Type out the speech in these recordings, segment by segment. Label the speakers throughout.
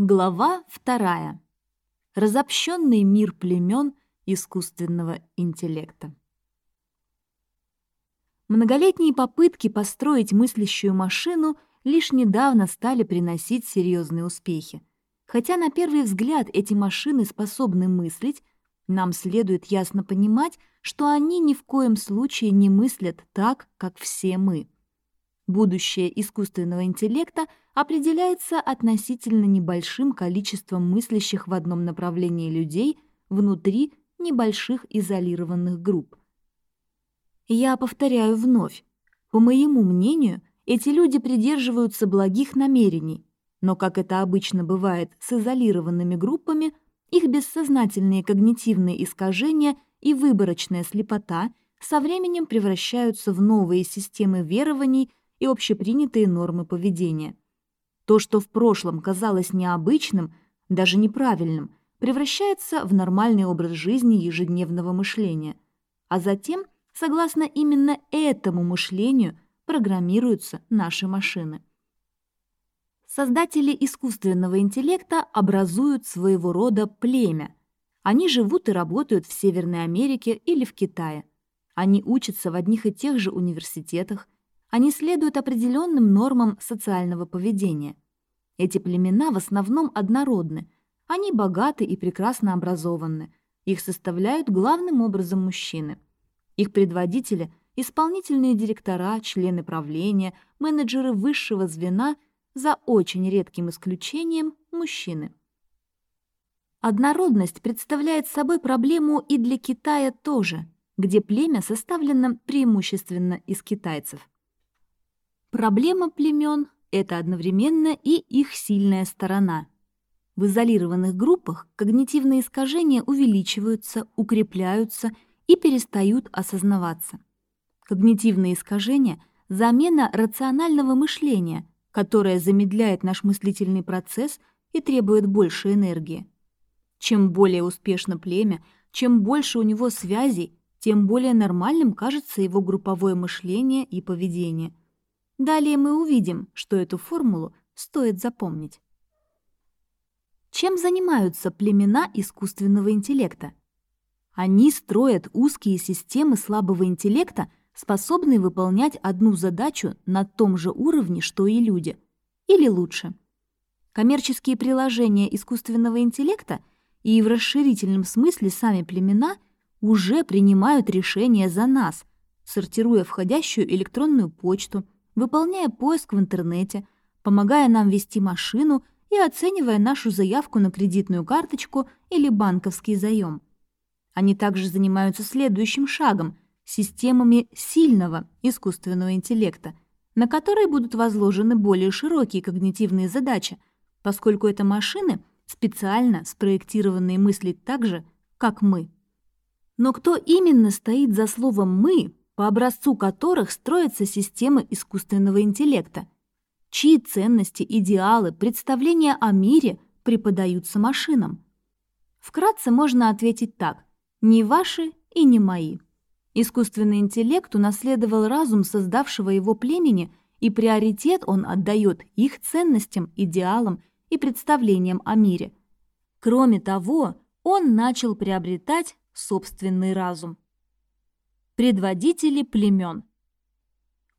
Speaker 1: Глава вторая. Разобщенный мир племен искусственного интеллекта. Многолетние попытки построить мыслящую машину лишь недавно стали приносить серьезные успехи. Хотя на первый взгляд эти машины способны мыслить, нам следует ясно понимать, что они ни в коем случае не мыслят так, как все мы. Будущее искусственного интеллекта определяется относительно небольшим количеством мыслящих в одном направлении людей внутри небольших изолированных групп. Я повторяю вновь. По моему мнению, эти люди придерживаются благих намерений, но, как это обычно бывает с изолированными группами, их бессознательные когнитивные искажения и выборочная слепота со временем превращаются в новые системы верований и общепринятые нормы поведения. То, что в прошлом казалось необычным, даже неправильным, превращается в нормальный образ жизни ежедневного мышления, а затем, согласно именно этому мышлению, программируются наши машины. Создатели искусственного интеллекта образуют своего рода племя. Они живут и работают в Северной Америке или в Китае. Они учатся в одних и тех же университетах. Они следуют определенным нормам социального поведения. Эти племена в основном однородны. Они богаты и прекрасно образованы. Их составляют главным образом мужчины. Их предводители – исполнительные директора, члены правления, менеджеры высшего звена – за очень редким исключением мужчины. Однородность представляет собой проблему и для Китая тоже, где племя составлено преимущественно из китайцев. Проблема племен – это одновременно и их сильная сторона. В изолированных группах когнитивные искажения увеличиваются, укрепляются и перестают осознаваться. Когнитивные искажения – замена рационального мышления – которая замедляет наш мыслительный процесс и требует больше энергии. Чем более успешно племя, чем больше у него связей, тем более нормальным кажется его групповое мышление и поведение. Далее мы увидим, что эту формулу стоит запомнить. Чем занимаются племена искусственного интеллекта? Они строят узкие системы слабого интеллекта способный выполнять одну задачу на том же уровне, что и люди, или лучше. Коммерческие приложения искусственного интеллекта и в расширительном смысле сами племена уже принимают решения за нас, сортируя входящую электронную почту, выполняя поиск в интернете, помогая нам вести машину и оценивая нашу заявку на кредитную карточку или банковский заем. Они также занимаются следующим шагом – системами сильного искусственного интеллекта, на которые будут возложены более широкие когнитивные задачи, поскольку это машины, специально спроектированные мыслить так же, как мы. Но кто именно стоит за словом «мы», по образцу которых строятся системы искусственного интеллекта? Чьи ценности, идеалы, представления о мире преподаются машинам? Вкратце можно ответить так – не ваши и не мои. Искусственный интеллект унаследовал разум создавшего его племени, и приоритет он отдает их ценностям, идеалам и представлениям о мире. Кроме того, он начал приобретать собственный разум. Предводители племен.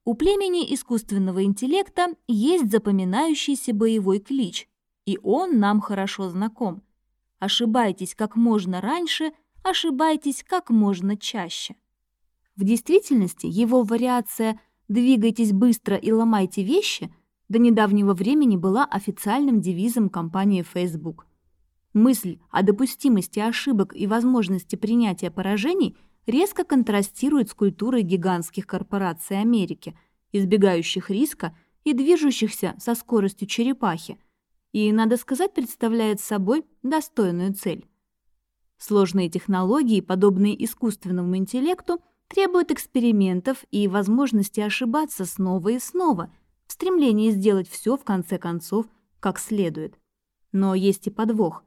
Speaker 1: У племени искусственного интеллекта есть запоминающийся боевой клич, и он нам хорошо знаком. Ошибайтесь как можно раньше, ошибайтесь как можно чаще. В действительности его вариация «двигайтесь быстро и ломайте вещи» до недавнего времени была официальным девизом компании Facebook. Мысль о допустимости ошибок и возможности принятия поражений резко контрастирует с культурой гигантских корпораций Америки, избегающих риска и движущихся со скоростью черепахи, и, надо сказать, представляет собой достойную цель. Сложные технологии, подобные искусственному интеллекту, требует экспериментов и возможности ошибаться снова и снова, в стремлении сделать все в конце концов как следует. Но есть и подвох.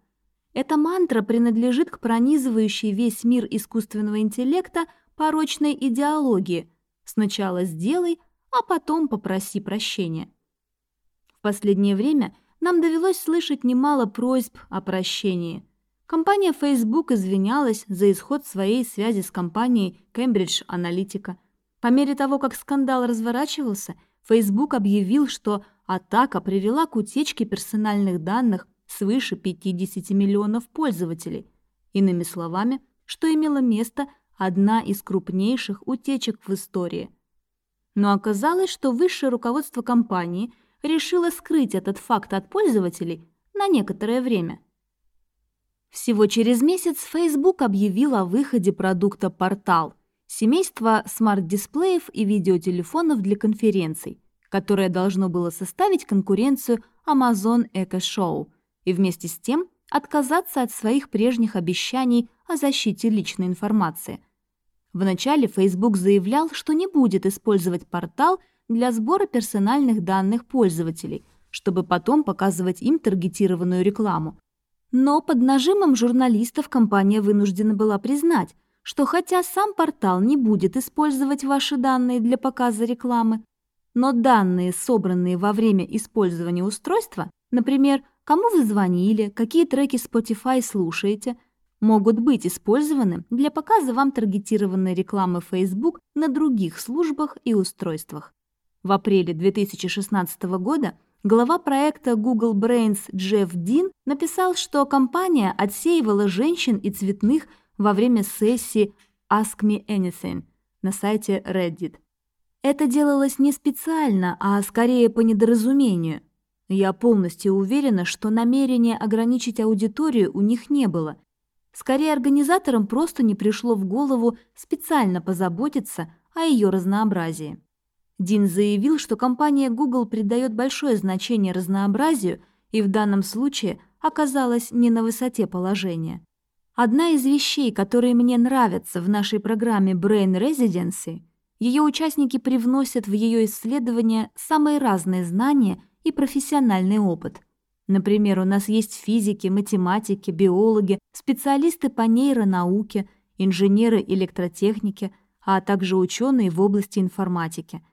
Speaker 1: Эта мантра принадлежит к пронизывающей весь мир искусственного интеллекта порочной идеологии «сначала сделай, а потом попроси прощения». В последнее время нам довелось слышать немало просьб о прощении. Компания Facebook извинялась за исход своей связи с компанией Cambridge Analytica. По мере того, как скандал разворачивался, Facebook объявил, что атака привела к утечке персональных данных свыше 50 миллионов пользователей. Иными словами, что имело место одна из крупнейших утечек в истории. Но оказалось, что высшее руководство компании решило скрыть этот факт от пользователей на некоторое время. Всего через месяц Facebook объявил о выходе продукта «Портал» – семейства смарт-дисплеев и видеотелефонов для конференций, которое должно было составить конкуренцию Amazon Echo Show и вместе с тем отказаться от своих прежних обещаний о защите личной информации. Вначале Facebook заявлял, что не будет использовать портал для сбора персональных данных пользователей, чтобы потом показывать им таргетированную рекламу. Но под нажимом журналистов компания вынуждена была признать, что хотя сам портал не будет использовать ваши данные для показа рекламы, но данные, собранные во время использования устройства, например, кому вы звонили, какие треки Spotify слушаете, могут быть использованы для показа вам таргетированной рекламы Facebook на других службах и устройствах. В апреле 2016 года глава проекта Google Brains Джефф Дин написал, что компания отсеивала женщин и цветных во время сессии Ask Me Anything на сайте Reddit. Это делалось не специально, а скорее по недоразумению – я полностью уверена, что намерения ограничить аудиторию у них не было. Скорее, организаторам просто не пришло в голову специально позаботиться о ее разнообразии. Дин заявил, что компания Google придает большое значение разнообразию и в данном случае оказалась не на высоте положения. Одна из вещей, которые мне нравятся в нашей программе Brain Residency, ее участники привносят в ее исследования самые разные знания – и профессиональный опыт. Например, у нас есть физики, математики, биологи, специалисты по нейронауке, инженеры электротехники, а также ученые в области информатики.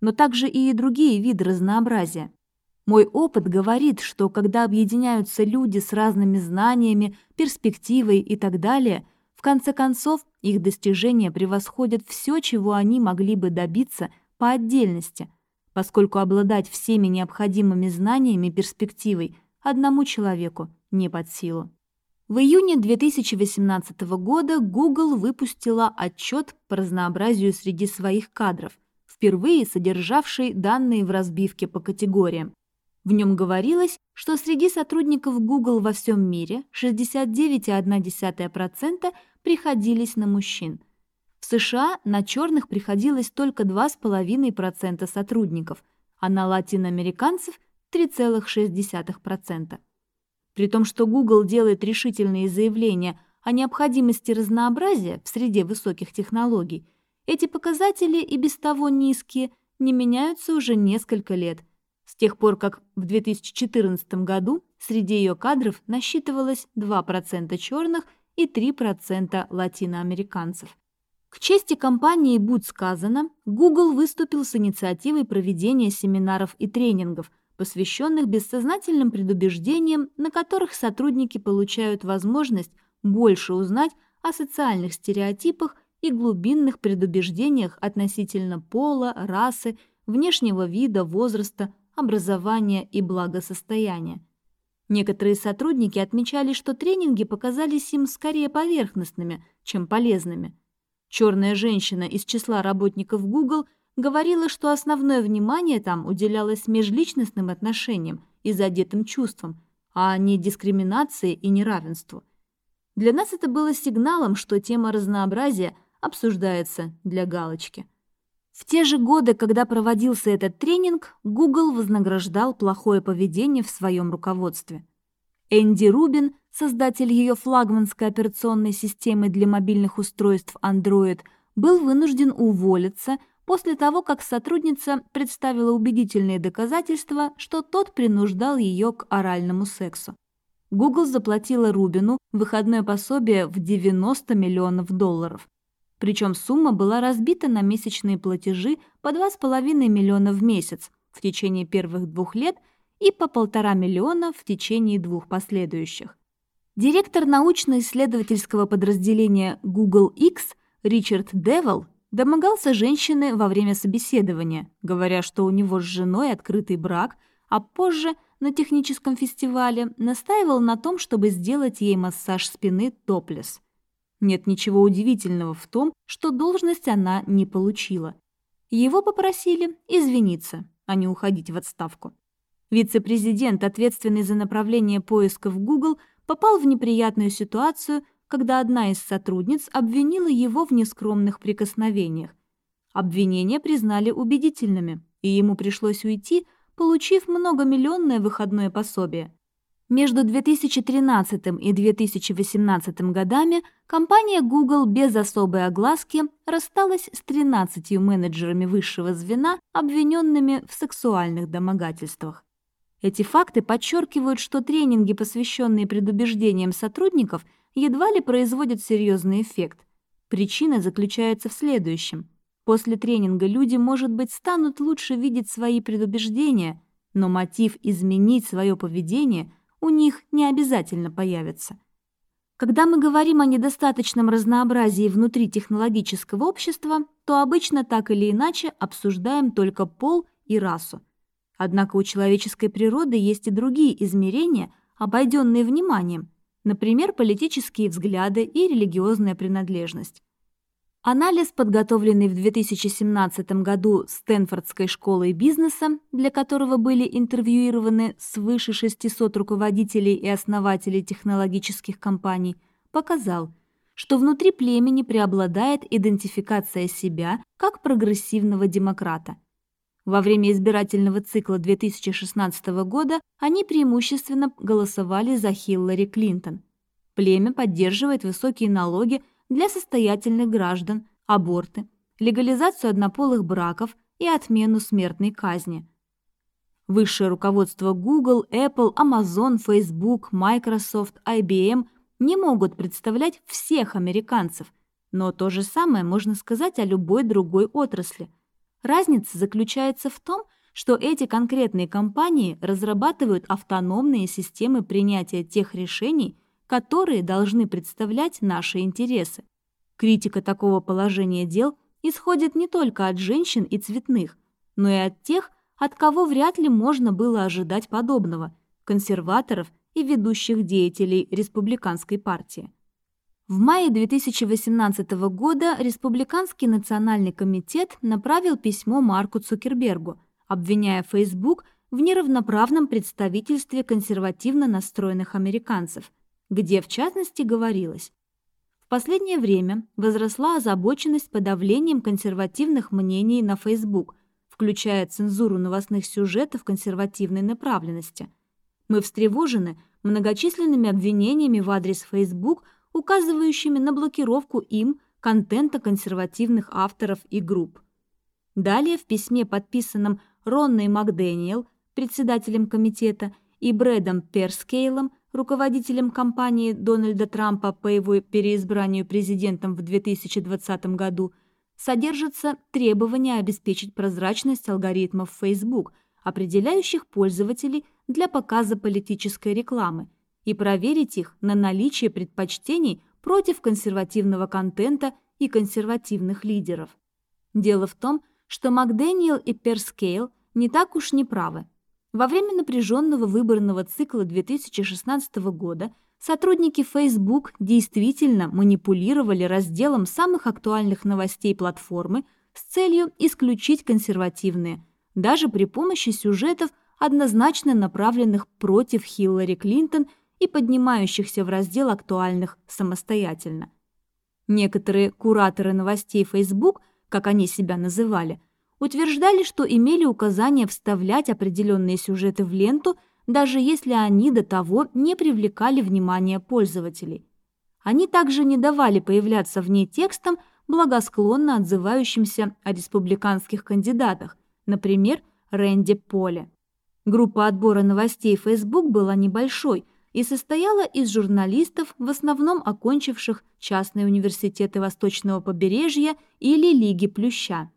Speaker 1: Но также и другие виды разнообразия. Мой опыт говорит, что когда объединяются люди с разными знаниями, перспективой и так далее, в конце концов их достижения превосходят все, чего они могли бы добиться по отдельности – поскольку обладать всеми необходимыми знаниями перспективой одному человеку не под силу. В июне 2018 года Google выпустила отчет по разнообразию среди своих кадров, впервые содержавший данные в разбивке по категориям. В нем говорилось, что среди сотрудников Google во всем мире 69,1% приходились на мужчин – в США на черных приходилось только 2,5% сотрудников, а на латиноамериканцев 3,6%. При том, что Google делает решительные заявления о необходимости разнообразия в среде высоких технологий, эти показатели и без того низкие не меняются уже несколько лет, с тех пор, как в 2014 году среди ее кадров насчитывалось 2% черных и 3% латиноамериканцев. К чести компании будь сказано, Google выступил с инициативой проведения семинаров и тренингов, посвященных бессознательным предубеждениям, на которых сотрудники получают возможность больше узнать о социальных стереотипах и глубинных предубеждениях относительно пола, расы, внешнего вида, возраста, образования и благосостояния. Некоторые сотрудники отмечали, что тренинги показались им скорее поверхностными, чем полезными – Черная женщина из числа работников Google говорила, что основное внимание там уделялось межличностным отношениям и задетым чувствам, а не дискриминации и неравенству. Для нас это было сигналом, что тема разнообразия обсуждается для галочки. В те же годы, когда проводился этот тренинг, Google вознаграждал плохое поведение в своем руководстве. Энди Рубин создатель ее флагманской операционной системы для мобильных устройств Android, был вынужден уволиться после того, как сотрудница представила убедительные доказательства, что тот принуждал ее к оральному сексу. Google заплатила Рубину выходное пособие в 90 миллионов долларов. Причем сумма была разбита на месячные платежи по 2,5 миллиона в месяц в течение первых двух лет и по полтора миллиона в течение двух последующих. Директор научно-исследовательского подразделения Google X Ричард Девил домогался женщины во время собеседования, говоря, что у него с женой открытый брак, а позже на техническом фестивале настаивал на том, чтобы сделать ей массаж спины топлес. Нет ничего удивительного в том, что должность она не получила. Его попросили извиниться, а не уходить в отставку. Вице-президент, ответственный за направление поиска в Google, попал в неприятную ситуацию, когда одна из сотрудниц обвинила его в нескромных прикосновениях. Обвинения признали убедительными, и ему пришлось уйти, получив многомиллионное выходное пособие. Между 2013 и 2018 годами компания Google без особой огласки рассталась с 13 менеджерами высшего звена, обвиненными в сексуальных домогательствах. Эти факты подчеркивают, что тренинги, посвященные предубеждениям сотрудников, едва ли производят серьезный эффект. Причина заключается в следующем. После тренинга люди, может быть, станут лучше видеть свои предубеждения, но мотив изменить свое поведение у них не обязательно появится. Когда мы говорим о недостаточном разнообразии внутри технологического общества, то обычно так или иначе обсуждаем только пол и расу. Однако у человеческой природы есть и другие измерения, обойденные вниманием, например, политические взгляды и религиозная принадлежность. Анализ, подготовленный в 2017 году Стэнфордской школой бизнеса, для которого были интервьюированы свыше 600 руководителей и основателей технологических компаний, показал, что внутри племени преобладает идентификация себя как прогрессивного демократа – во время избирательного цикла 2016 года они преимущественно голосовали за Хиллари Клинтон. Племя поддерживает высокие налоги для состоятельных граждан, аборты, легализацию однополых браков и отмену смертной казни. Высшее руководство Google, Apple, Amazon, Facebook, Microsoft, IBM не могут представлять всех американцев, но то же самое можно сказать о любой другой отрасли – Разница заключается в том, что эти конкретные компании разрабатывают автономные системы принятия тех решений, которые должны представлять наши интересы. Критика такого положения дел исходит не только от женщин и цветных, но и от тех, от кого вряд ли можно было ожидать подобного – консерваторов и ведущих деятелей республиканской партии. В мае 2018 года Республиканский национальный комитет направил письмо Марку Цукербергу, обвиняя Facebook в неравноправном представительстве консервативно настроенных американцев, где, в частности, говорилось в последнее время возросла озабоченность подавлением консервативных мнений на Facebook, включая цензуру новостных сюжетов консервативной направленности. Мы встревожены многочисленными обвинениями в адрес Facebook – указывающими на блокировку им контента консервативных авторов и групп. Далее в письме, подписанном Ронной Макдэниел, председателем комитета, и Брэдом Перскейлом, руководителем кампании Дональда Трампа по его переизбранию президентом в 2020 году, содержатся требования обеспечить прозрачность алгоритмов Facebook, определяющих пользователей для показа политической рекламы – и проверить их на наличие предпочтений против консервативного контента и консервативных лидеров. Дело в том, что Макдэниел и Перскейл не так уж не правы. Во время напряженного выборного цикла 2016 года сотрудники Facebook действительно манипулировали разделом самых актуальных новостей платформы с целью исключить консервативные, даже при помощи сюжетов, однозначно направленных против Хиллари Клинтон и поднимающихся в раздел актуальных самостоятельно. Некоторые кураторы новостей Facebook, как они себя называли, утверждали, что имели указание вставлять определенные сюжеты в ленту, даже если они до того не привлекали внимание пользователей. Они также не давали появляться в ней текстом, благосклонно отзывающимся о республиканских кандидатах, например, Рэнди Поле. Группа отбора новостей Facebook была небольшой – и состояла из журналистов, в основном окончивших частные университеты Восточного побережья или Лиги Плюща.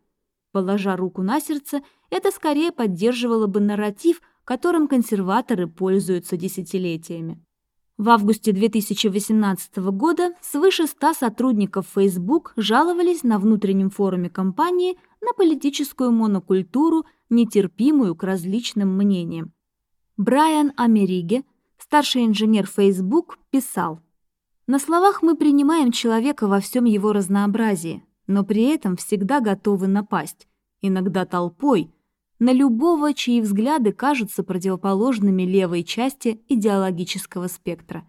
Speaker 1: Положа руку на сердце, это скорее поддерживало бы нарратив, которым консерваторы пользуются десятилетиями. В августе 2018 года свыше 100 сотрудников Facebook жаловались на внутреннем форуме компании на политическую монокультуру, нетерпимую к различным мнениям. Брайан Америге, старший инженер Facebook, писал «На словах мы принимаем человека во всем его разнообразии, но при этом всегда готовы напасть, иногда толпой, на любого, чьи взгляды кажутся противоположными левой части идеологического спектра.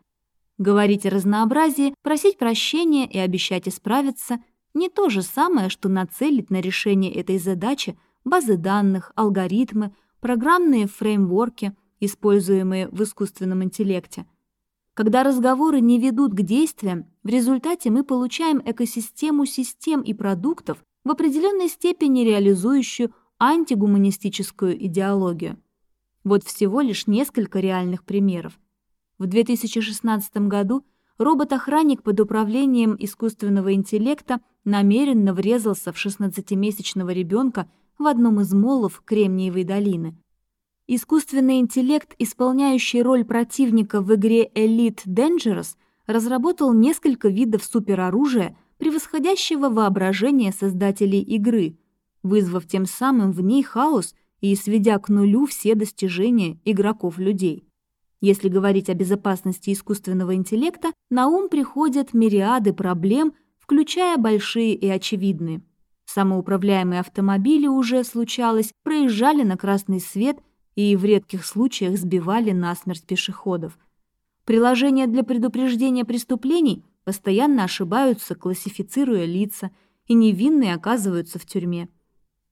Speaker 1: Говорить о разнообразии, просить прощения и обещать исправиться – не то же самое, что нацелить на решение этой задачи базы данных, алгоритмы, программные фреймворки, используемые в искусственном интеллекте. Когда разговоры не ведут к действиям, в результате мы получаем экосистему систем и продуктов, в определенной степени реализующую антигуманистическую идеологию. Вот всего лишь несколько реальных примеров. В 2016 году робот-охранник под управлением искусственного интеллекта намеренно врезался в 16-месячного ребенка в одном из молов Кремниевой долины. Искусственный интеллект, исполняющий роль противника в игре Elite Dangerous, разработал несколько видов супероружия, превосходящего воображение создателей игры, вызвав тем самым в ней хаос и сведя к нулю все достижения игроков-людей. Если говорить о безопасности искусственного интеллекта, на ум приходят мириады проблем, включая большие и очевидные. Самоуправляемые автомобили уже, случалось, проезжали на красный свет и в редких случаях сбивали насмерть пешеходов. Приложения для предупреждения преступлений постоянно ошибаются, классифицируя лица, и невинные оказываются в тюрьме.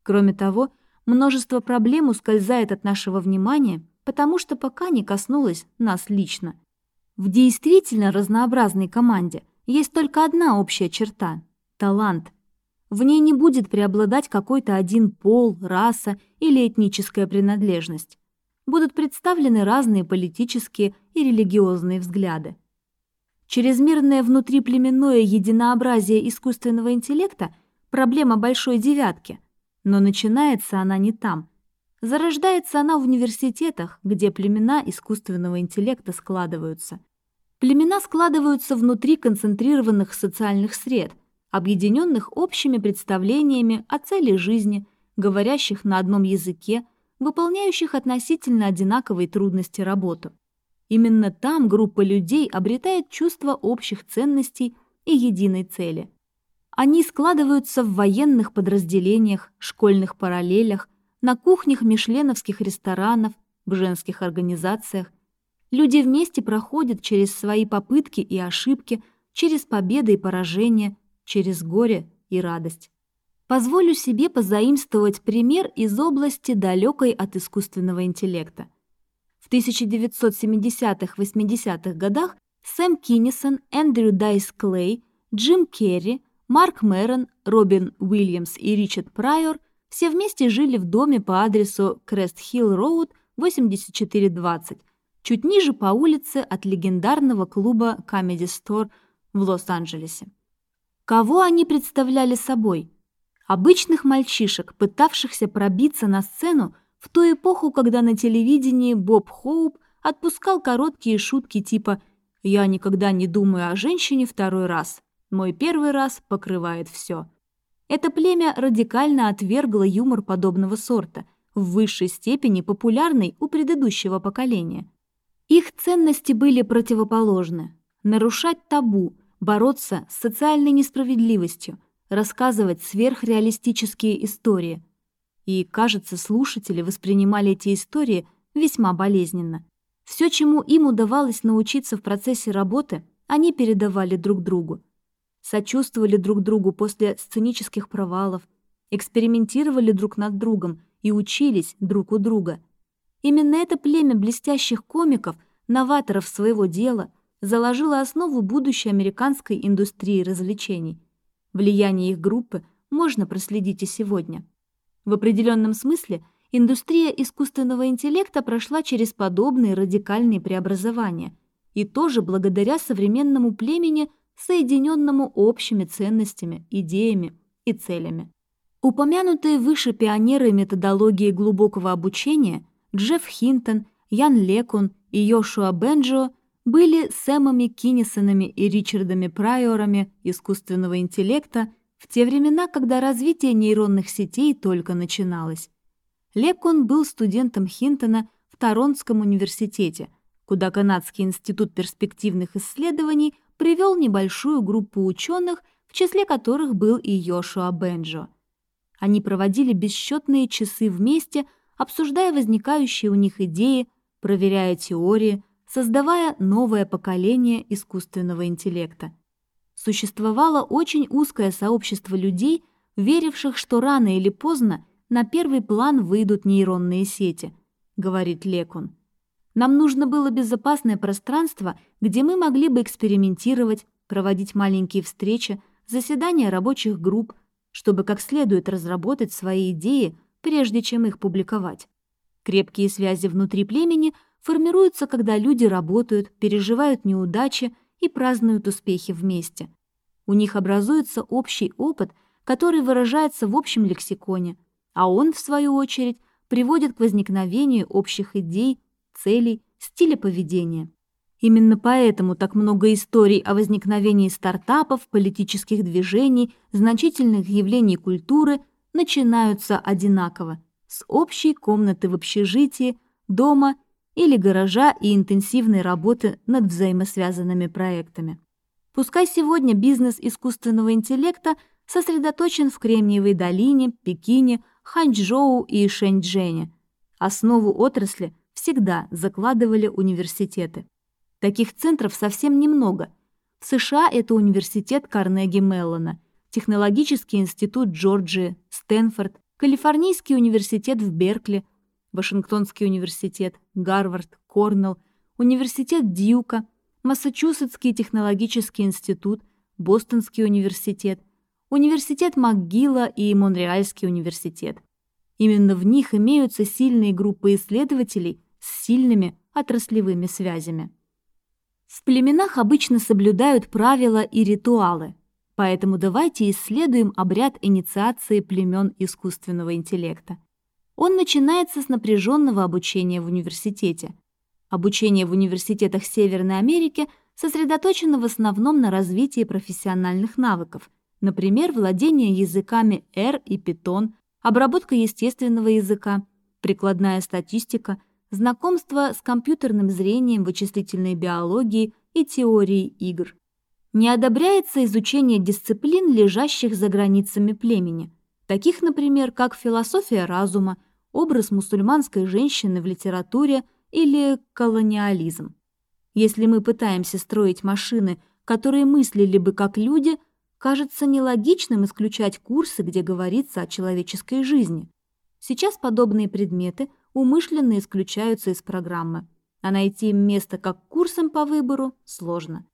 Speaker 1: Кроме того, множество проблем ускользает от нашего внимания, потому что пока не коснулось нас лично. В действительно разнообразной команде есть только одна общая черта – талант. В ней не будет преобладать какой-то один пол, раса или этническая принадлежность. Будут представлены разные политические и религиозные взгляды. Чрезмерное внутриплеменное единообразие искусственного интеллекта – проблема большой девятки, но начинается она не там. Зарождается она в университетах, где племена искусственного интеллекта складываются. Племена складываются внутри концентрированных социальных сред, объединенных общими представлениями о цели жизни, говорящих на одном языке, выполняющих относительно одинаковой трудности работу. Именно там группа людей обретает чувство общих ценностей и единой цели. Они складываются в военных подразделениях, школьных параллелях, на кухнях мишленовских ресторанов, в женских организациях. Люди вместе проходят через свои попытки и ошибки, через победы и поражения, через горе и радость. Позволю себе позаимствовать пример из области далекой от искусственного интеллекта – 1970-80-х годах Сэм Киннисон, Эндрю Дайс Клей, Джим Керри, Марк Мэрон, Робин Уильямс и Ричард Прайор все вместе жили в доме по адресу Крест-Хилл-Роуд, 8420, чуть ниже по улице от легендарного клуба Comedy Store в Лос-Анджелесе. Кого они представляли собой? Обычных мальчишек, пытавшихся пробиться на сцену в ту эпоху, когда на телевидении Боб Хоуп отпускал короткие шутки типа «Я никогда не думаю о женщине второй раз. Мой первый раз покрывает все». Это племя радикально отвергло юмор подобного сорта, в высшей степени популярный у предыдущего поколения. Их ценности были противоположны. Нарушать табу, бороться с социальной несправедливостью, рассказывать сверхреалистические истории – и, кажется, слушатели воспринимали эти истории весьма болезненно. Все, чему им удавалось научиться в процессе работы, они передавали друг другу. Сочувствовали друг другу после сценических провалов, экспериментировали друг над другом и учились друг у друга. Именно это племя блестящих комиков, новаторов своего дела, заложило основу будущей американской индустрии развлечений. Влияние их группы можно проследить и сегодня. В определенном смысле индустрия искусственного интеллекта прошла через подобные радикальные преобразования, и тоже благодаря современному племени, соединенному общими ценностями, идеями и целями. Упомянутые выше пионеры методологии глубокого обучения Джефф Хинтон, Ян Лекун и Йошуа Бенджо были Сэмами Киннисонами и Ричардами Прайорами искусственного интеллекта в те времена, когда развитие нейронных сетей только начиналось. Лекун был студентом Хинтона в Торонтском университете, куда Канадский институт перспективных исследований привел небольшую группу ученых, в числе которых был и Йошуа Бенджо. Они проводили бесчетные часы вместе, обсуждая возникающие у них идеи, проверяя теории, создавая новое поколение искусственного интеллекта. Существовало очень узкое сообщество людей, веривших, что рано или поздно на первый план выйдут нейронные сети, говорит Лекун. Нам нужно было безопасное пространство, где мы могли бы экспериментировать, проводить маленькие встречи, заседания рабочих групп, чтобы как следует разработать свои идеи, прежде чем их публиковать. Крепкие связи внутри племени – формируются, когда люди работают, переживают неудачи и празднуют успехи вместе. У них образуется общий опыт, который выражается в общем лексиконе, а он, в свою очередь, приводит к возникновению общих идей, целей, стиля поведения. Именно поэтому так много историй о возникновении стартапов, политических движений, значительных явлений культуры начинаются одинаково, с общей комнаты в общежитии, дома или гаража и интенсивной работы над взаимосвязанными проектами. Пускай сегодня бизнес искусственного интеллекта сосредоточен в Кремниевой долине, Пекине, Ханчжоу и Шэньчжэне. Основу отрасли всегда закладывали университеты. Таких центров совсем немного. В США это университет Карнеги Меллона, Технологический институт Джорджии, Стэнфорд, Калифорнийский университет в Беркли, Вашингтонский университет, Гарвард, Корнелл, университет Дьюка, Массачусетский технологический институт, Бостонский университет, университет МcГилла и Монреальский университет. Именно в них имеются сильные группы исследователей с сильными отраслевыми связями. В племенах обычно соблюдают правила и ритуалы, поэтому давайте исследуем обряд инициации племен искусственного интеллекта. Он начинается с напряженного обучения в университете. Обучение в университетах Северной Америки сосредоточено в основном на развитии профессиональных навыков, например, владение языками R и Python, обработка естественного языка, прикладная статистика, знакомство с компьютерным зрением, вычислительной биологией и теорией игр. Не одобряется изучение дисциплин, лежащих за границами племени, таких, например, как философия разума, образ мусульманской женщины в литературе или колониализм. Если мы пытаемся строить машины, которые мыслили бы как люди, кажется нелогичным исключать курсы, где говорится о человеческой жизни. Сейчас подобные предметы умышленно исключаются из программы, а найти им место как курсом по выбору сложно.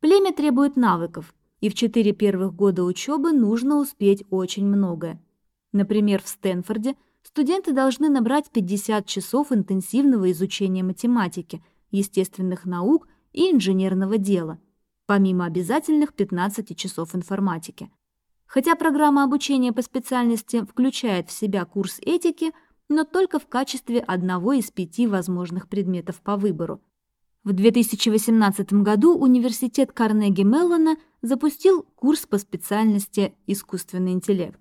Speaker 1: Племя требует навыков, и в четыре первых года учебы нужно успеть очень многое. Например, в Стэнфорде – студенты должны набрать 50 часов интенсивного изучения математики, естественных наук и инженерного дела, помимо обязательных 15 часов информатики. Хотя программа обучения по специальности включает в себя курс этики, но только в качестве одного из пяти возможных предметов по выбору. В 2018 году университет Карнеги Меллона запустил курс по специальности «Искусственный интеллект».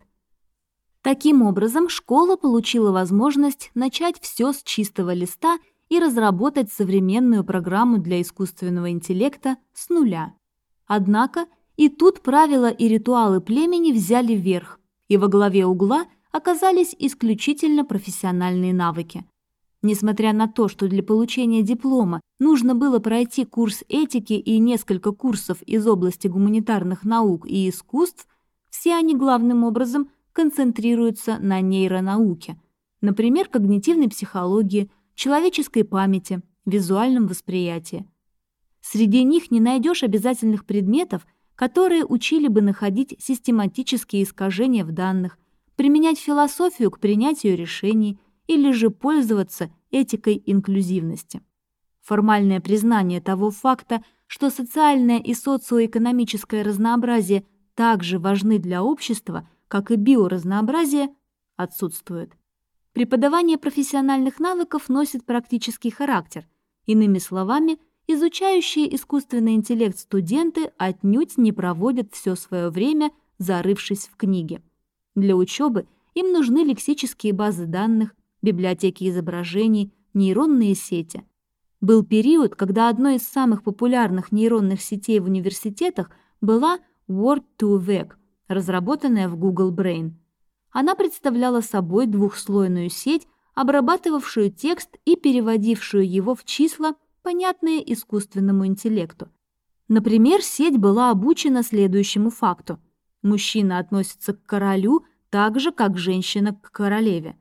Speaker 1: Таким образом, школа получила возможность начать все с чистого листа и разработать современную программу для искусственного интеллекта с нуля. Однако и тут правила и ритуалы племени взяли верх, и во главе угла оказались исключительно профессиональные навыки. Несмотря на то, что для получения диплома нужно было пройти курс этики и несколько курсов из области гуманитарных наук и искусств, все они главным образом – концентрируются на нейронауке, например, когнитивной психологии, человеческой памяти, визуальном восприятии. Среди них не найдешь обязательных предметов, которые учили бы находить систематические искажения в данных, применять философию к принятию решений или же пользоваться этикой инклюзивности. Формальное признание того факта, что социальное и социоэкономическое разнообразие также важны для общества – как и биоразнообразие, отсутствует. Преподавание профессиональных навыков носит практический характер. Иными словами, изучающие искусственный интеллект студенты отнюдь не проводят все свое время, зарывшись в книги. Для учебы им нужны лексические базы данных, библиотеки изображений, нейронные сети. Был период, когда одной из самых популярных нейронных сетей в университетах была Word2Vec, разработанная в Google Brain. Она представляла собой двухслойную сеть, обрабатывавшую текст и переводившую его в числа, понятные искусственному интеллекту. Например, сеть была обучена следующему факту. Мужчина относится к королю так же, как женщина к королеве.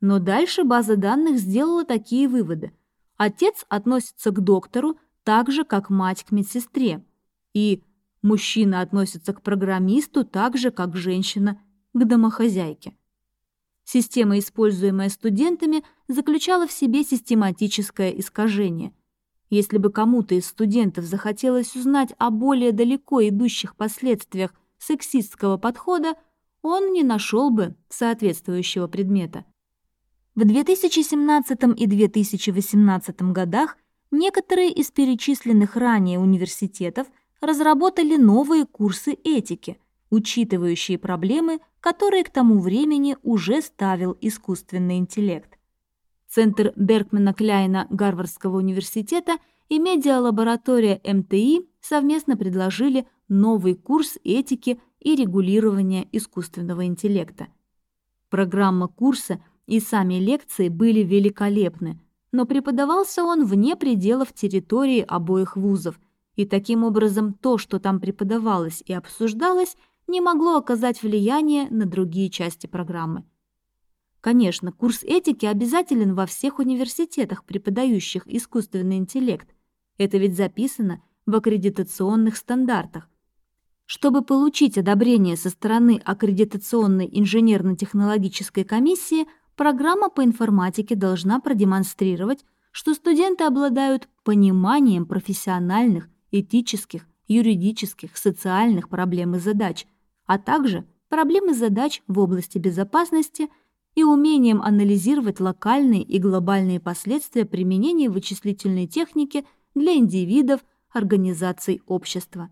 Speaker 1: Но дальше база данных сделала такие выводы. Отец относится к доктору так же, как мать к медсестре. И мужчина относится к программисту так же, как женщина к домохозяйке. Система, используемая студентами, заключала в себе систематическое искажение. Если бы кому-то из студентов захотелось узнать о более далеко идущих последствиях сексистского подхода, он не нашел бы соответствующего предмета. В 2017 и 2018 годах некоторые из перечисленных ранее университетов разработали новые курсы этики, учитывающие проблемы, которые к тому времени уже ставил искусственный интеллект. Центр Беркмана Кляйна Гарвардского университета и медиалаборатория МТИ совместно предложили новый курс этики и регулирования искусственного интеллекта. Программа курса – и сами лекции были великолепны, но преподавался он вне пределов территории обоих вузов, и таким образом то, что там преподавалось и обсуждалось, не могло оказать влияние на другие части программы. Конечно, курс этики обязателен во всех университетах, преподающих искусственный интеллект. Это ведь записано в аккредитационных стандартах. Чтобы получить одобрение со стороны аккредитационной инженерно-технологической комиссии, программа по информатике должна продемонстрировать, что студенты обладают пониманием профессиональных, этических, юридических, социальных проблем и задач, а также проблем и задач в области безопасности и умением анализировать локальные и глобальные последствия применения вычислительной техники для индивидов, организаций общества.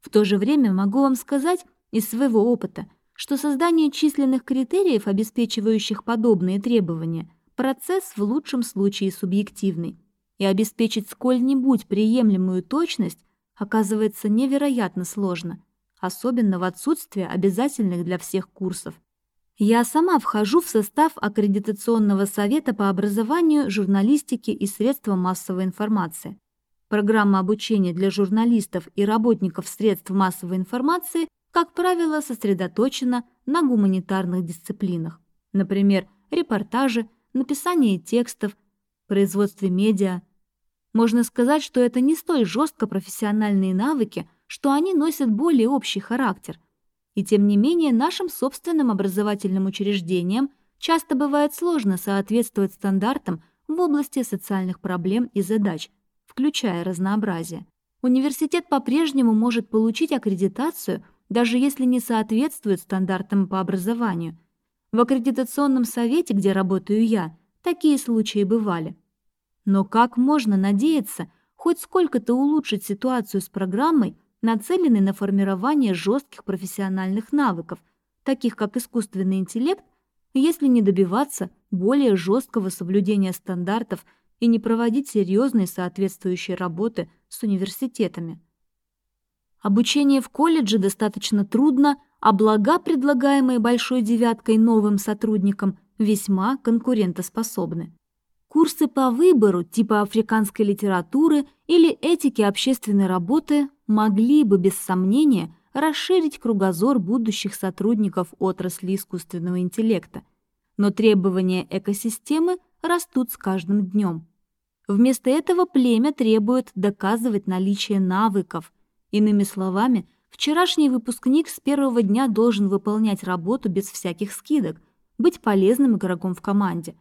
Speaker 1: В то же время могу вам сказать из своего опыта – что создание численных критериев, обеспечивающих подобные требования, процесс в лучшем случае субъективный, и обеспечить сколь-нибудь приемлемую точность оказывается невероятно сложно, особенно в отсутствие обязательных для всех курсов. Я сама вхожу в состав Аккредитационного совета по образованию, журналистике и средствам массовой информации. Программа обучения для журналистов и работников средств массовой информации как правило, сосредоточена на гуманитарных дисциплинах, например, репортажи, написание текстов, производстве медиа. Можно сказать, что это не столь жестко профессиональные навыки, что они носят более общий характер. И тем не менее нашим собственным образовательным учреждениям часто бывает сложно соответствовать стандартам в области социальных проблем и задач, включая разнообразие. Университет по-прежнему может получить аккредитацию – даже если не соответствует стандартам по образованию. В аккредитационном совете, где работаю я, такие случаи бывали. Но как можно надеяться хоть сколько-то улучшить ситуацию с программой, нацеленной на формирование жестких профессиональных навыков, таких как искусственный интеллект, если не добиваться более жесткого соблюдения стандартов и не проводить серьезные соответствующие работы с университетами? Обучение в колледже достаточно трудно, а блага, предлагаемые Большой девяткой новым сотрудникам, весьма конкурентоспособны. Курсы по выбору типа африканской литературы или этики общественной работы могли бы, без сомнения, расширить кругозор будущих сотрудников отрасли искусственного интеллекта. Но требования экосистемы растут с каждым днем. Вместо этого племя требует доказывать наличие навыков – Иными словами, вчерашний выпускник с первого дня должен выполнять работу без всяких скидок, быть полезным игроком в команде.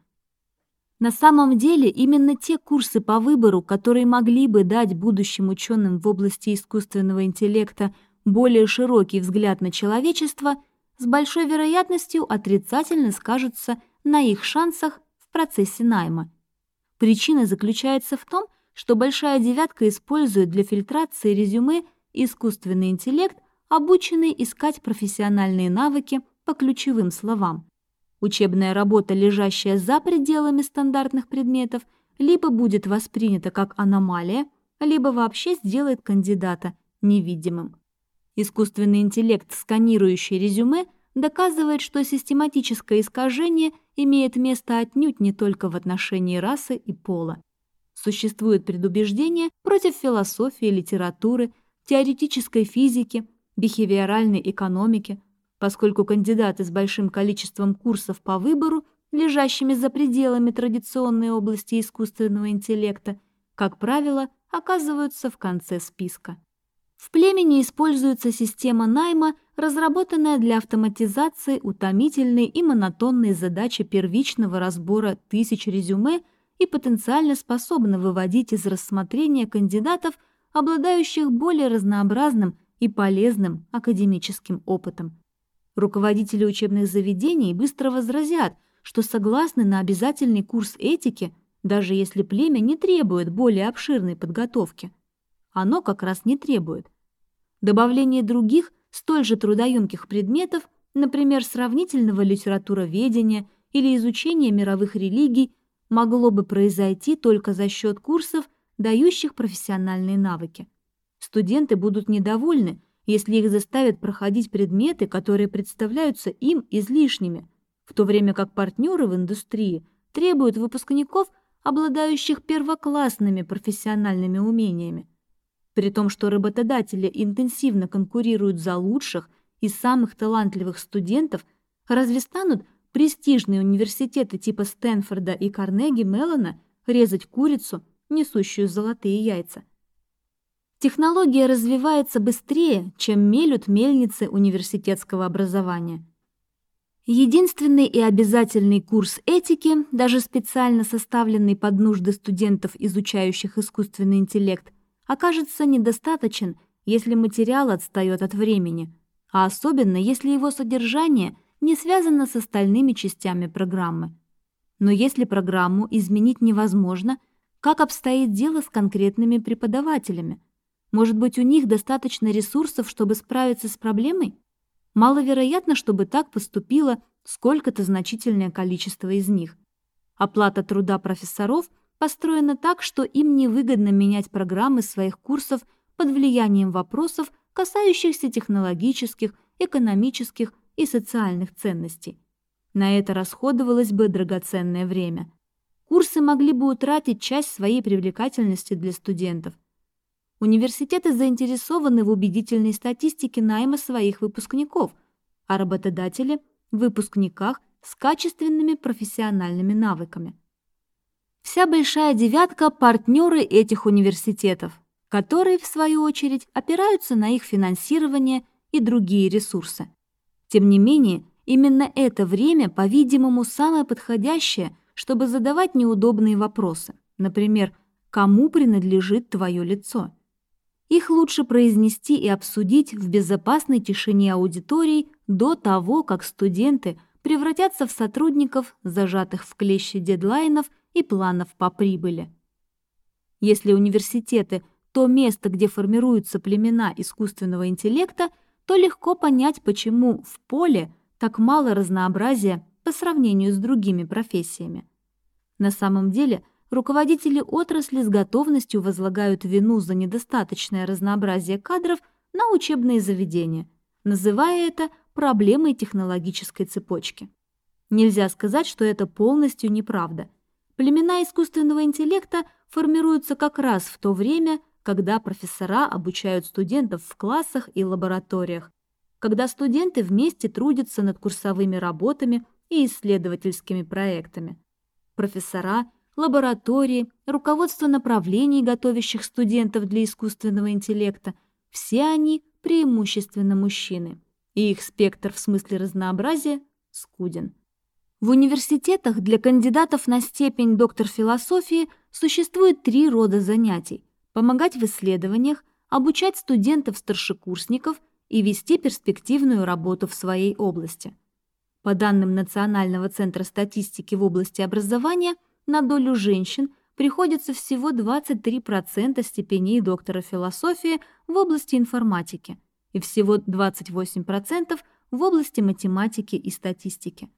Speaker 1: На самом деле, именно те курсы по выбору, которые могли бы дать будущим ученым в области искусственного интеллекта более широкий взгляд на человечество, с большой вероятностью отрицательно скажутся на их шансах в процессе найма. Причина заключается в том, что большая девятка использует для фильтрации резюме искусственный интеллект, обученный искать профессиональные навыки по ключевым словам. Учебная работа, лежащая за пределами стандартных предметов, либо будет воспринята как аномалия, либо вообще сделает кандидата невидимым. Искусственный интеллект, сканирующий резюме, доказывает, что систематическое искажение имеет место отнюдь не только в отношении расы и пола. Существует предубеждение против философии, литературы, теоретической физики, бихевиоральной экономики, поскольку кандидаты с большим количеством курсов по выбору, лежащими за пределами традиционной области искусственного интеллекта, как правило, оказываются в конце списка. В племени используется система найма, разработанная для автоматизации утомительной и монотонной задачи первичного разбора тысяч резюме и потенциально способна выводить из рассмотрения кандидатов, обладающих более разнообразным и полезным академическим опытом. Руководители учебных заведений быстро возразят, что согласны на обязательный курс этики, даже если племя не требует более обширной подготовки. Оно как раз не требует. Добавление других, столь же трудоемких предметов, например, сравнительного литературоведения или изучения мировых религий, могло бы произойти только за счет курсов, дающих профессиональные навыки. Студенты будут недовольны, если их заставят проходить предметы, которые представляются им излишними, в то время как партнеры в индустрии требуют выпускников, обладающих первоклассными профессиональными умениями при том, что работодатели интенсивно конкурируют за лучших и самых талантливых студентов, разве станут престижные университеты типа Стэнфорда и Карнеги Меллона резать курицу, несущую золотые яйца? Технология развивается быстрее, чем мелют мельницы университетского образования. Единственный и обязательный курс этики, даже специально составленный под нужды студентов, изучающих искусственный интеллект – окажется недостаточен, если материал отстает от времени, а особенно если его содержание не связано с остальными частями программы. Но если программу изменить невозможно, как обстоит дело с конкретными преподавателями? Может быть, у них достаточно ресурсов, чтобы справиться с проблемой? Маловероятно, чтобы так поступило сколько-то значительное количество из них. Оплата труда профессоров – построена так, что им невыгодно менять программы своих курсов под влиянием вопросов, касающихся технологических, экономических и социальных ценностей. На это расходовалось бы драгоценное время. Курсы могли бы утратить часть своей привлекательности для студентов. Университеты заинтересованы в убедительной статистике найма своих выпускников, а работодатели – в выпускниках с качественными профессиональными навыками. Вся большая девятка – партнеры этих университетов, которые, в свою очередь, опираются на их финансирование и другие ресурсы. Тем не менее, именно это время, по-видимому, самое подходящее, чтобы задавать неудобные вопросы. Например, кому принадлежит твое лицо? Их лучше произнести и обсудить в безопасной тишине аудитории до того, как студенты превратятся в сотрудников, зажатых в клещи дедлайнов – и планов по прибыли. Если университеты – то место, где формируются племена искусственного интеллекта, то легко понять, почему в поле так мало разнообразия по сравнению с другими профессиями. На самом деле, руководители отрасли с готовностью возлагают вину за недостаточное разнообразие кадров на учебные заведения, называя это проблемой технологической цепочки. Нельзя сказать, что это полностью неправда – Племена искусственного интеллекта формируются как раз в то время, когда профессора обучают студентов в классах и лабораториях, когда студенты вместе трудятся над курсовыми работами и исследовательскими проектами. Профессора, лаборатории, руководство направлений, готовящих студентов для искусственного интеллекта – все они преимущественно мужчины, и их спектр в смысле разнообразия скуден. В университетах для кандидатов на степень доктор философии существует три рода занятий – помогать в исследованиях, обучать студентов-старшекурсников и вести перспективную работу в своей области. По данным Национального центра статистики в области образования, на долю женщин приходится всего 23% степеней доктора философии в области информатики и всего 28% в области математики и статистики.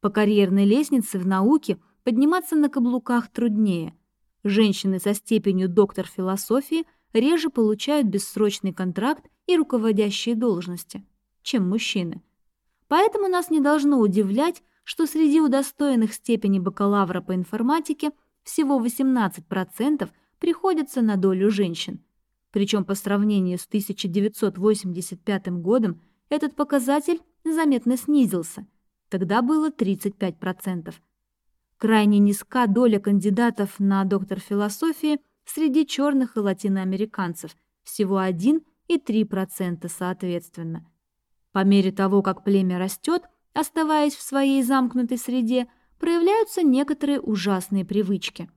Speaker 1: По карьерной лестнице в науке подниматься на каблуках труднее. Женщины со степенью доктор философии реже получают бессрочный контракт и руководящие должности, чем мужчины. Поэтому нас не должно удивлять, что среди удостоенных степени бакалавра по информатике всего 18% приходится на долю женщин. Причем по сравнению с 1985 годом этот показатель заметно снизился. Тогда было 35%. Крайне низка доля кандидатов на доктор философии среди черных и латиноамериканцев, всего 1 и 3% соответственно. По мере того, как племя растет, оставаясь в своей замкнутой среде, проявляются некоторые ужасные привычки.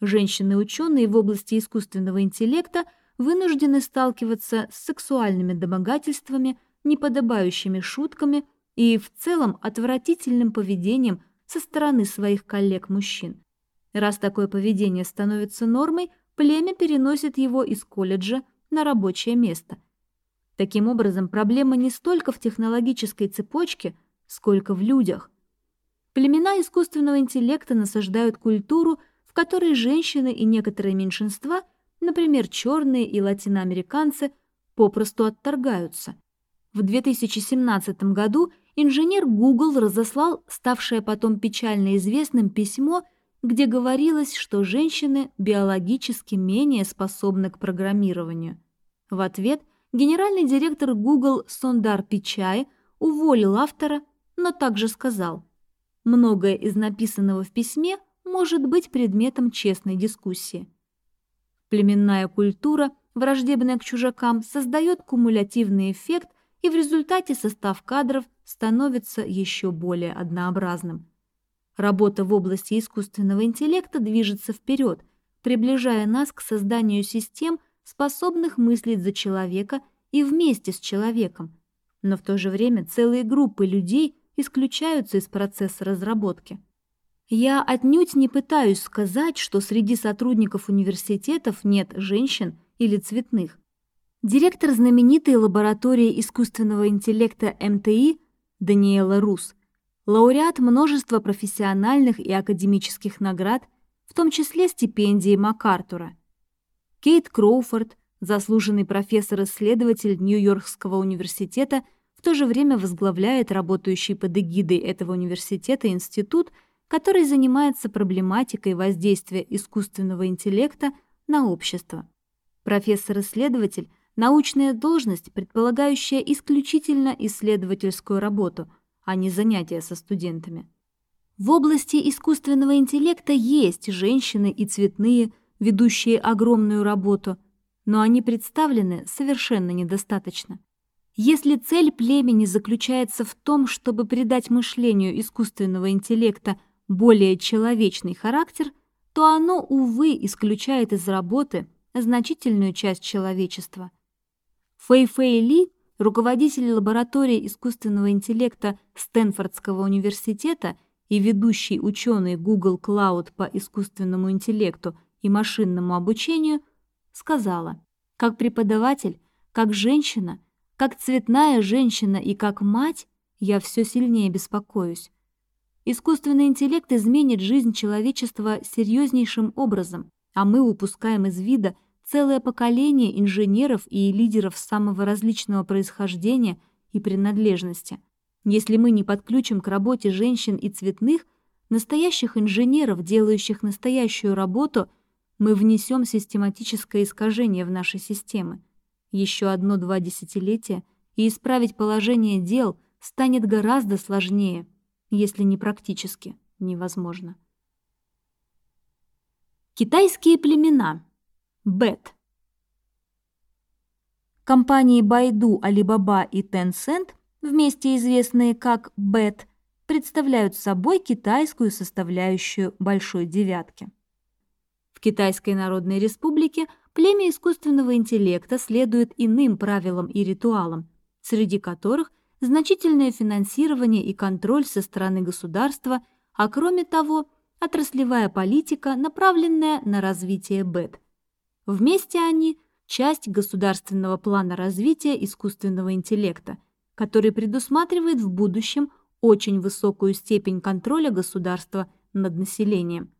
Speaker 1: Женщины-ученые в области искусственного интеллекта вынуждены сталкиваться с сексуальными домогательствами, неподобающими шутками и в целом отвратительным поведением со стороны своих коллег-мужчин. Раз такое поведение становится нормой, племя переносит его из колледжа на рабочее место – Таким образом, проблема не столько в технологической цепочке, сколько в людях. Племена искусственного интеллекта насаждают культуру, в которой женщины и некоторые меньшинства, например, черные и латиноамериканцы, попросту отторгаются. В 2017 году инженер Google разослал ставшее потом печально известным письмо, где говорилось, что женщины биологически менее способны к программированию. В ответ генеральный директор Google Сондар Пичай уволил автора, но также сказал, многое из написанного в письме может быть предметом честной дискуссии. Племенная культура, враждебная к чужакам, создает кумулятивный эффект, и в результате состав кадров становится еще более однообразным. Работа в области искусственного интеллекта движется вперед, приближая нас к созданию систем – способных мыслить за человека и вместе с человеком, но в то же время целые группы людей исключаются из процесса разработки. Я отнюдь не пытаюсь сказать, что среди сотрудников университетов нет женщин или цветных. Директор знаменитой лаборатории искусственного интеллекта МТИ Даниэла Рус, лауреат множества профессиональных и академических наград, в том числе стипендии МакАртура – Кейт Кроуфорд, заслуженный профессор-исследователь Нью-Йоркского университета, в то же время возглавляет работающий под эгидой этого университета институт, который занимается проблематикой воздействия искусственного интеллекта на общество. Профессор-исследователь – научная должность, предполагающая исключительно исследовательскую работу, а не занятия со студентами. В области искусственного интеллекта есть женщины и цветные ведущие огромную работу, но они представлены совершенно недостаточно. Если цель племени заключается в том, чтобы придать мышлению искусственного интеллекта более человечный характер, то оно, увы, исключает из работы значительную часть человечества. Фэй Фэй Ли, руководитель лаборатории искусственного интеллекта Стэнфордского университета и ведущий ученый Google Cloud по искусственному интеллекту и машинному обучению, сказала, как преподаватель, как женщина, как цветная женщина и как мать я все сильнее беспокоюсь. Искусственный интеллект изменит жизнь человечества серьезнейшим образом, а мы упускаем из вида целое поколение инженеров и лидеров самого различного происхождения и принадлежности. Если мы не подключим к работе женщин и цветных, настоящих инженеров, делающих настоящую работу – мы внесем систематическое искажение в наши системы. Еще одно-два десятилетия, и исправить положение дел станет гораздо сложнее, если не практически невозможно. Китайские племена. Бет. Компании Baidu, Alibaba и Tencent, вместе известные как Бет, представляют собой китайскую составляющую большой девятки. Китайской Народной Республике племя искусственного интеллекта следует иным правилам и ритуалам, среди которых значительное финансирование и контроль со стороны государства, а кроме того, отраслевая политика, направленная на развитие БЭТ. Вместе они – часть государственного плана развития искусственного интеллекта, который предусматривает в будущем очень высокую степень контроля государства над населением.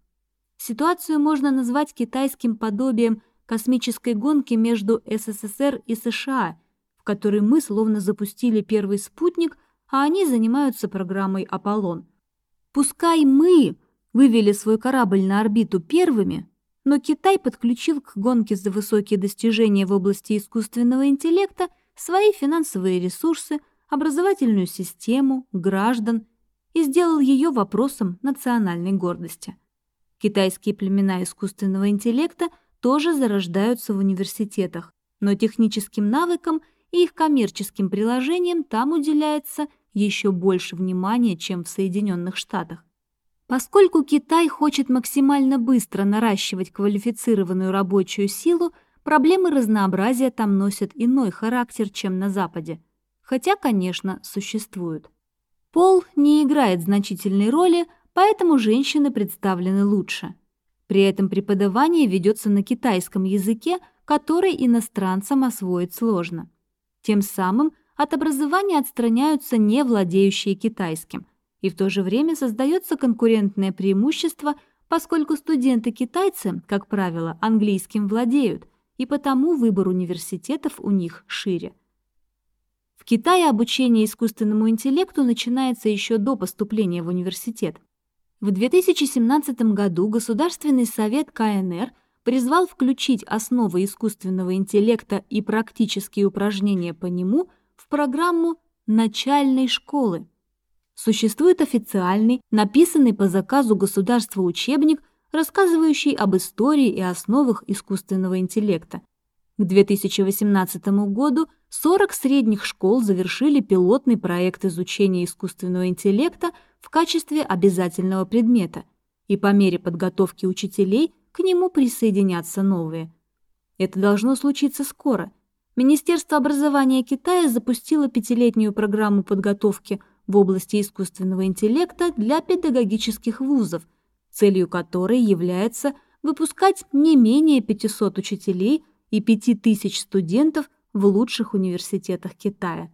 Speaker 1: Ситуацию можно назвать китайским подобием космической гонки между СССР и США, в которой мы словно запустили первый спутник, а они занимаются программой «Аполлон». Пускай мы вывели свой корабль на орбиту первыми, но Китай подключил к гонке за высокие достижения в области искусственного интеллекта свои финансовые ресурсы, образовательную систему, граждан и сделал ее вопросом национальной гордости. Китайские племена искусственного интеллекта тоже зарождаются в университетах, но техническим навыкам и их коммерческим приложениям там уделяется еще больше внимания, чем в Соединенных Штатах. Поскольку Китай хочет максимально быстро наращивать квалифицированную рабочую силу, проблемы разнообразия там носят иной характер, чем на Западе. Хотя, конечно, существуют. Пол не играет значительной роли, поэтому женщины представлены лучше. При этом преподавание ведется на китайском языке, который иностранцам освоить сложно. Тем самым от образования отстраняются не владеющие китайским, и в то же время создается конкурентное преимущество, поскольку студенты-китайцы, как правило, английским владеют, и потому выбор университетов у них шире. В Китае обучение искусственному интеллекту начинается еще до поступления в университет. В 2017 году Государственный совет КНР призвал включить основы искусственного интеллекта и практические упражнения по нему в программу начальной школы. Существует официальный, написанный по заказу государства учебник, рассказывающий об истории и основах искусственного интеллекта. К 2018 году 40 средних школ завершили пилотный проект изучения искусственного интеллекта в качестве обязательного предмета, и по мере подготовки учителей – к нему присоединятся новые. Это должно случиться скоро. Министерство образования Китая запустило пятилетнюю программу подготовки в области искусственного интеллекта для педагогических вузов, целью которой является выпускать не менее 500 учителей и 5000 студентов в лучших университетах Китая.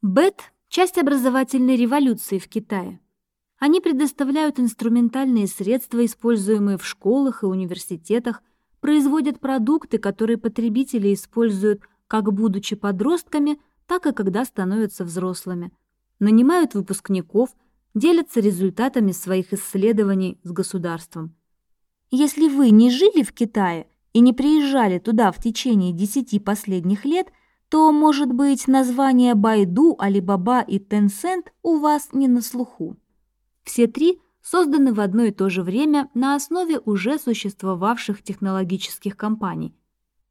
Speaker 1: БЭТ – часть образовательной революции в Китае. Они предоставляют инструментальные средства, используемые в школах и университетах, производят продукты, которые потребители используют как будучи подростками, так и когда становятся взрослыми, нанимают выпускников, делятся результатами своих исследований с государством. Если вы не жили в Китае и не приезжали туда в течение десяти последних лет, то, может быть, названия Байду, Алибаба и Tencent у вас не на слуху. Все три созданы в одно и то же время на основе уже существовавших технологических компаний.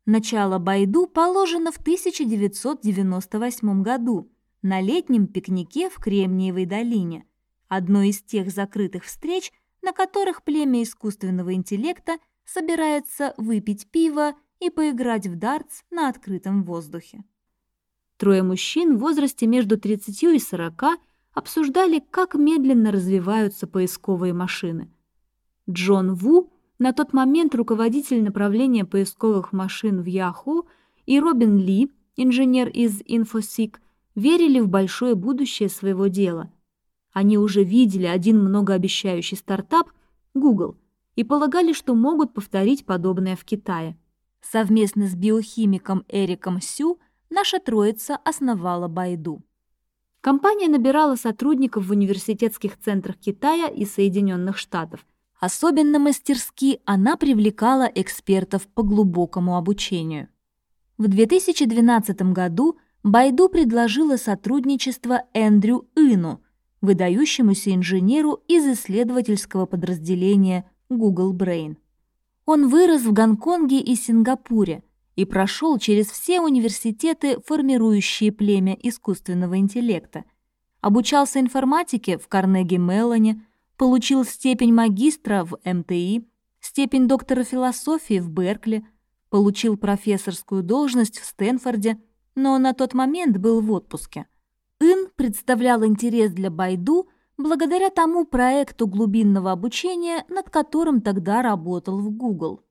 Speaker 1: Начало Байду положено в 1998 году на летнем пикнике в Кремниевой долине, одной из тех закрытых встреч, на которых племя искусственного интеллекта собирается выпить пиво и поиграть в дартс на открытом воздухе. Трое мужчин в возрасте между 30 и 40 обсуждали, как медленно развиваются поисковые машины. Джон Ву, на тот момент руководитель направления поисковых машин в Yahoo, и Робин Ли, инженер из InfoSeek, верили в большое будущее своего дела. Они уже видели один многообещающий стартап Google и полагали, что могут повторить подобное в Китае. Совместно с биохимиком Эриком Сю наша троица основала Байду. Компания набирала сотрудников в университетских центрах Китая и Соединенных Штатов. Особенно мастерски она привлекала экспертов по глубокому обучению. В 2012 году Байду предложила сотрудничество Эндрю Ину, выдающемуся инженеру из исследовательского подразделения Google Brain. Он вырос в Гонконге и Сингапуре – и прошел через все университеты, формирующие племя искусственного интеллекта. Обучался информатике в Карнеги-Меллоне, получил степень магистра в МТИ, степень доктора философии в Беркли, получил профессорскую должность в Стэнфорде, но на тот момент был в отпуске. Ин представлял интерес для Байду благодаря тому проекту глубинного обучения, над которым тогда работал в Google.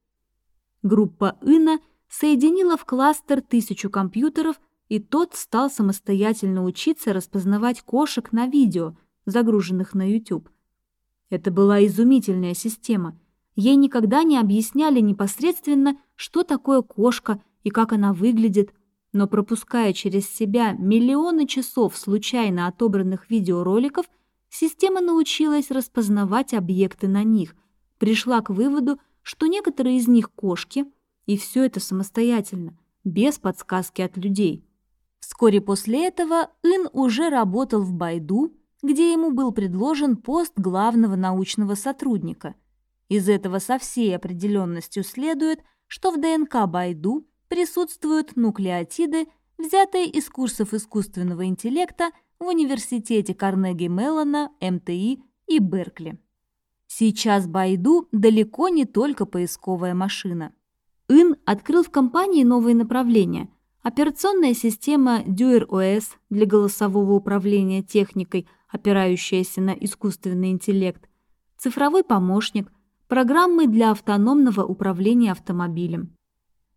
Speaker 1: Группа Ина соединила в кластер тысячу компьютеров, и тот стал самостоятельно учиться распознавать кошек на видео, загруженных на YouTube. Это была изумительная система. Ей никогда не объясняли непосредственно, что такое кошка и как она выглядит – но пропуская через себя миллионы часов случайно отобранных видеороликов, система научилась распознавать объекты на них, пришла к выводу, что некоторые из них кошки, и все это самостоятельно, без подсказки от людей. Вскоре после этого Ин уже работал в Байду, где ему был предложен пост главного научного сотрудника. Из этого со всей определенностью следует, что в ДНК Байду – присутствуют нуклеотиды, взятые из курсов искусственного интеллекта в университете Карнеги Меллона, МТИ и Беркли. Сейчас Байду далеко не только поисковая машина. Ин открыл в компании новые направления. Операционная система DuerOS для голосового управления техникой, опирающаяся на искусственный интеллект, цифровой помощник, программы для автономного управления автомобилем.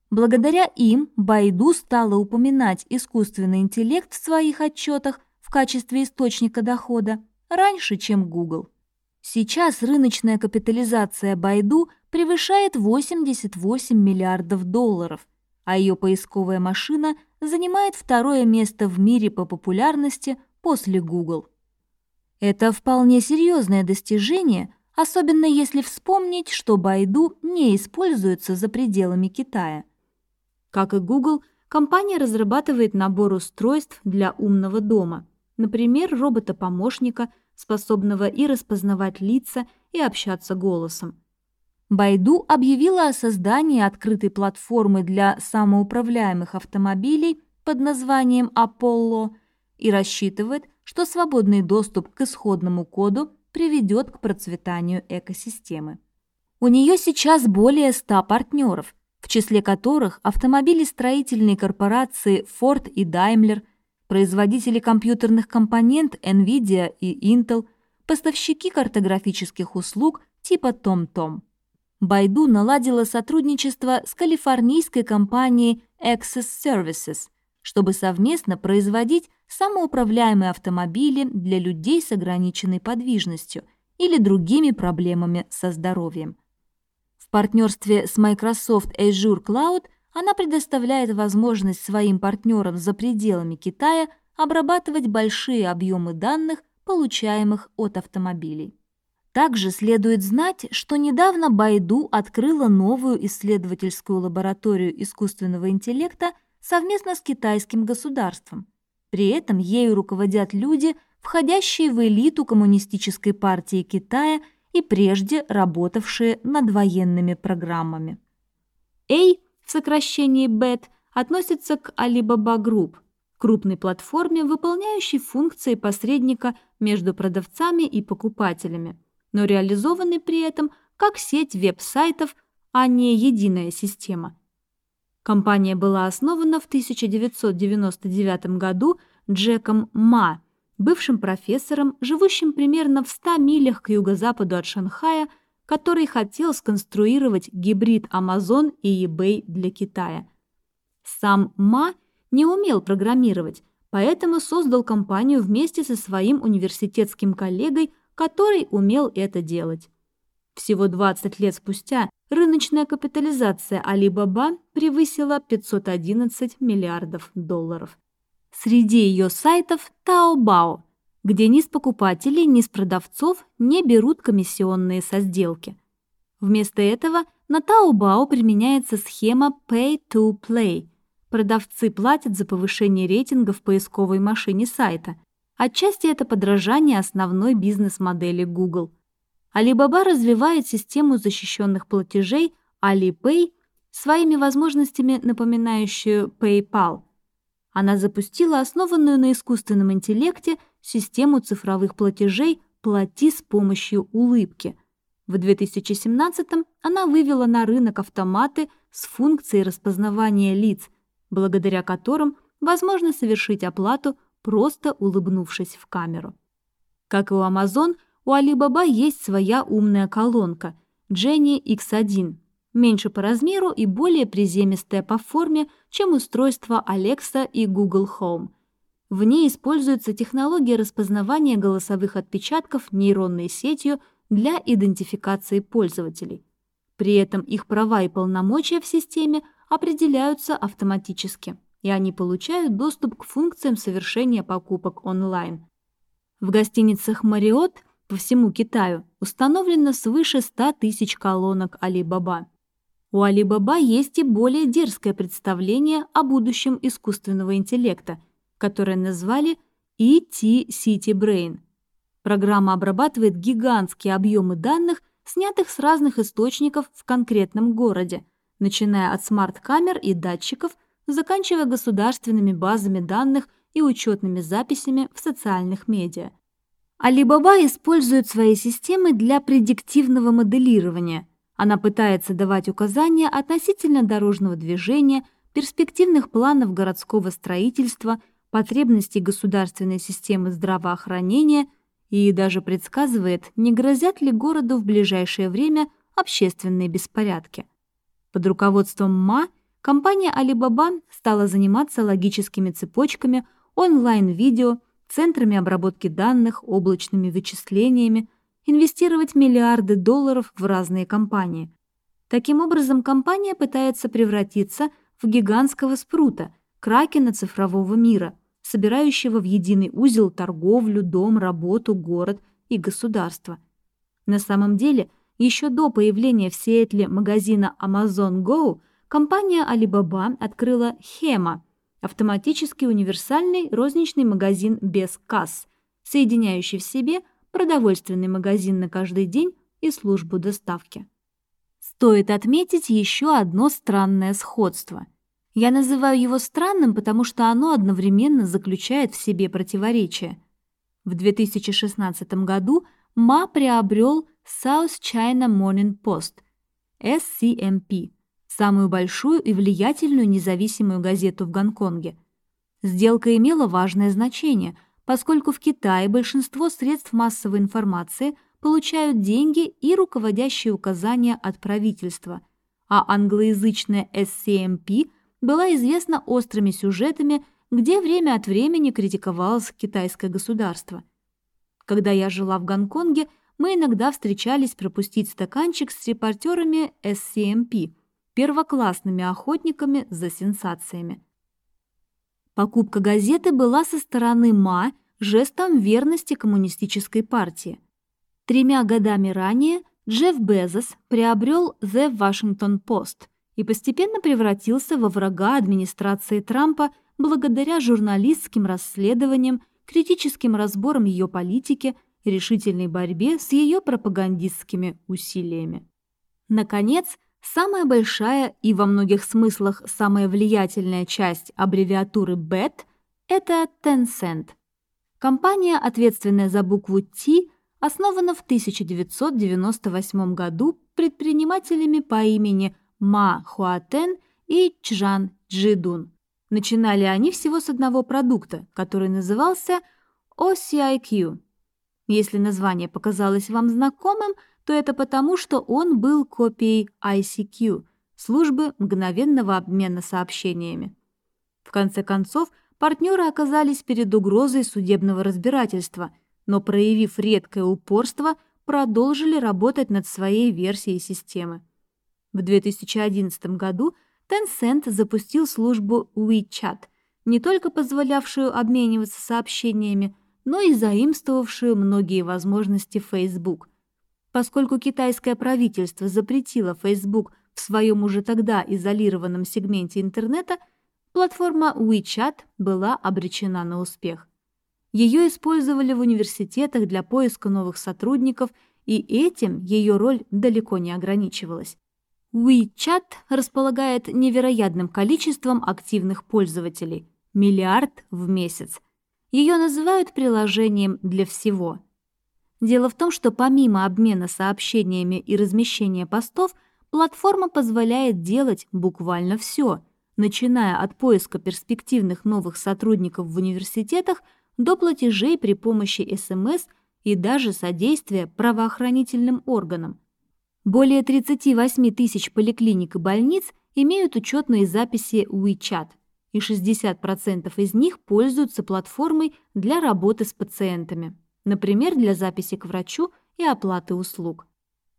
Speaker 1: Благодаря им Байду стала упоминать искусственный интеллект в своих отчетах в качестве источника дохода раньше, чем Google. Сейчас рыночная капитализация Байду превышает 88 миллиардов долларов, а ее поисковая машина занимает второе место в мире по популярности после Google. Это вполне серьезное достижение, особенно если вспомнить, что Байду не используется за пределами Китая. Как и Google, компания разрабатывает набор устройств для умного дома, например, робота-помощника, способного и распознавать лица, и общаться голосом. Байду объявила о создании открытой платформы для самоуправляемых автомобилей под названием Apollo и рассчитывает, что свободный доступ к исходному коду приведет к процветанию экосистемы. У нее сейчас более 100 партнеров, в числе которых автомобилестроительные корпорации Ford и Daimler, производители компьютерных компонент NVIDIA и Intel, поставщики картографических услуг типа TomTom. Байду наладила сотрудничество с калифорнийской компанией Access Services, чтобы совместно производить самоуправляемые автомобили для людей с ограниченной подвижностью или другими проблемами со здоровьем. В партнерстве с Microsoft Azure Cloud она предоставляет возможность своим партнерам за пределами Китая обрабатывать большие объемы данных, получаемых от автомобилей. Также следует знать, что недавно Байду открыла новую исследовательскую лабораторию искусственного интеллекта совместно с китайским государством. При этом ею руководят люди, входящие в элиту Коммунистической партии Китая – и прежде работавшие над военными программами. A в сокращении BET относится к Alibaba Group, крупной платформе, выполняющей функции посредника между продавцами и покупателями, но реализованной при этом как сеть веб-сайтов, а не единая система. Компания была основана в 1999 году Джеком Ма – бывшим профессором, живущим примерно в 100 милях к юго-западу от Шанхая, который хотел сконструировать гибрид Amazon и eBay для Китая. Сам Ма не умел программировать, поэтому создал компанию вместе со своим университетским коллегой, который умел это делать. Всего 20 лет спустя рыночная капитализация Alibaba превысила 511 миллиардов долларов. Среди ее сайтов Taobao, где ни с покупателей, ни с продавцов не берут комиссионные со сделки. Вместо этого на Taobao применяется схема Pay to Play. Продавцы платят за повышение рейтинга в поисковой машине сайта. Отчасти это подражание основной бизнес-модели Google. Alibaba развивает систему защищенных платежей Alipay своими возможностями, напоминающую PayPal – она запустила основанную на искусственном интеллекте систему цифровых платежей «Плати с помощью улыбки». В 2017-м она вывела на рынок автоматы с функцией распознавания лиц, благодаря которым возможно совершить оплату просто улыбнувшись в камеру. Как и у Amazon, у Alibaba есть своя умная колонка Jenny X1, меньше по размеру и более приземистая по форме, чем устройства Alexa и Google Home. В ней используется технология распознавания голосовых отпечатков нейронной сетью для идентификации пользователей. При этом их права и полномочия в системе определяются автоматически, и они получают доступ к функциям совершения покупок онлайн. В гостиницах Marriott по всему Китаю установлено свыше 100 тысяч колонок Alibaba. У Alibaba есть и более дерзкое представление о будущем искусственного интеллекта, которое назвали ET City Brain. Программа обрабатывает гигантские объемы данных, снятых с разных источников в конкретном городе, начиная от смарт-камер и датчиков, заканчивая государственными базами данных и учетными записями в социальных медиа. Alibaba использует свои системы для предиктивного моделирования. Она пытается давать указания относительно дорожного движения, перспективных планов городского строительства, потребностей государственной системы здравоохранения и даже предсказывает, не грозят ли городу в ближайшее время общественные беспорядки. Под руководством МА компания Alibaba стала заниматься логическими цепочками, онлайн-видео, центрами обработки данных, облачными вычислениями, инвестировать миллиарды долларов в разные компании. Таким образом, компания пытается превратиться в гигантского спрута, кракена цифрового мира, собирающего в единый узел торговлю, дом, работу, город и государство. На самом деле, еще до появления в Сиэтле магазина Amazon Go компания Alibaba открыла Hema – автоматический универсальный розничный магазин без касс, соединяющий в себе продовольственный магазин на каждый день и службу доставки. Стоит отметить еще одно странное сходство. Я называю его странным, потому что оно одновременно заключает в себе противоречие. В 2016 году ма приобрел South China Morning Post, SCMP, самую большую и влиятельную независимую газету в Гонконге. Сделка имела важное значение, поскольку в Китае большинство средств массовой информации получают деньги и руководящие указания от правительства, а англоязычная SCMP была известна острыми сюжетами, где время от времени критиковалось китайское государство. Когда я жила в Гонконге, мы иногда встречались пропустить стаканчик с репортерами SCMP – первоклассными охотниками за сенсациями. Покупка газеты была со стороны МА жестом верности коммунистической партии. Тремя годами ранее Джефф Безос приобрел The Washington Post и постепенно превратился во врага администрации Трампа благодаря журналистским расследованиям, критическим разборам ее политики и решительной борьбе с ее пропагандистскими усилиями. Наконец, Самая большая и во многих смыслах самая влиятельная часть аббревиатуры BET – это Tencent. Компания, ответственная за букву T, основана в 1998 году предпринимателями по имени Ма Хуатен и Чжан Джидун. Начинали они всего с одного продукта, который назывался OCIQ. Если название показалось вам знакомым – то это потому, что он был копией ICQ, службы мгновенного обмена сообщениями. В конце концов, партнеры оказались перед угрозой судебного разбирательства, но, проявив редкое упорство, продолжили работать над своей версией системы. В 2011 году Tencent запустил службу WeChat, не только позволявшую обмениваться сообщениями, но и заимствовавшую многие возможности Facebook – Поскольку китайское правительство запретило Facebook в своем уже тогда изолированном сегменте интернета, платформа WeChat была обречена на успех. Ее использовали в университетах для поиска новых сотрудников, и этим ее роль далеко не ограничивалась. WeChat располагает невероятным количеством активных пользователей – миллиард в месяц. Ее называют приложением для всего – Дело в том, что помимо обмена сообщениями и размещения постов, платформа позволяет делать буквально все, начиная от поиска перспективных новых сотрудников в университетах до платежей при помощи СМС и даже содействия правоохранительным органам. Более 38 тысяч поликлиник и больниц имеют учетные записи WeChat, и 60% из них пользуются платформой для работы с пациентами, например, для записи к врачу и оплаты услуг.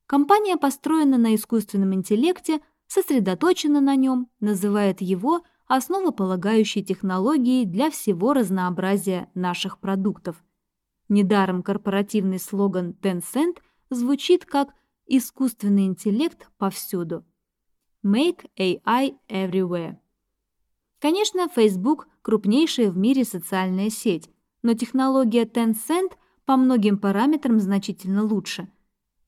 Speaker 1: Компания построена на искусственном интеллекте, сосредоточена на нем, называет его основополагающей технологией для всего разнообразия наших продуктов. Недаром корпоративный слоган Tencent звучит как «искусственный интеллект повсюду». Make AI everywhere. Конечно, Facebook – крупнейшая в мире социальная сеть, но технология Tencent по многим параметрам значительно лучше –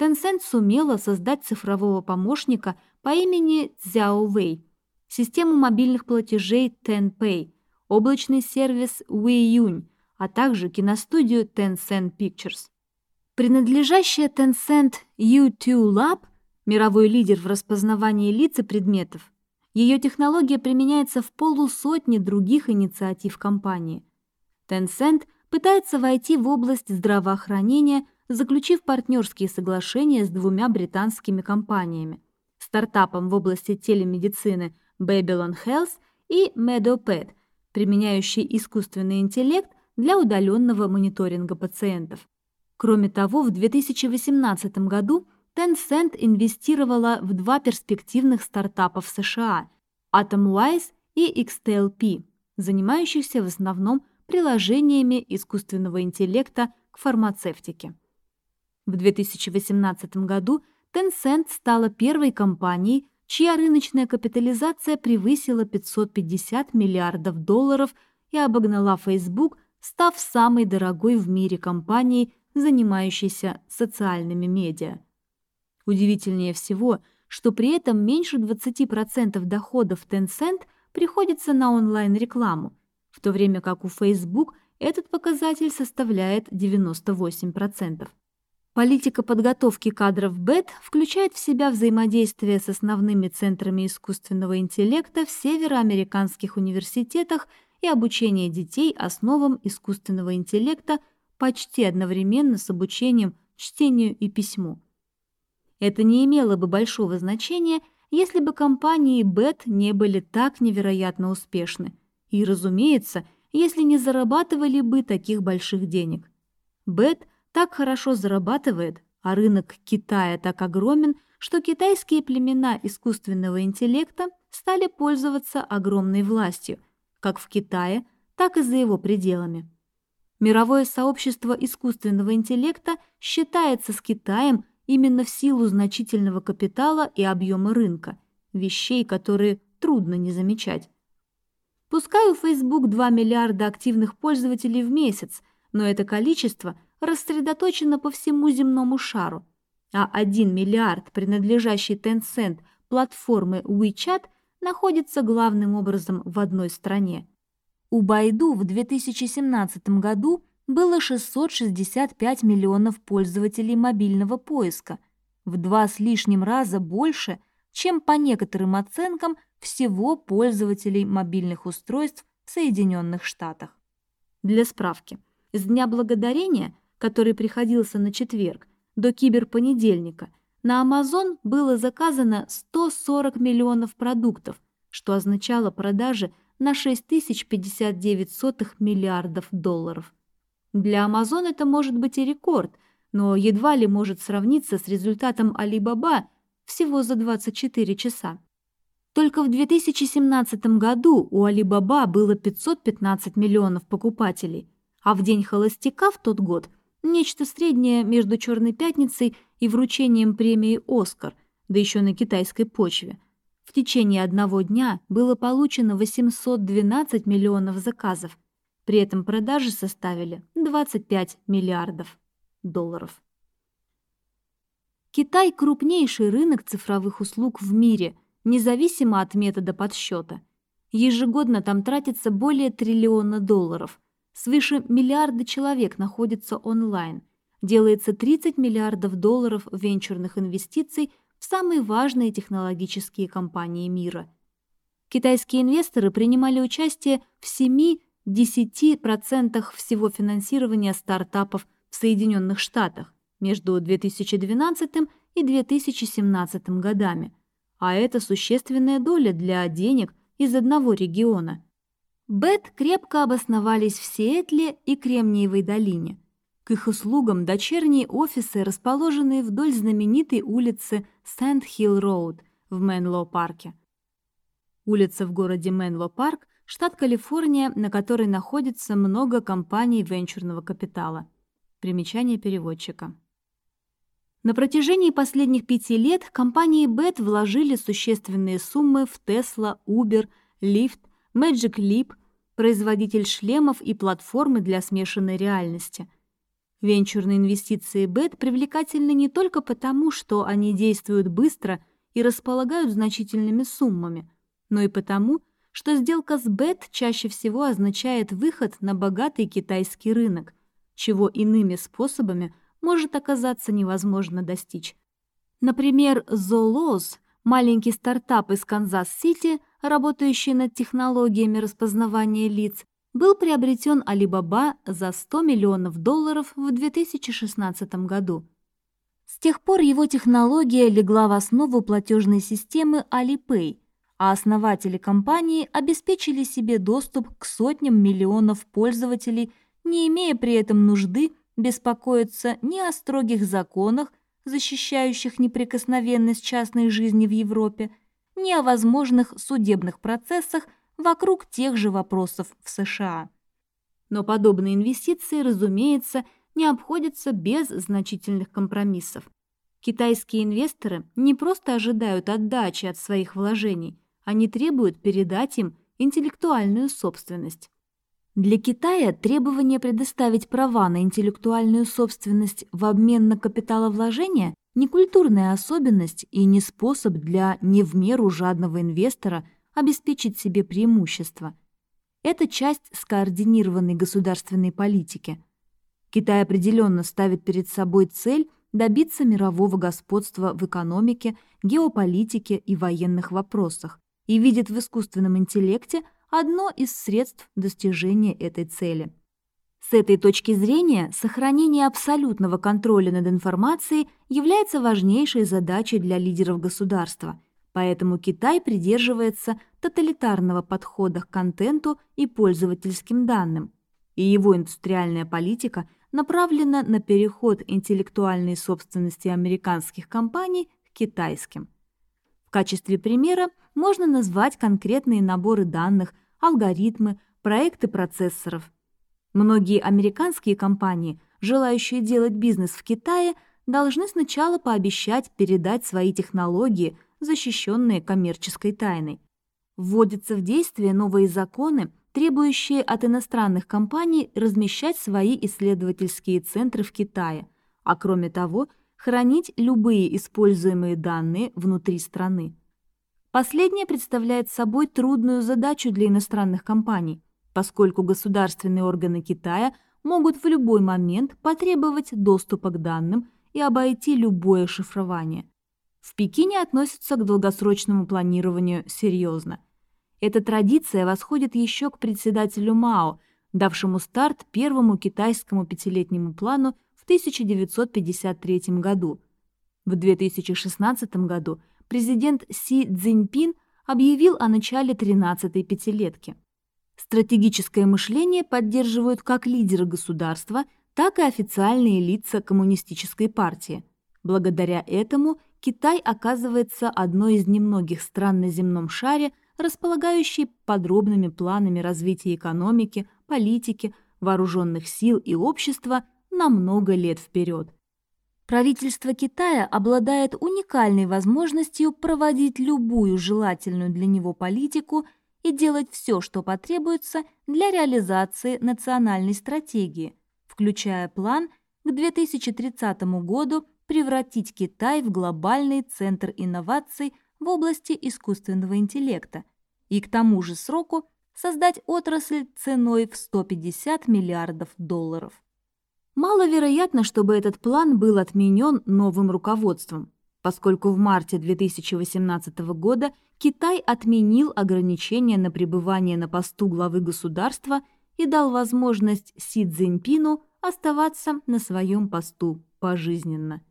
Speaker 1: Tencent сумела создать цифрового помощника по имени Цзяо Вэй, систему мобильных платежей TenPay, облачный сервис WeYun, а также киностудию Tencent Pictures. Принадлежащая Tencent U2 Lab, мировой лидер в распознавании лиц и предметов, ее технология применяется в полусотне других инициатив компании. Tencent пытается войти в область здравоохранения – заключив партнерские соглашения с двумя британскими компаниями – стартапом в области телемедицины Babylon Health и MedoPet, применяющий искусственный интеллект для удаленного мониторинга пациентов. Кроме того, в 2018 году Tencent инвестировала в два перспективных стартапа в США – Atomwise и XTLP, занимающихся в основном приложениями искусственного интеллекта к фармацевтике. В 2018 году Tencent стала первой компанией, чья рыночная капитализация превысила 550 миллиардов долларов и обогнала Facebook, став самой дорогой в мире компанией, занимающейся социальными медиа. Удивительнее всего, что при этом меньше 20% доходов Tencent приходится на онлайн-рекламу, в то время как у Facebook этот показатель составляет 98%. Политика подготовки кадров БЭТ включает в себя взаимодействие с основными центрами искусственного интеллекта в североамериканских университетах и обучение детей основам искусственного интеллекта почти одновременно с обучением чтению и письму. Это не имело бы большого значения, если бы компании БЭТ не были так невероятно успешны. И, разумеется, если не зарабатывали бы таких больших денег. БЭТ так хорошо зарабатывает, а рынок Китая так огромен, что китайские племена искусственного интеллекта стали пользоваться огромной властью, как в Китае, так и за его пределами. Мировое сообщество искусственного интеллекта считается с Китаем именно в силу значительного капитала и объема рынка, вещей, которые трудно не замечать. Пускай у Facebook 2 миллиарда активных пользователей в месяц, но это количество – рассредоточено по всему земному шару, а 1 миллиард, принадлежащий Tencent платформы WeChat, находится главным образом в одной стране. У Байду в 2017 году было 665 миллионов пользователей мобильного поиска, в два с лишним раза больше, чем по некоторым оценкам всего пользователей мобильных устройств в Соединенных Штатах. Для справки, с Дня Благодарения который приходился на четверг, до киберпонедельника, на Amazon было заказано 140 миллионов продуктов, что означало продажи на 6059 миллиардов долларов. Для Amazon это может быть и рекорд, но едва ли может сравниться с результатом Alibaba всего за 24 часа. Только в 2017 году у Alibaba было 515 миллионов покупателей, а в день холостяка в тот год – Нечто среднее между «Черной пятницей» и вручением премии «Оскар», да еще на китайской почве. В течение одного дня было получено 812 миллионов заказов. При этом продажи составили 25 миллиардов долларов. Китай – крупнейший рынок цифровых услуг в мире, независимо от метода подсчета. Ежегодно там тратится более триллиона долларов – Свыше миллиарда человек находится онлайн. Делается 30 миллиардов долларов венчурных инвестиций в самые важные технологические компании мира. Китайские инвесторы принимали участие в 7-10% всего финансирования стартапов в Соединенных Штатах между 2012 и 2017 годами, а это существенная доля для денег из одного региона. Бет крепко обосновались в Сиэтле и Кремниевой долине. К их услугам дочерние офисы, расположенные вдоль знаменитой улицы Сент-Хилл-Роуд в Мэнлоу-парке. Улица в городе Мэнло-парк, штат Калифорния, на которой находится много компаний венчурного капитала. Примечание переводчика. На протяжении последних пяти лет компании BAT вложили существенные суммы в Tesla, Uber, Lyft, Magic Leap, производитель шлемов и платформы для смешанной реальности. Венчурные инвестиции BAT привлекательны не только потому, что они действуют быстро и располагают значительными суммами – но и потому, что сделка с BAT чаще всего означает выход на богатый китайский рынок, чего иными способами может оказаться невозможно достичь. Например, Zoloz, маленький стартап из Канзас-Сити, работающий над технологиями распознавания лиц, был приобретен Alibaba за 100 миллионов долларов в 2016 году. С тех пор его технология легла в основу платежной системы Alipay – а основатели компании обеспечили себе доступ к сотням миллионов пользователей, не имея при этом нужды беспокоиться ни о строгих законах, защищающих неприкосновенность частной жизни в Европе, ни о возможных судебных процессах вокруг тех же вопросов в США. Но подобные инвестиции, разумеется, не обходятся без значительных компромиссов. Китайские инвесторы не просто ожидают отдачи от своих вложений, они требуют передать им интеллектуальную собственность. Для Китая требование предоставить права на интеллектуальную собственность в обмен на капиталовложение – не культурная особенность и не способ для не в меру жадного инвестора обеспечить себе преимущество. Это часть скоординированной государственной политики. Китай определенно ставит перед собой цель добиться мирового господства в экономике, геополитике и военных вопросах, и видит в искусственном интеллекте одно из средств достижения этой цели. С этой точки зрения сохранение абсолютного контроля над информацией является важнейшей задачей для лидеров государства, поэтому Китай придерживается тоталитарного подхода к контенту и пользовательским данным, и его индустриальная политика направлена на переход интеллектуальной собственности американских компаний к китайским – в качестве примера можно назвать конкретные наборы данных, алгоритмы, проекты процессоров. Многие американские компании, желающие делать бизнес в Китае, должны сначала пообещать передать свои технологии, защищенные коммерческой тайной. Вводятся в действие новые законы, требующие от иностранных компаний размещать свои исследовательские центры в Китае, а кроме того – хранить любые используемые данные внутри страны. Последнее представляет собой трудную задачу для иностранных компаний, поскольку государственные органы Китая могут в любой момент потребовать доступа к данным и обойти любое шифрование. В Пекине относятся к долгосрочному планированию серьезно. Эта традиция восходит еще к председателю Мао, давшему старт первому китайскому пятилетнему плану 1953 году. В 2016 году президент Си Цзиньпин объявил о начале 13-й пятилетки. Стратегическое мышление поддерживают как лидеры государства, так и официальные лица коммунистической партии. Благодаря этому Китай оказывается одной из немногих стран на земном шаре, располагающей подробными планами развития экономики, политики, вооруженных сил и общества на много лет вперед. Правительство Китая обладает уникальной возможностью проводить любую желательную для него политику и делать все, что потребуется для реализации национальной стратегии, включая план к 2030 году превратить Китай в глобальный центр инноваций в области искусственного интеллекта и к тому же сроку создать отрасль ценой в 150 миллиардов долларов. Маловероятно, чтобы этот план был отменен новым руководством. поскольку в марте 2018 года Китай отменил ограничения на пребывание на посту главы государства и дал возможность Си Цзиньпину оставаться на своем посту пожизненно.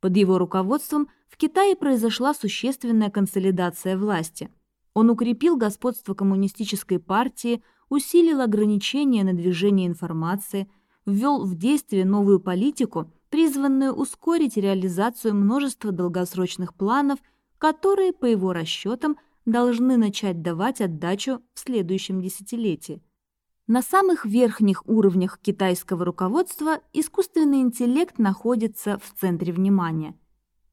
Speaker 1: Под его руководством в Китае произошла существенная консолидация власти. Он укрепил господство коммунистической партии, усилил ограничения на движение информации, ввел в действие новую политику, призванную ускорить реализацию множества долгосрочных планов, которые, по его расчетам, должны начать давать отдачу в следующем десятилетии. На самых верхних уровнях китайского руководства искусственный интеллект находится в центре внимания.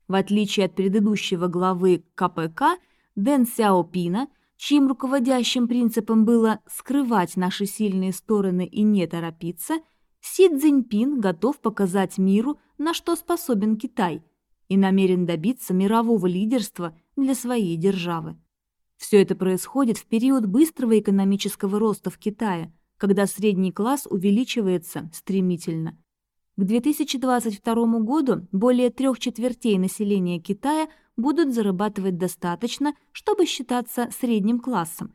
Speaker 1: В отличие от предыдущего главы КПК Дэн Сяопина, чьим руководящим принципом было скрывать наши сильные стороны и не торопиться, Си Цзиньпин готов показать миру, на что способен Китай, и намерен добиться мирового лидерства для своей державы. Все это происходит в период быстрого экономического роста в Китае – когда средний класс увеличивается стремительно. К 2022 году более трех четвертей населения Китая будут зарабатывать достаточно, чтобы считаться средним классом,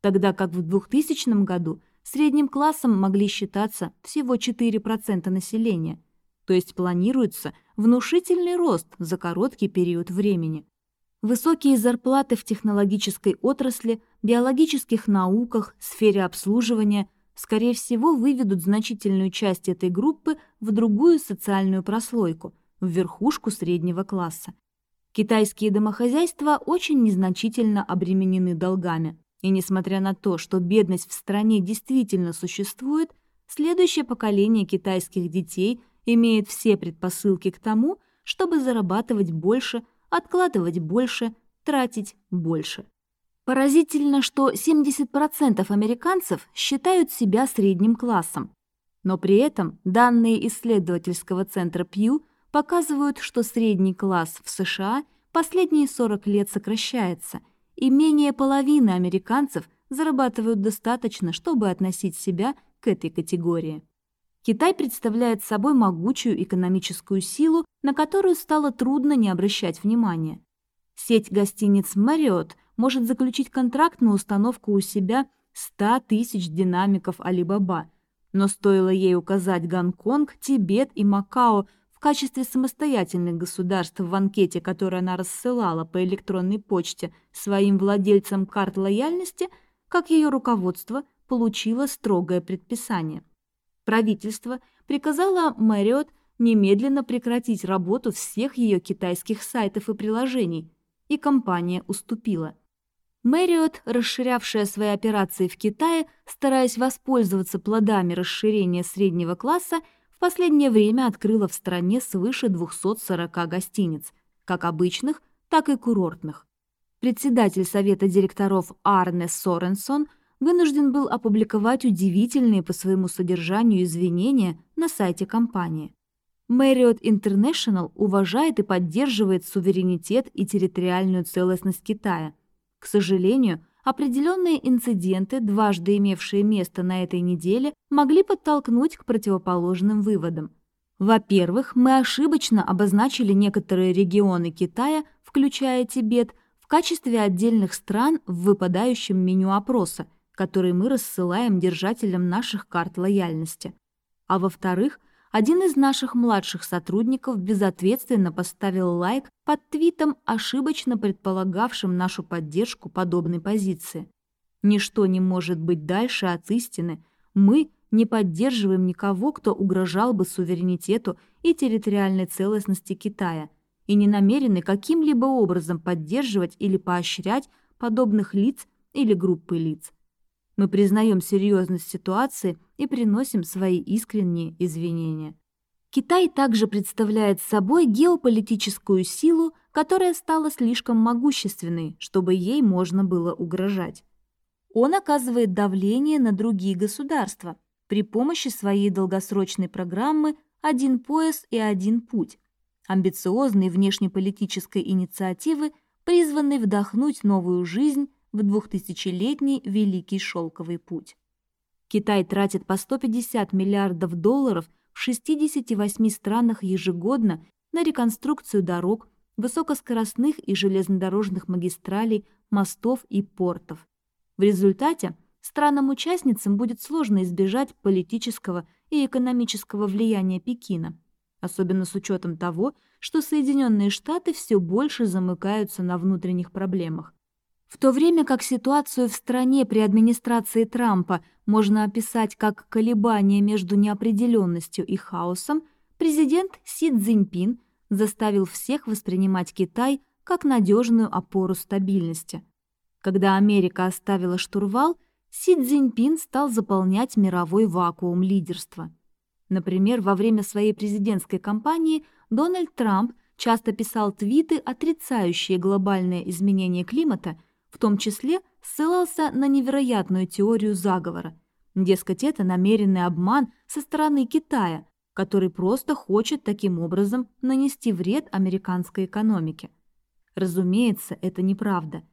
Speaker 1: тогда как в 2000 году средним классом могли считаться всего 4% населения, то есть планируется внушительный рост за короткий период времени. Высокие зарплаты в технологической отрасли, биологических науках, сфере обслуживания скорее всего, выведут значительную часть этой группы в другую социальную прослойку, в верхушку среднего класса. Китайские домохозяйства очень незначительно обременены долгами, и несмотря на то, что бедность в стране действительно существует, следующее поколение китайских детей имеет все предпосылки к тому, чтобы зарабатывать больше, откладывать больше, тратить больше. Поразительно, что 70% американцев считают себя средним классом. Но при этом данные исследовательского центра Pew показывают, что средний класс в США последние 40 лет сокращается, и менее половины американцев зарабатывают достаточно, чтобы относить себя к этой категории. Китай представляет собой могучую экономическую силу, на которую стало трудно не обращать внимания. Сеть гостиниц Marriott – может заключить контракт на установку у себя 100 тысяч динамиков Алибаба. Но стоило ей указать Гонконг, Тибет и Макао качестве самостоятельных государств в анкете, которую она рассылала по электронной почте своим владельцам карт лояльности, как ее руководство получило строгое предписание. Правительство приказало Мэриот немедленно прекратить работу всех ее китайских сайтов и приложений, и компания уступила – Мэриот, расширявшая свои операции в Китае, стараясь воспользоваться плодами расширения среднего класса, последнее время открыла в стране свыше 240 гостиниц, как обычных, так и курортных. Председатель совета директоров Арне Соренсон вынужден был опубликовать удивительные по своему содержанию извинения на сайте компании. Marriott International уважает и поддерживает суверенитет и территориальную целостность Китая – к сожалению, определенные инциденты, дважды имевшие место на этой неделе, могли подтолкнуть к противоположным выводам. Во-первых, мы ошибочно обозначили некоторые регионы Китая, включая Тибет, в качестве отдельных стран в выпадающем меню опроса, который мы рассылаем держателям наших карт лояльности. А во-вторых, один из наших младших сотрудников безответственно поставил лайк под твитом, ошибочно предполагавшим нашу поддержку подобной позиции. Ничто не может быть дальше от истины. Мы не поддерживаем никого, кто угрожал бы суверенитету и территориальной целостности Китая, и не намерены каким-либо образом поддерживать или поощрять подобных лиц или группы лиц. Мы признаем серьезность ситуации и приносим свои искренние извинения. Китай также представляет собой геополитическую силу, которая стала слишком могущественной, чтобы ей можно было угрожать. Он оказывает давление на другие государства при помощи своей долгосрочной программы «Один пояс и один путь», амбициозной внешнеполитической инициативы, призванной вдохнуть новую жизнь в двухтысячелетний Великий Шелковый путь. Китай тратит по 150 миллиардов долларов в 68 странах ежегодно на реконструкцию дорог, высокоскоростных и железнодорожных магистралей, мостов и портов. В результате странам-участницам будет сложно избежать политического и экономического влияния Пекина, особенно с учетом того, что Соединенные Штаты все больше замыкаются на внутренних проблемах. В то время как ситуацию в стране при администрации Трампа можно описать как колебание между неопределенностью и хаосом, президент Си Цзиньпин заставил всех воспринимать Китай как надежную опору стабильности. Когда Америка оставила штурвал, Си Цзиньпин стал заполнять мировой вакуум лидерства. Например, во время своей президентской кампании Дональд Трамп часто писал твиты, отрицающие глобальное изменение климата, в том числе ссылался на невероятную теорию заговора. Дескать, это намеренный обман со стороны Китая, который просто хочет таким образом нанести вред американской экономике. Разумеется, это неправда.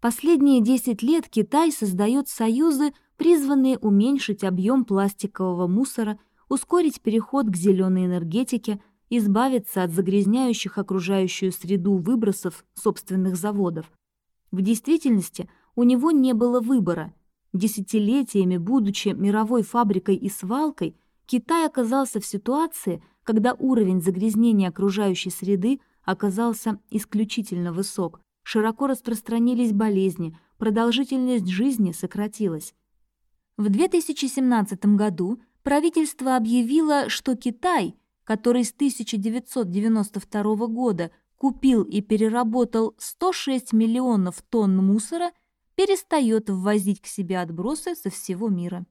Speaker 1: Последние 10 лет Китай создает союзы, призванные уменьшить объем пластикового мусора, ускорить переход к зеленой энергетике, избавиться от загрязняющих окружающую среду выбросов собственных заводов. В действительности у него не было выбора. Десятилетиями будучи мировой фабрикой и свалкой, Китай оказался в ситуации, когда уровень загрязнения окружающей среды оказался исключительно высок, широко распространились болезни, продолжительность жизни сократилась. В 2017 году правительство объявило, что Китай, который с 1992 года купил и переработал 106 миллионов тонн мусора, перестает ввозить к себе отбросы со всего мира.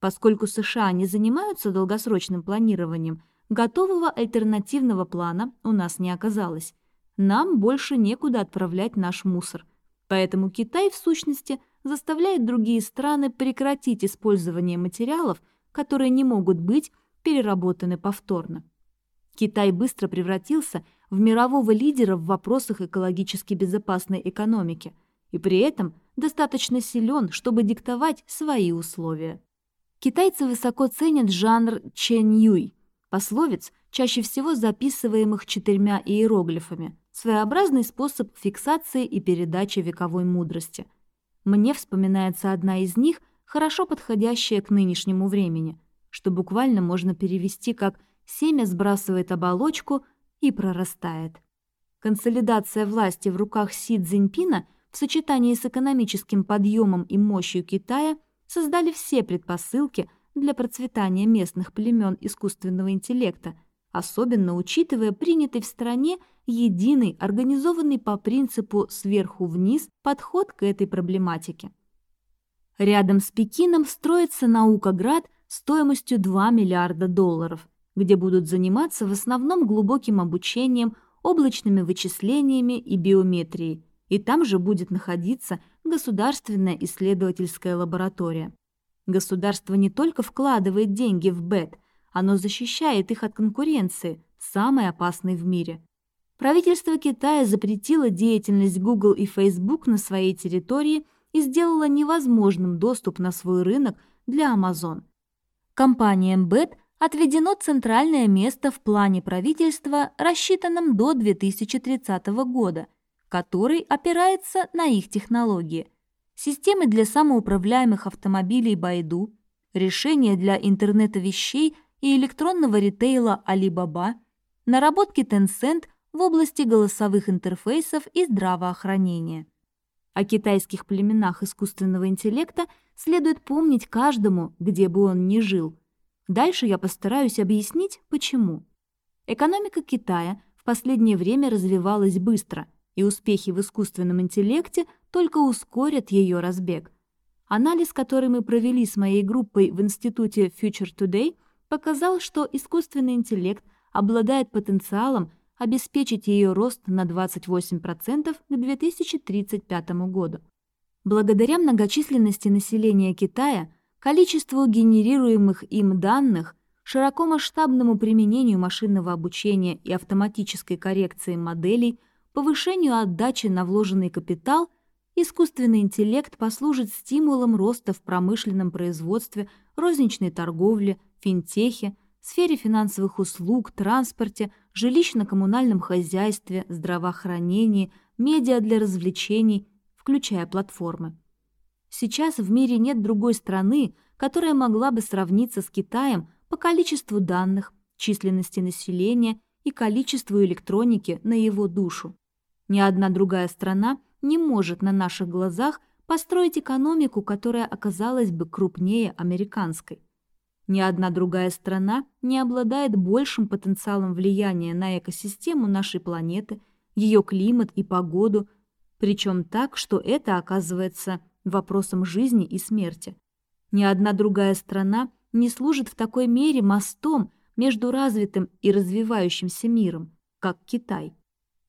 Speaker 1: Поскольку США не занимаются долгосрочным планированием, готового альтернативного плана у нас не оказалось. Нам больше некуда отправлять наш мусор. Поэтому Китай, в сущности, заставляет другие страны прекратить использование материалов, которые не могут быть переработаны повторно. Китай быстро превратился в мирового лидера в вопросах экологически безопасной экономики и при этом достаточно силен, чтобы диктовать свои условия. Китайцы высоко ценят жанр чэнь-юй, пословиц, чаще всего записываемых четырьмя иероглифами, своеобразный способ фиксации и передачи вековой мудрости. Мне вспоминается одна из них, хорошо подходящая к нынешнему времени, что буквально можно перевести как «семя сбрасывает оболочку и прорастает». Консолидация власти в руках Си Цзиньпина в сочетании с экономическим подъемом и мощью Китая – создали все предпосылки для процветания местных племен искусственного интеллекта, особенно учитывая принятый в стране единый, организованный по принципу сверху вниз подход к этой проблематике. Рядом с Пекином строится Наукоград стоимостью 2 миллиарда долларов, где будут заниматься в основном глубоким обучением, облачными вычислениями и биометрией, и там же будет находиться государственная исследовательская лаборатория. Государство не только вкладывает деньги в БЭТ, оно защищает их от конкуренции, самой опасной в мире. Правительство Китая запретило деятельность Google и Facebook на своей территории и сделало невозможным доступ на свой рынок для Amazon. Компаниям БЭТ отведено центральное место в плане правительства, рассчитанном до 2030 года – который опирается на их технологии. Системы для самоуправляемых автомобилей Байду, решения для интернета вещей и электронного ритейла Alibaba, наработки Tencent в области голосовых интерфейсов и здравоохранения. О китайских племенах искусственного интеллекта следует помнить каждому, где бы он ни жил. Дальше я постараюсь объяснить, почему. Экономика Китая в последнее время развивалась быстро – и успехи в искусственном интеллекте только ускорят ее разбег. Анализ, который мы провели с моей группой в институте Future Today, показал, что искусственный интеллект обладает потенциалом обеспечить ее рост на 28% к 2035 году. Благодаря многочисленности населения Китая, количеству генерируемых им данных, широкомасштабному применению машинного обучения и автоматической коррекции моделей – повышению отдачи на вложенный капитал, искусственный интеллект послужит стимулом роста в промышленном производстве, розничной торговле, финтехе, сфере финансовых услуг, транспорте, жилищно-коммунальном хозяйстве, здравоохранении, медиа для развлечений, включая платформы. Сейчас в мире нет другой страны, которая могла бы сравниться с Китаем по количеству данных, численности населения и количеству электроники на его душу. Ни одна другая страна не может на наших глазах построить экономику, которая оказалась бы крупнее американской. Ни одна другая страна не обладает большим потенциалом влияния на экосистему нашей планеты, ее климат и погоду, причем так, что это оказывается вопросом жизни и смерти. Ни одна другая страна не служит в такой мере мостом между развитым и развивающимся миром, как Китай.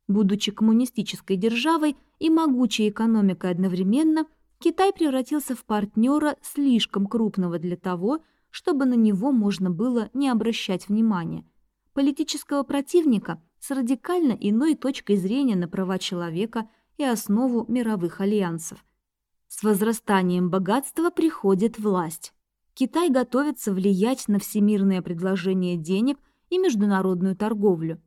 Speaker 1: Будучи коммунистической державой и могучей экономикой одновременно, Китай превратился в партнера слишком крупного для того, чтобы на него можно было не обращать внимания. Политического противника с радикально иной точкой зрения на права человека и основу мировых альянсов. С возрастанием богатства приходит власть. Китай готовится влиять на всемирное предложение денег и международную торговлю.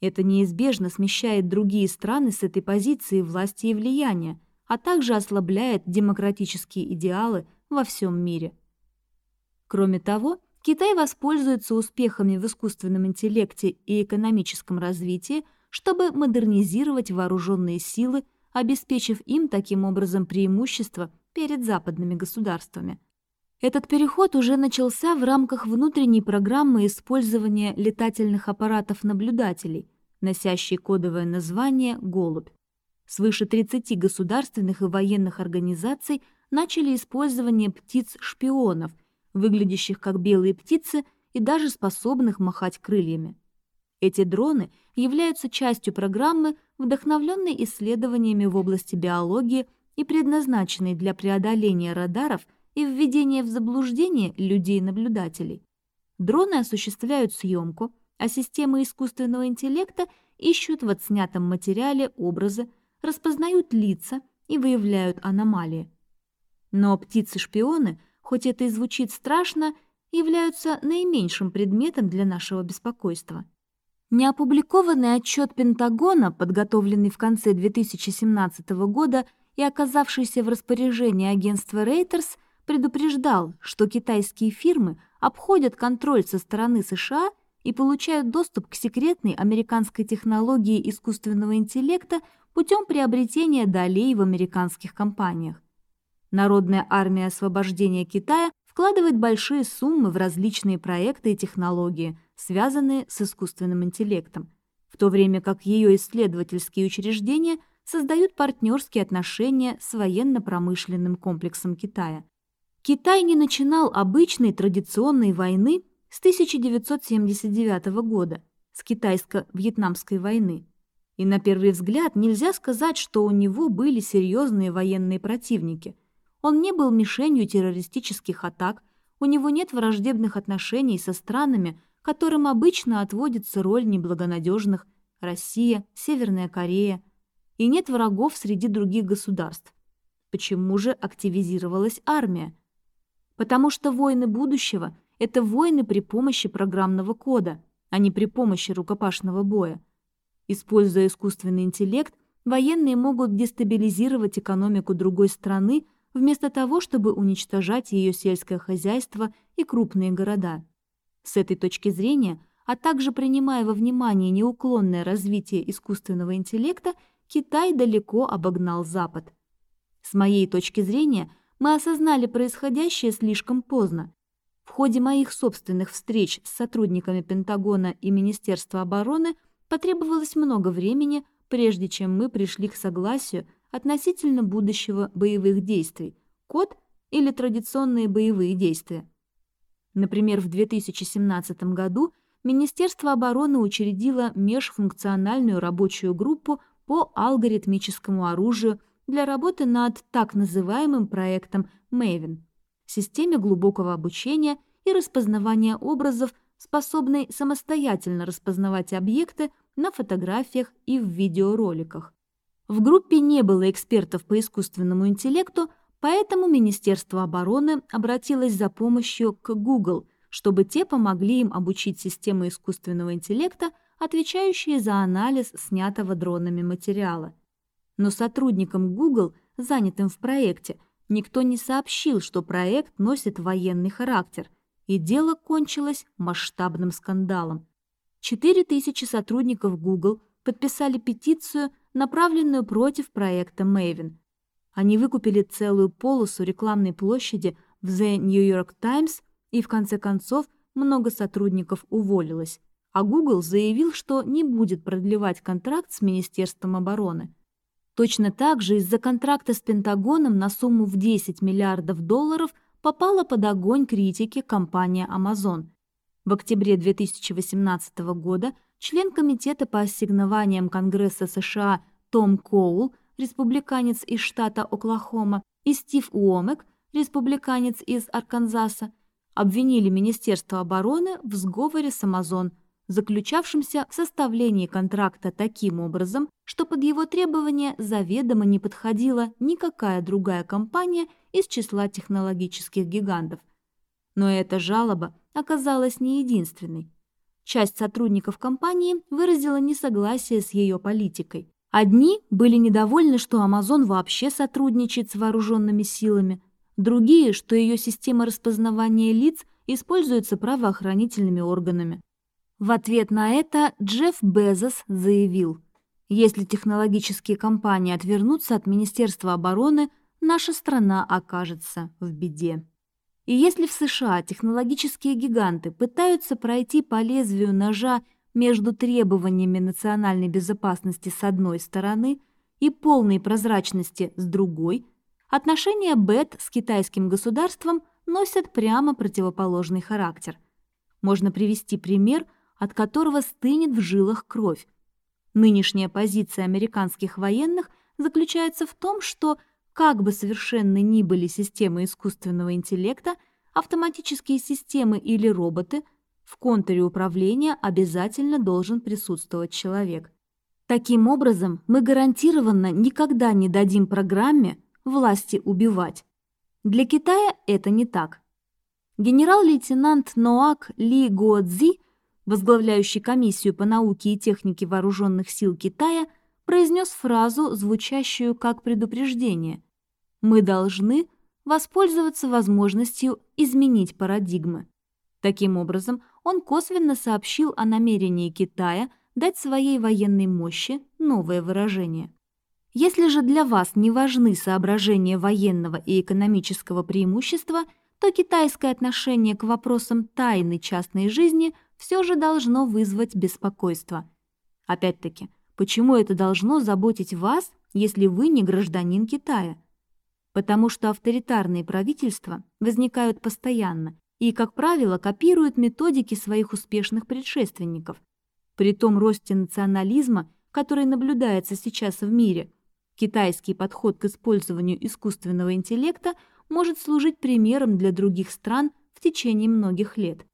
Speaker 1: Это неизбежно смещает другие страны с этой позиции власти и влияния, а также ослабляет демократические идеалы во всем мире. Кроме того, Китай воспользуется успехами в искусственном интеллекте и экономическом развитии, чтобы модернизировать вооруженные силы, обеспечив им таким образом преимущество перед западными государствами. Этот переход уже начался в рамках внутренней программы использования летательных аппаратов-наблюдателей, носящей кодовое название «Голубь». Свыше 30 государственных и военных организаций начали использование птиц-шпионов – выглядящих как белые птицы и даже способных махать крыльями. Эти дроны являются частью программы, вдохновленной исследованиями в области биологии и предназначенной для преодоления радаров и введения в заблуждение людей-наблюдателей. Дроны осуществляют съемку, а системы искусственного интеллекта ищут в отснятом материале образы, распознают лица и выявляют аномалии. Но птицы-шпионы хоть это и звучит страшно, являются наименьшим предметом для нашего беспокойства. Неопубликованный отчет Пентагона, подготовленный в конце 2017 года и оказавшийся в распоряжении агентства Reuters, предупреждал, что китайские фирмы обходят контроль со стороны США и получают доступ к секретной американской технологии искусственного интеллекта путем приобретения долей в американских компаниях. Народная армия освобождения Китая вкладывает большие суммы в различные проекты и технологии, связанные с искусственным интеллектом, в то время как ее исследовательские учреждения создают партнерские отношения с военно-промышленным комплексом Китая. Китай не начинал обычной традиционной войны с 1979 года, с китайско-вьетнамской войны. И на первый взгляд нельзя сказать, что у него были серьезные военные противники – он не был мишенью террористических атак, у него нет враждебных отношений со странами, которым обычно отводится роль неблагонадежных Россия, Северная Корея, и нет врагов среди других государств. Почему же активизировалась армия? Потому что войны будущего – это войны при помощи программного кода, а не при помощи рукопашного боя. Используя искусственный интеллект, военные могут дестабилизировать экономику другой страны – вместо того, чтобы уничтожать ее сельское хозяйство и крупные города. С этой точки зрения, а также принимая во внимание неуклонное развитие искусственного интеллекта, Китай далеко обогнал Запад. С моей точки зрения, мы осознали происходящее слишком поздно. В ходе моих собственных встреч с сотрудниками Пентагона и Министерства обороны потребовалось много времени, прежде чем мы пришли к согласию относительно будущего боевых действий, код или традиционные боевые действия. Например, в 2017 году Министерство обороны учредило межфункциональную рабочую группу по алгоритмическому оружию для работы над так называемым проектом Maven – системе глубокого обучения и распознавания образов, способной самостоятельно распознавать объекты на фотографиях и в видеороликах. В группе не было экспертов по искусственному интеллекту, поэтому Министерство обороны обратилось за помощью к Google, чтобы те помогли им обучить системы искусственного интеллекта отвечающие за анализ снятого дронами материала. Но сотрудникам Google, занятым в проекте, никто не сообщил, что проект носит военный характер, и дело кончилось масштабным скандалом. 4000 сотрудников Google подписали петицию, направленную против проекта Maven. Они выкупили целую полосу рекламной площади в The New York Times, и в конце концов много сотрудников уволилось, а Google заявил, что не будет продлевать контракт с Министерством обороны. Точно так же из-за контракта с Пентагоном на сумму в 10 миллиардов долларов попала под огонь критики компания Amazon. В октябре 2018 года член Комитета по ассигнованиям Конгресса США Том Коул, республиканец из штата Оклахома, и Стив Уомек, республиканец из Арканзаса, обвинили Министерство обороны в сговоре с Amazon – заключавшимся в составлении контракта таким образом, что под его требования заведомо не подходила никакая другая компания из числа технологических гигантов. Но эта жалоба оказалась не единственной. Часть сотрудников компании выразила несогласие с ее политикой. Одни были недовольны, что Amazon вообще сотрудничает с вооруженными силами, другие, что ее система распознавания лиц используется правоохранительными органами. В ответ на это Джефф Безос заявил, если технологические компании отвернутся от Министерства обороны, наша страна окажется в беде. И если в США технологические гиганты пытаются пройти по лезвию ножа между требованиями национальной безопасности с одной стороны и полной прозрачности с другой, отношения БЭТ с китайским государством носят прямо противоположный характер. Можно привести пример – от которого стынет в жилах кровь. Нынешняя позиция американских военных заключается в том, что, как бы совершенны ни были системы искусственного интеллекта, автоматические системы или роботы, в контуре управления обязательно должен присутствовать человек. Таким образом, мы гарантированно никогда не дадим программе власти убивать. Для Китая это не так. Генерал-лейтенант Ноак Ли Гуодзи возглавляющий комиссию по науке и технике вооруженных сил Китая, произнес фразу, звучащую как предупреждение. «Мы должны воспользоваться возможностью изменить парадигмы». Таким образом, он косвенно сообщил о намерении Китая дать своей военной мощи новое выражение. Если же для вас не важны соображения военного и экономического преимущества, то китайское отношение к вопросам тайны частной жизни – все же должно вызвать беспокойство. Опять-таки, почему это должно заботить вас, если вы не гражданин Китая? Потому что авторитарные правительства возникают постоянно и, как правило, копируют методики своих успешных предшественников. При том росте национализма, который наблюдается сейчас в мире, китайский подход к использованию искусственного интеллекта может служить примером для других стран в течение многих лет.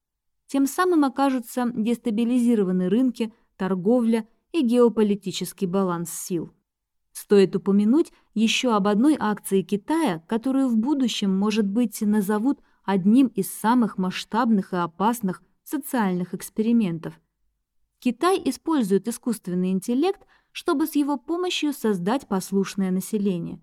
Speaker 1: Тем самым окажутся дестабилизированы рынки, торговля и геополитический баланс сил. Стоит упомянуть еще об одной акции Китая, которую в будущем, может быть, назовут одним из самых масштабных и опасных социальных экспериментов. Китай использует искусственный интеллект, чтобы с его помощью создать послушное население.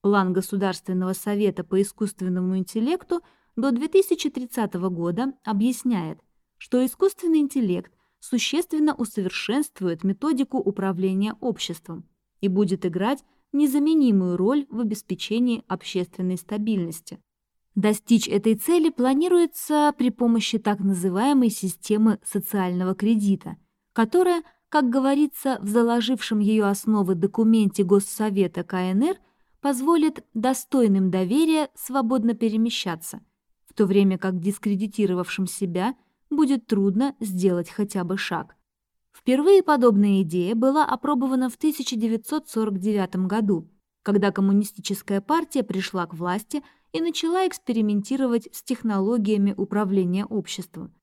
Speaker 1: План Государственного совета по искусственному интеллекту до 2030 года объясняет – что искусственный интеллект существенно усовершенствует методику управления обществом и будет играть незаменимую роль в обеспечении общественной стабильности. Достичь этой цели планируется при помощи так называемой системы социального кредита, которая, как говорится в заложившем ее основы документе Госсовета КНР, позволит достойным доверия свободно перемещаться, в то время как дискредитировавшим себя – будет трудно сделать хотя бы шаг. Впервые подобная идея была опробована в 1949 году, когда коммунистическая партия пришла к власти и начала экспериментировать с технологиями управления обществом.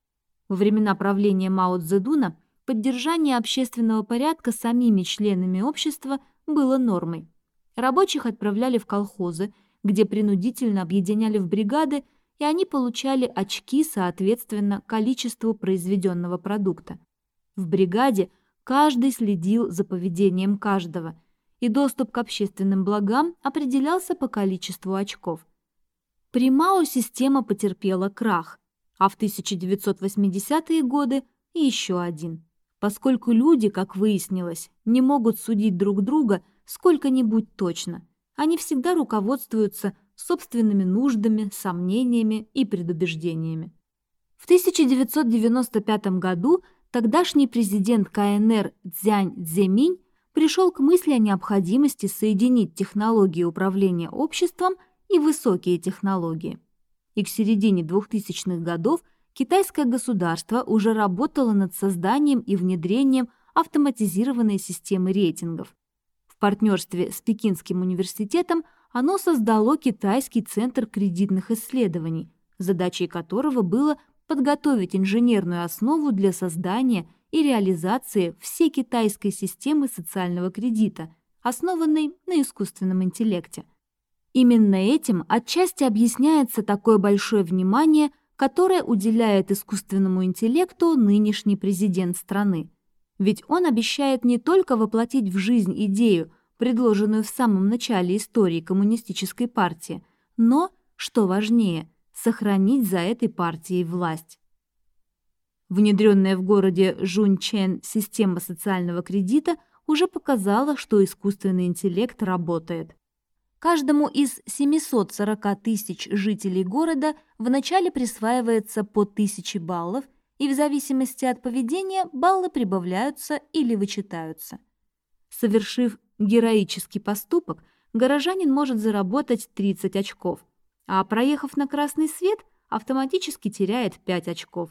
Speaker 1: Во времена правления Мао Цзэдуна поддержание общественного порядка самими членами общества было нормой. Рабочих отправляли в колхозы, где принудительно объединяли в бригады и они получали очки соответственно количеству произведенного продукта. В бригаде каждый следил за поведением каждого, и доступ к общественным благам определялся по количеству очков. При МАО система потерпела крах, а в 1980-е годы еще один, поскольку люди, как выяснилось, не могут судить друг друга сколько-нибудь точно. Они всегда руководствуются собственными нуждами, сомнениями и предубеждениями. В 1995 году тогдашний президент КНР Цзянь Цземинь пришел к мысли о необходимости соединить технологии управления обществом и высокие технологии. И к середине 2000-х годов китайское государство уже работало над созданием и внедрением автоматизированной системы рейтингов. В партнерстве с Пекинским университетом оно создало Китайский центр кредитных исследований, задачей которого было подготовить инженерную основу для создания и реализации всей китайской системы социального кредита, основанной на искусственном интеллекте. Именно этим отчасти объясняется такое большое внимание, которое уделяет искусственному интеллекту нынешний президент страны. Ведь он обещает не только воплотить в жизнь идею, предложенную в самом начале истории коммунистической партии, но, что важнее, сохранить за этой партией власть. Внедренная в городе Жунчэн система социального кредита уже показала, что искусственный интеллект работает. Каждому из 740 тысяч жителей города вначале присваивается по 1000 баллов, и в зависимости от поведения баллы прибавляются или вычитаются. Совершив героический поступок, горожанин может заработать 30 очков, а проехав на красный свет, автоматически теряет 5 очков.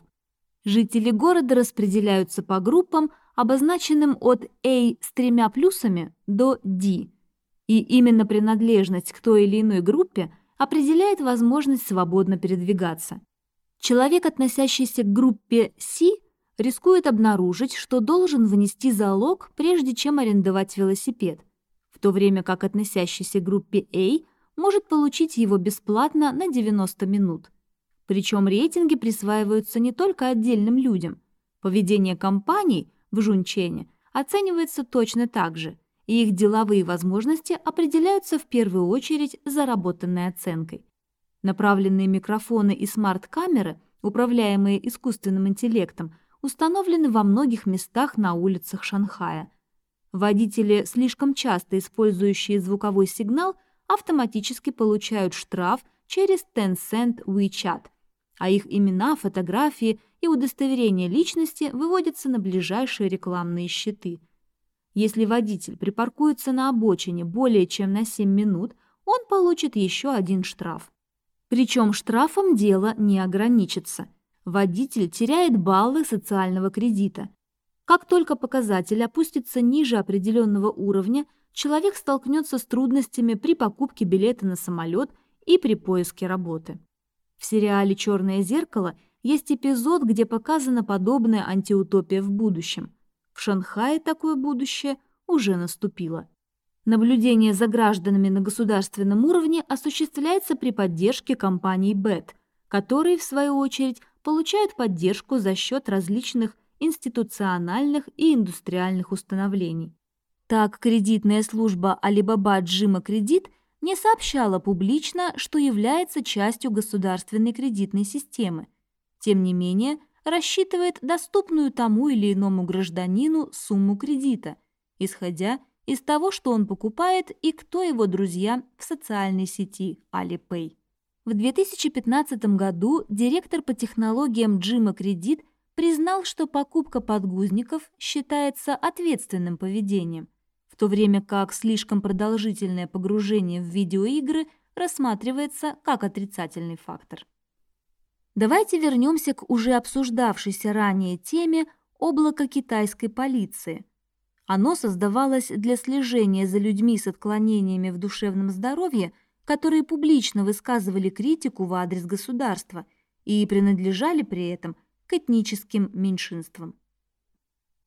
Speaker 1: Жители города распределяются по группам, обозначенным от A с тремя плюсами до D – и именно принадлежность к той или иной группе определяет возможность свободно передвигаться. Человек, относящийся к группе C, рискует обнаружить, что должен внести залог, прежде чем арендовать велосипед, в то время как относящийся к группе A может получить его бесплатно на 90 минут. Причем рейтинги присваиваются не только отдельным людям. Поведение компаний в Жунчене оценивается точно так же – и их деловые возможности определяются в первую очередь заработанной оценкой. Направленные микрофоны и смарт-камеры, управляемые искусственным интеллектом, установлены во многих местах на улицах Шанхая. Водители, слишком часто использующие звуковой сигнал, автоматически получают штраф через Tencent WeChat, а их имена, фотографии и удостоверения личности выводятся на ближайшие рекламные щиты – если водитель припаркуется на обочине более чем на 7 минут, он получит еще один штраф. Причем штрафом дело не ограничится. Водитель теряет баллы социального кредита. Как только показатель опустится ниже определенного уровня, человек столкнется с трудностями при покупке билета на самолет и при поиске работы. В сериале «Черное зеркало» есть эпизод, где показана подобная антиутопия в будущем – в Шанхае такое будущее уже наступило. Наблюдение за гражданами на государственном уровне осуществляется при поддержке компаний БЭТ, которые, в свою очередь, получают поддержку за счет различных институциональных и индустриальных установлений. Так, кредитная служба Alibaba Джима Кредит не сообщала публично, что является частью государственной кредитной системы. Тем не менее, рассчитывает доступную тому или иному гражданину сумму кредита, исходя из того, что он покупает и кто его друзья в социальной сети Alipay. В 2015 году директор по технологиям Джима Кредит признал, что покупка подгузников считается ответственным поведением, в то время как слишком продолжительное погружение в видеоигры рассматривается как отрицательный фактор. Давайте вернемся к уже обсуждавшейся ранее теме облака китайской полиции. Оно создавалось для слежения за людьми с отклонениями в душевном здоровье, которые публично высказывали критику в адрес государства и принадлежали при этом к этническим меньшинствам.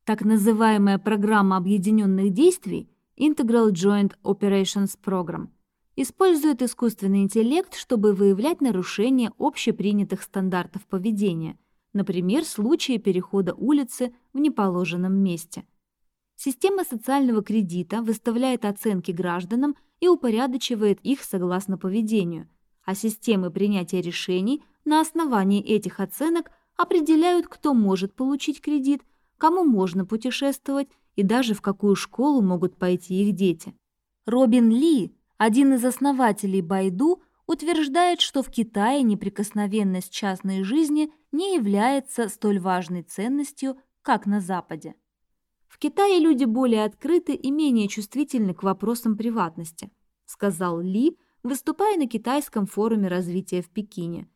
Speaker 1: Так называемая программа объединенных действий Integral Joint Operations Program – использует искусственный интеллект, чтобы выявлять нарушения общепринятых стандартов поведения, например, случаи перехода улицы в неположенном месте. Система социального кредита выставляет оценки гражданам и упорядочивает их согласно поведению, а системы принятия решений на основании этих оценок определяют, кто может получить кредит, кому можно путешествовать и даже в какую школу могут пойти их дети. Робин Ли, один из основателей Байду, утверждает, что в Китае неприкосновенность частной жизни не является столь важной ценностью, как на Западе. В Китае люди более открыты и менее чувствительны к вопросам приватности, сказал Ли, выступая на китайском форуме развития в Пекине.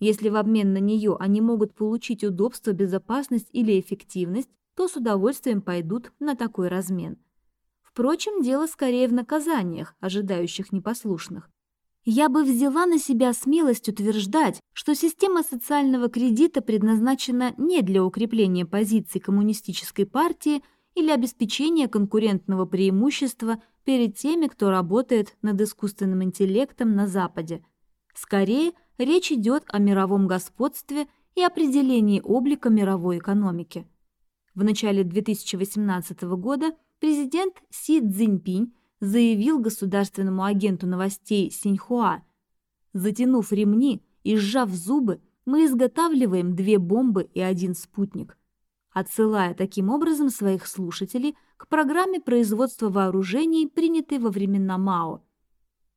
Speaker 1: Если в обмен на нее они могут получить удобство, безопасность или эффективность, то с удовольствием пойдут на такой размен. Впрочем, дело скорее в наказаниях, ожидающих непослушных. Я бы взяла на себя смелость утверждать, что система социального кредита предназначена не для укрепления позиций коммунистической партии – или обеспечение конкурентного преимущества перед теми, кто работает над искусственным интеллектом на Западе. Скорее, речь идет о мировом господстве и определении облика мировой экономики. В начале 2018 года президент Си Цзиньпинь заявил государственному агенту новостей Синьхуа, «Затянув ремни и сжав зубы, мы изготавливаем две бомбы и один спутник отсылая таким образом своих слушателей к программе производства вооружений, принятой во времена Мао.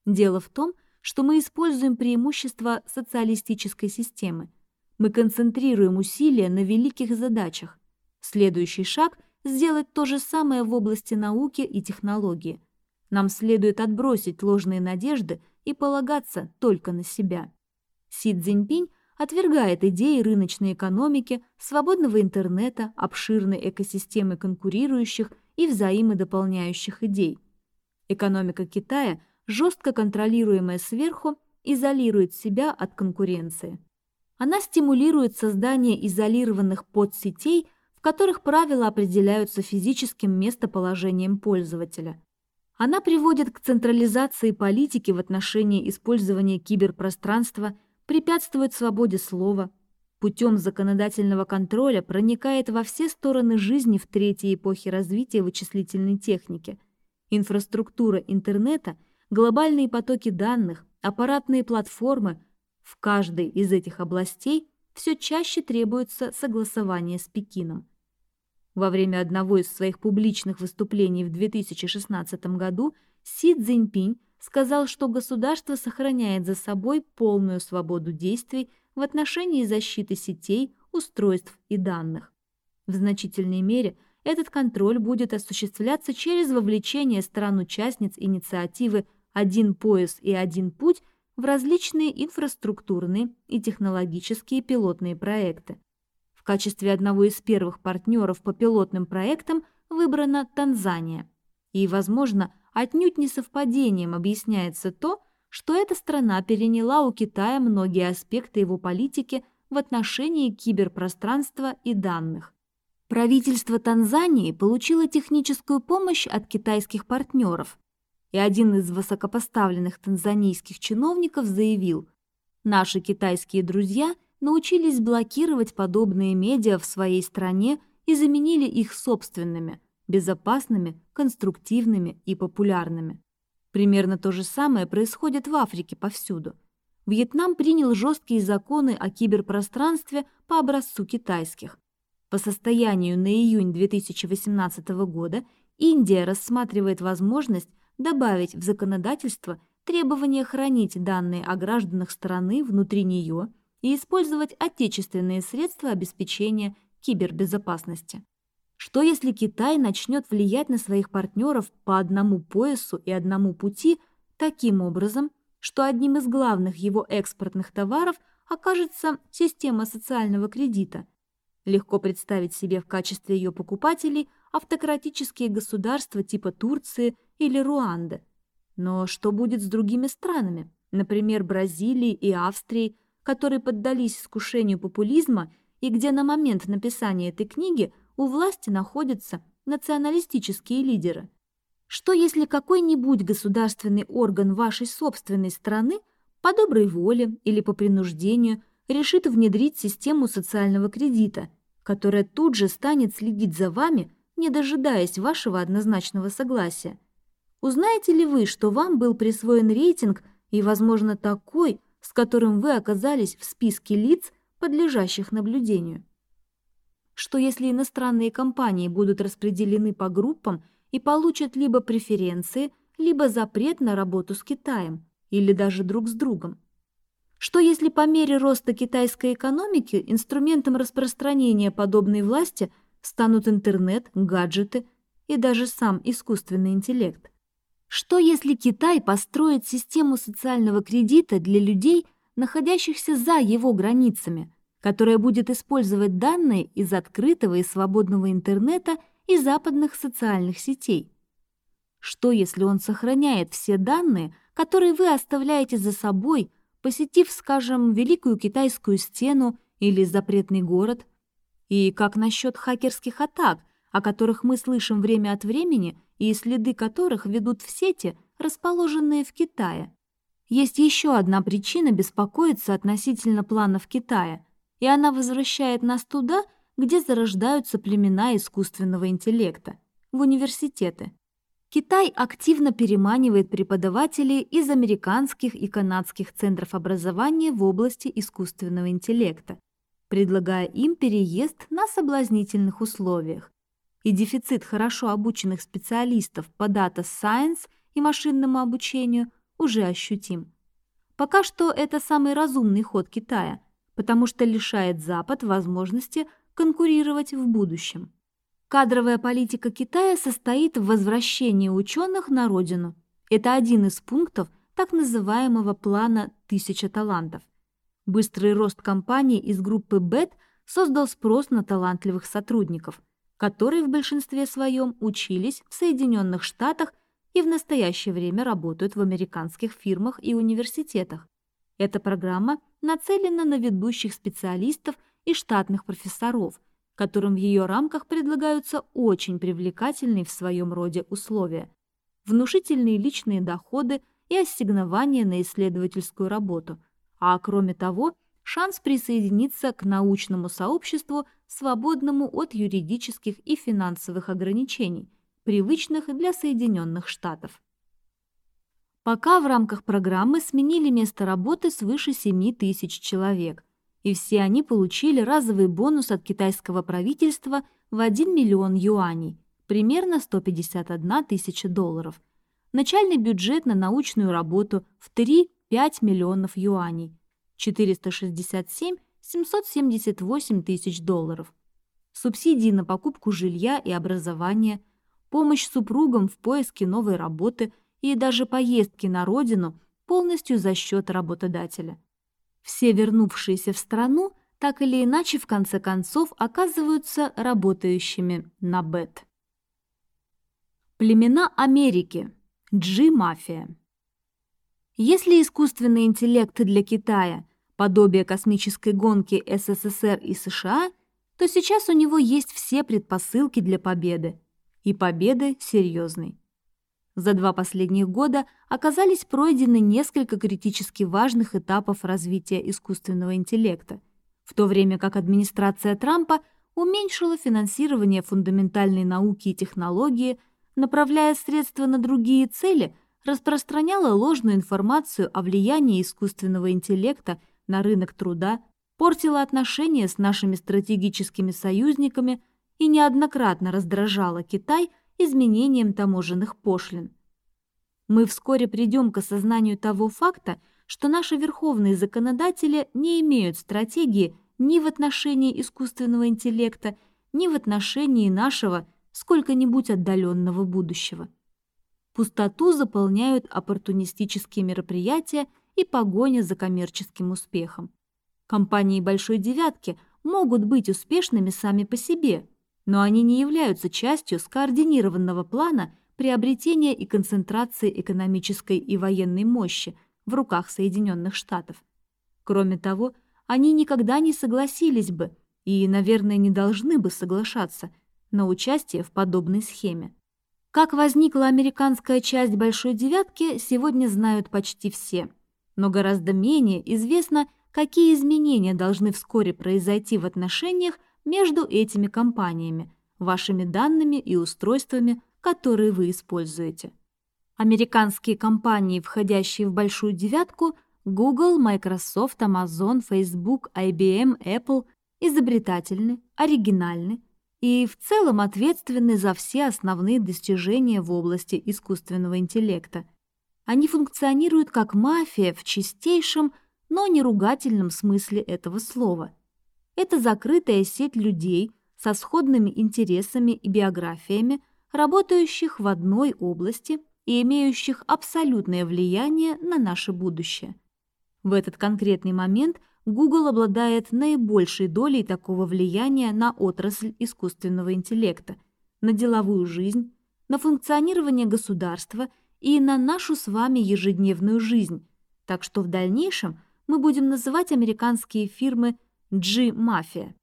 Speaker 1: Дело в том, что мы используем преимущества социалистической системы. Мы концентрируем усилия на великих задачах. Следующий шаг – сделать то же самое в области науки и технологии. Нам следует отбросить ложные надежды и полагаться только на себя. Си Цзиньпинь отвергает идеи рыночной экономики, свободного интернета, обширной экосистемы конкурирующих и взаимодополняющих идей. Экономика Китая, жестко контролируемая сверху, изолирует себя от конкуренции. Она стимулирует создание изолированных подсетей, которых правила определяются физическим местоположением пользователя. Она приводит к централизации политики в отношении использования киберпространства – препятствует свободе слова, путем законодательного контроля проникает во все стороны жизни в третьей эпохе развития вычислительной техники. Инфраструктура интернета, глобальные потоки данных, аппаратные платформы – в каждой из этих областей все чаще требуется согласование с Пекином. Во время одного из своих публичных выступлений в 2016 году Си Цзиньпинь сказал, что государство сохраняет за собой полную свободу действий в отношении защиты сетей, устройств и данных. В значительной мере этот контроль будет осуществляться через вовлечение стран-участниц инициативы «Один пояс и один путь» в различные инфраструктурные и технологические пилотные проекты. Качестве одного из первых партнеров по пилотным проектам выбрана Танзания. И, возможно, отнюдь не совпадением объясняется то, что эта страна переняла у Китая многие аспекты его политики в отношении киберпространства и данных. Правительство Танзании получило техническую помощь от китайских партнеров, и один из высокопоставленных танзанийских чиновников заявил, «Наши китайские друзья научились блокировать подобные медиа в своей стране и заменили их собственными – безопасными, конструктивными и популярными. Примерно то же самое происходит в Африке повсюду. Вьетнам принял жесткие законы о киберпространстве по образцу китайских. По состоянию на июнь 2018 года Индия рассматривает возможность добавить в законодательство требование хранить данные о гражданах страны внутри нее и использовать отечественные средства обеспечения кибербезопасности. Что если Китай начнет влиять на своих партнеров по одному поясу и одному пути таким образом, что одним из главных его экспортных товаров окажется система социального кредита? Легко представить себе в качестве ее покупателей автократические государства типа Турции или Руанды. Но что будет с другими странами, например, Бразилией и Австрией, которые поддались искушению популизма и где на момент написания этой книги – у власти находятся националистические лидеры. Что если какой-нибудь государственный орган вашей собственной страны по доброй воле или по принуждению решит внедрить систему социального кредита, которая тут же станет следить за вами, не дожидаясь вашего однозначного согласия. Узнаете ли вы, что вам был присвоен рейтинг и, возможно, такой, с которым вы оказались в списке лиц, подлежащих наблюдению? Что если иностранные компании будут распределены по группам и получат либо преференции, либо запрет на работу с Китаем, или даже друг с другом? Что если по мере роста китайской экономики инструментом распространения подобной власти станут интернет, гаджеты и даже сам искусственный интеллект? Что если Китай построит систему социального кредита для людей, находящихся за его границами, которая будет использовать данные из открытого и свободного интернета и западных социальных сетей? Что если он сохраняет все данные, которые вы оставляете за собой, посетив, скажем, Великую Китайскую стену или запретный город? И как насчет хакерских атак, о которых мы слышим время от времени и следы которых ведут в сети, расположенные в Китае? Есть еще одна причина беспокоиться относительно планов Китая, и она возвращает нас туда, где зарождаются племена искусственного интеллекта, в университеты. Китай активно переманивает преподавателей из американских и канадских центров образования в области искусственного интеллекта, предлагая им переезд на соблазнительных условиях. И дефицит хорошо обученных специалистов по Data Science и машинному обучению уже ощутим. Пока что это самый разумный ход Китая, потому что лишает Запад возможности конкурировать в будущем. Кадровая политика Китая состоит в возвращении ученых на родину. Это один из пунктов так называемого плана «Тысяча талантов». Быстрый рост компании из группы БЭТ создал спрос на талантливых сотрудников, которые в большинстве своем учились в Соединенных Штатах и в настоящее время работают в американских фирмах и университетах. Эта программа нацелена на ведущих специалистов и штатных профессоров – которым в ее рамках предлагаются очень привлекательные в своем роде условия, внушительные личные доходы и ассигнования на исследовательскую работу, а кроме того, шанс присоединиться к научному сообществу, свободному от юридических и финансовых ограничений, привычных для Соединенных Штатов. Пока в рамках программы сменили место работы свыше 7 тысяч человек – и все они получили разовый бонус от китайского правительства в 1 миллион юаней, примерно 151 тысяча долларов. Начальный бюджет на научную работу в 3-5 миллионов юаней, 467-778 тысяч долларов. Субсидии на покупку жилья и образования, помощь супругам в поиске новой работы и даже поездки на родину полностью за счет работодателя. Все вернувшиеся в страну так или иначе в конце концов оказываются работающими на БЭТ. Племена Америки. Джи-мафия. Если искусственный интеллект для Китая – подобие космической гонки СССР и США, то сейчас у него есть все предпосылки для победы. И победы серьезной. За два последних года оказались пройдены несколько критически важных этапов развития искусственного интеллекта, в то время как администрация Трампа уменьшила финансирование фундаментальной науки и технологии, направляя средства на другие цели, распространяла ложную информацию о влиянии искусственного интеллекта на рынок труда, портила отношения с нашими стратегическими союзниками и неоднократно раздражала Китай – изменением таможенных пошлин. Мы вскоре придем к осознанию того факта, что наши верховные законодатели не имеют стратегии ни в отношении искусственного интеллекта, ни в отношении нашего сколько-нибудь отдаленного будущего. Пустоту заполняют оппортунистические мероприятия и погоня за коммерческим успехом. Компании «Большой девятки» могут быть успешными сами по себе, но они не являются частью скоординированного плана приобретения и концентрации экономической и военной мощи в руках Соединенных Штатов. Кроме того, они никогда не согласились бы и, наверное, не должны бы соглашаться на участие в подобной схеме. Как возникла американская часть «Большой девятки», сегодня знают почти все. Но гораздо менее известно, какие изменения должны вскоре произойти в отношениях между этими компаниями, вашими данными и устройствами, которые вы используете. Американские компании, входящие в большую девятку, Google, Microsoft, Amazon, Facebook, IBM, Apple, изобретательны, оригинальны и в целом ответственны за все основные достижения в области искусственного интеллекта. Они функционируют как мафия в чистейшем, но не ругательном смысле этого слова. Это закрытая сеть людей со сходными интересами и биографиями, работающих в одной области и имеющих абсолютное влияние на наше будущее. В этот конкретный момент Google обладает наибольшей долей такого влияния на отрасль искусственного интеллекта, на деловую жизнь, на функционирование государства и на нашу с вами ежедневную жизнь, так что в дальнейшем мы будем называть американские фирмы G-мафия.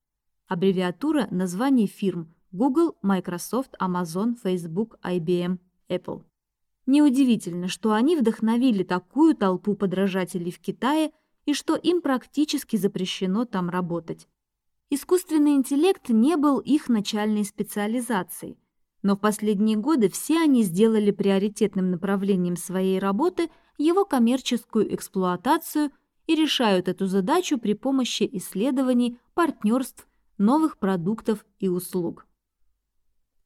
Speaker 1: Аббревиатура названий фирм Google, Microsoft, Amazon, Facebook, IBM, Apple. Неудивительно, что они вдохновили такую толпу подражателей в Китае и что им практически запрещено там работать. Искусственный интеллект не был их начальной специализацией, но в последние годы все они сделали приоритетным направлением своей работы его коммерческую эксплуатацию и решают эту задачу при помощи исследований, партнерств, новых продуктов и услуг.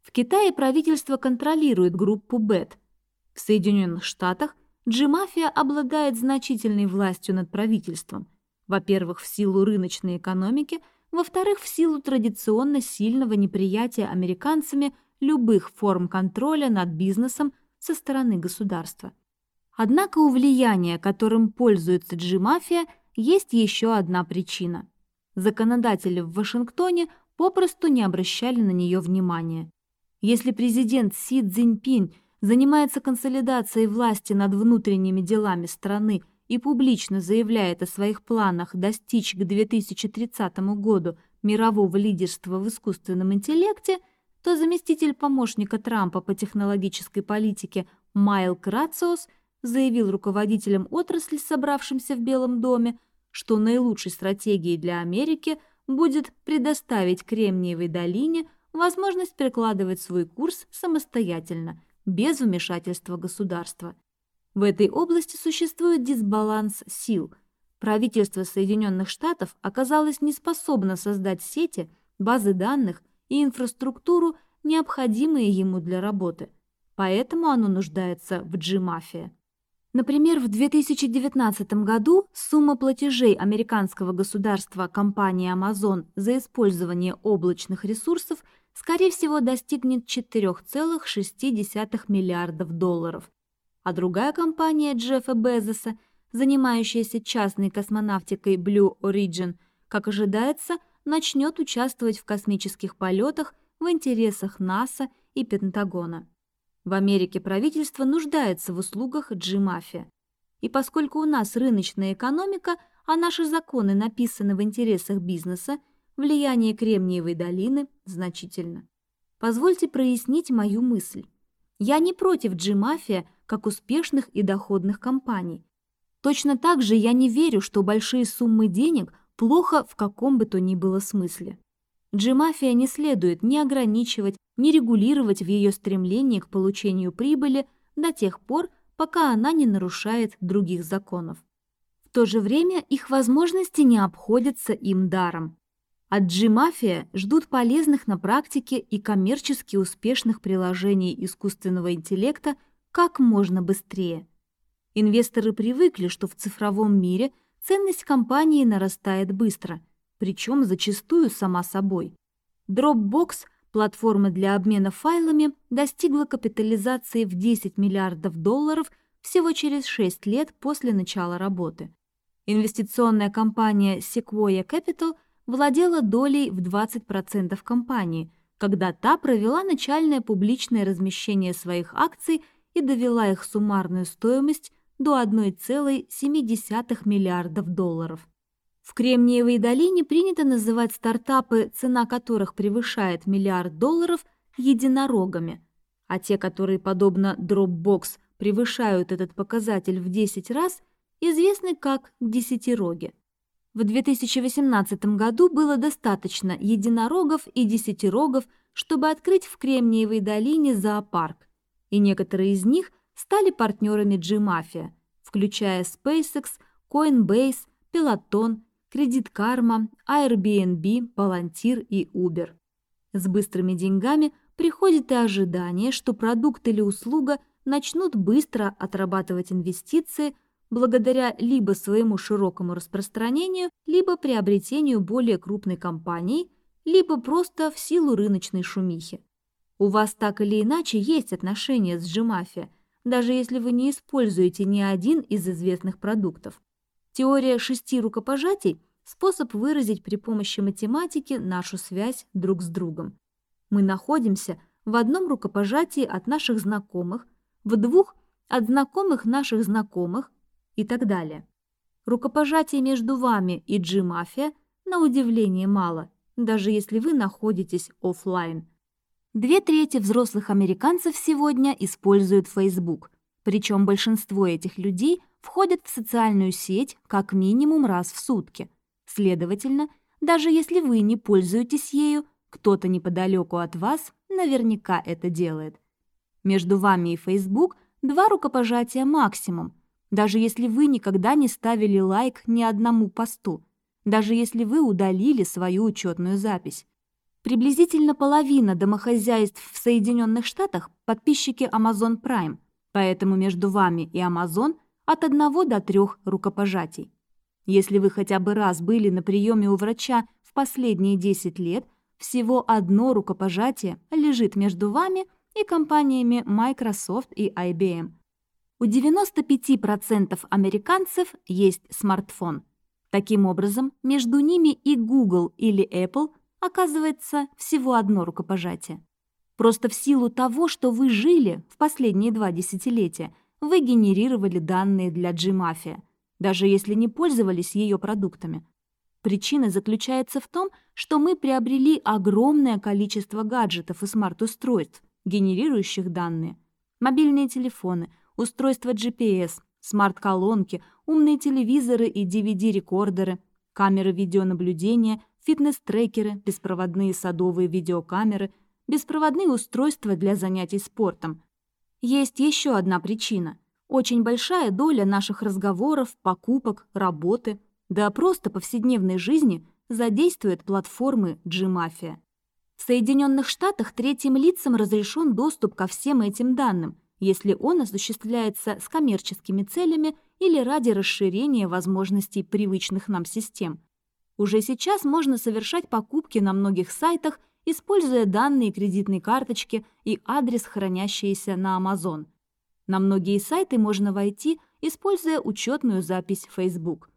Speaker 1: В Китае правительство контролирует группу БЭТ – в Соединенных Штатах G-мафия обладает значительной властью над правительством, во-первых, в силу рыночной экономики, во-вторых, в силу традиционно сильного неприятия американцами любых форм контроля над бизнесом со стороны государства. Однако у влияния, которым пользуется G-мафия, есть еще одна причина. Законодатели в Вашингтоне попросту не обращали на нее внимания. Если президент Си Цзиньпинь занимается консолидацией власти над внутренними делами страны и публично заявляет о своих планах достичь к 2030 году мирового лидерства в искусственном интеллекте, то заместитель помощника Трампа по технологической политике Майл Крациос заявил руководителям отрасли, собравшимся в Белом доме, что наилучшей стратегией для Америки будет предоставить Кремниевой долине возможность перекладывать свой курс самостоятельно – без вмешательства государства. В этой области существует дисбаланс сил. Правительство Соединенных Штатов оказалось не способно создать сети, базы данных и инфраструктуру, необходимые ему для работы. Поэтому оно нуждается в G-мафия. Например, в 2019 году сумма платежей американского государства компании Amazon за использование облачных ресурсов – скорее всего, достигнет 4,6 миллиардов долларов. А другая компания Джеффа Безоса, занимающаяся частной космонавтикой Blue Origin, как ожидается, начнет участвовать в космических полетах в интересах НАСА и Пентагона. В Америке правительство нуждается в услугах G-мафия. И поскольку у нас рыночная экономика, а наши законы написаны в интересах бизнеса – влияние Кремниевой долины значительно. Позвольте прояснить мою мысль. Я не против G-мафия как успешных и доходных компаний. Точно так же я не верю, что большие суммы денег плохо в каком бы то ни было смысле. G-мафия не следует ни ограничивать, ни регулировать в ее стремлении к получению прибыли до тех пор, пока она не нарушает других законов. В то же время их возможности не обходятся им даром. От G-мафия ждут полезных на практике и коммерчески успешных приложений искусственного интеллекта как можно быстрее. Инвесторы привыкли, что в цифровом мире ценность компании нарастает быстро, причем зачастую сама собой. Dropbox, платформа для обмена файлами, достигла капитализации в 10 миллиардов долларов всего через 6 лет после начала работы. Инвестиционная компания Sequoia Capital – владела долей в 20% компании, когда та провела начальное публичное размещение своих акций и довела их суммарную стоимость до 1,7 миллиардов долларов. В Кремниевой долине принято называть стартапы, цена которых превышает миллиард долларов, единорогами, а те, которые, подобно Dropbox, превышают этот показатель в 10 раз, известны как десятироги. В 2018 году было достаточно единорогов и десятирогов, чтобы открыть в Кремниевой долине зоопарк, и некоторые из них стали партнерами G-Mafia, включая SpaceX, Coinbase, Peloton, Credit Karma, Airbnb, Palantir и Uber. С быстрыми деньгами приходит и ожидание, что продукт или услуга начнут быстро отрабатывать инвестиции благодаря либо своему широкому распространению, либо приобретению более крупной компании, либо просто в силу рыночной шумихи. У вас так или иначе есть отношения с G-Mafia, даже если вы не используете ни один из известных продуктов. Теория шести рукопожатий – способ выразить при помощи математики нашу связь друг с другом. Мы находимся в одном рукопожатии от наших знакомых, в двух – от знакомых наших знакомых и так далее. Рукопожатий между вами и G-мафия на удивление мало, даже если вы находитесь офлайн. Две трети взрослых американцев сегодня используют Facebook, причем большинство этих людей входят в социальную сеть как минимум раз в сутки. Следовательно, даже если вы не пользуетесь ею, кто-то неподалеку от вас наверняка это делает. Между вами и Facebook два рукопожатия максимум, даже если вы никогда не ставили лайк ни одному посту, даже если вы удалили свою учетную запись. Приблизительно половина домохозяйств в Соединенных Штатах – подписчики Amazon Prime, поэтому между вами и Amazon от одного до трех рукопожатий. Если вы хотя бы раз были на приеме у врача в последние 10 лет, всего одно рукопожатие лежит между вами и компаниями Microsoft и IBM. У 95% американцев есть смартфон. Таким образом, между ними и Google или Apple – оказывается всего одно рукопожатие. Просто в силу того, что вы жили в последние два десятилетия, вы генерировали данные для G-Mafia, даже если не пользовались ее продуктами. Причина заключается в том, что мы приобрели огромное количество гаджетов и смарт-устройств, генерирующих данные. Мобильные телефоны, устройства GPS, смарт-колонки, умные телевизоры и DVD-рекордеры, камеры видеонаблюдения – фитнес-трекеры, беспроводные садовые видеокамеры, беспроводные устройства для занятий спортом. Есть еще одна причина. Очень большая доля наших разговоров, покупок, работы, да просто повседневной жизни задействует платформы G-Mafia. В Соединенных Штатах третьим лицам разрешен доступ ко всем этим данным, если он осуществляется с коммерческими целями или ради расширения возможностей привычных нам систем – уже сейчас можно совершать покупки на многих сайтах, используя данные кредитной карточки и адрес, хранящиеся на Amazon. На многие сайты можно войти, используя учетную запись Facebook.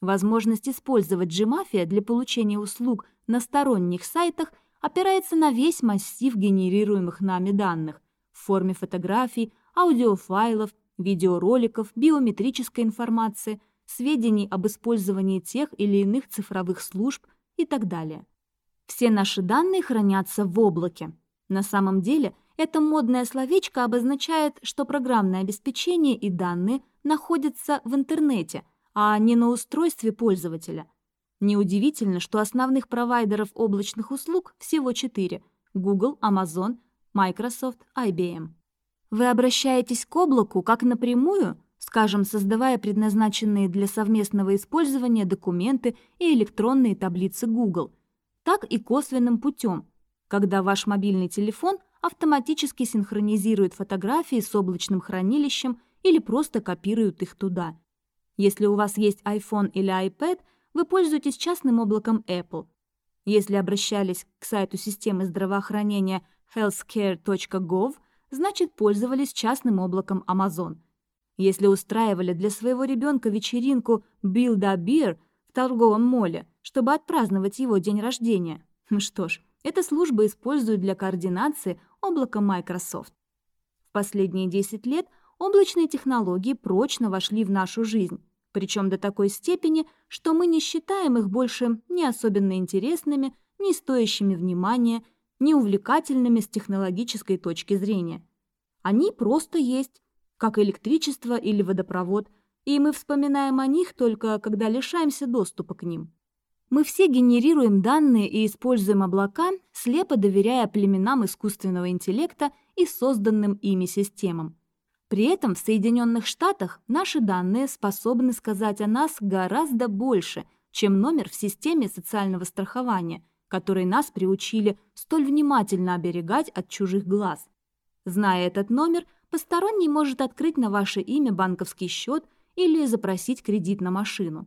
Speaker 1: Возможность использовать Gmafia для получения услуг на сторонних сайтах опирается на весь массив генерируемых нами данных в форме фотографий, аудиофайлов, видеороликов, биометрической информации, сведений об использовании тех или иных цифровых служб и так далее. Все наши данные хранятся в облаке. На самом деле, это модное словечко обозначает, что программное обеспечение и данные находятся в интернете, а не на устройстве пользователя. Неудивительно, что основных провайдеров облачных услуг всего четыре – Google, Amazon, Microsoft, IBM. Вы обращаетесь к облаку как напрямую – скажем, создавая предназначенные для совместного использования документы и электронные таблицы Google, так и косвенным путем, когда ваш мобильный телефон автоматически синхронизирует фотографии с облачным хранилищем или просто копирует их туда. Если у вас есть iPhone или iPad, вы пользуетесь частным облаком Apple. Если обращались к сайту системы здравоохранения healthcare.gov, значит пользовались частным облаком Amazon – если устраивали для своего ребенка вечеринку a Beer в торговом моле, чтобы отпраздновать его день рождения, ну что ж, эта служба использует для координации облако Microsoft. В последние 10 лет облачные технологии прочно вошли в нашу жизнь, причем до такой степени, что мы не считаем их больше ни особенно интересными, ни стоящими внимания, ни увлекательными с технологической точки зрения. Они просто есть, как электричество или водопровод, и мы вспоминаем о них только, когда лишаемся доступа к ним. Мы все генерируем данные и используем облака, слепо доверяя племенам искусственного интеллекта и созданным ими системам. При этом в Соединенных Штатах наши данные способны сказать о нас гораздо больше, чем номер в системе социального страхования, который нас приучили столь внимательно оберегать от чужих глаз. Зная этот номер, посторонний может открыть на ваше имя банковский счет или запросить кредит на машину.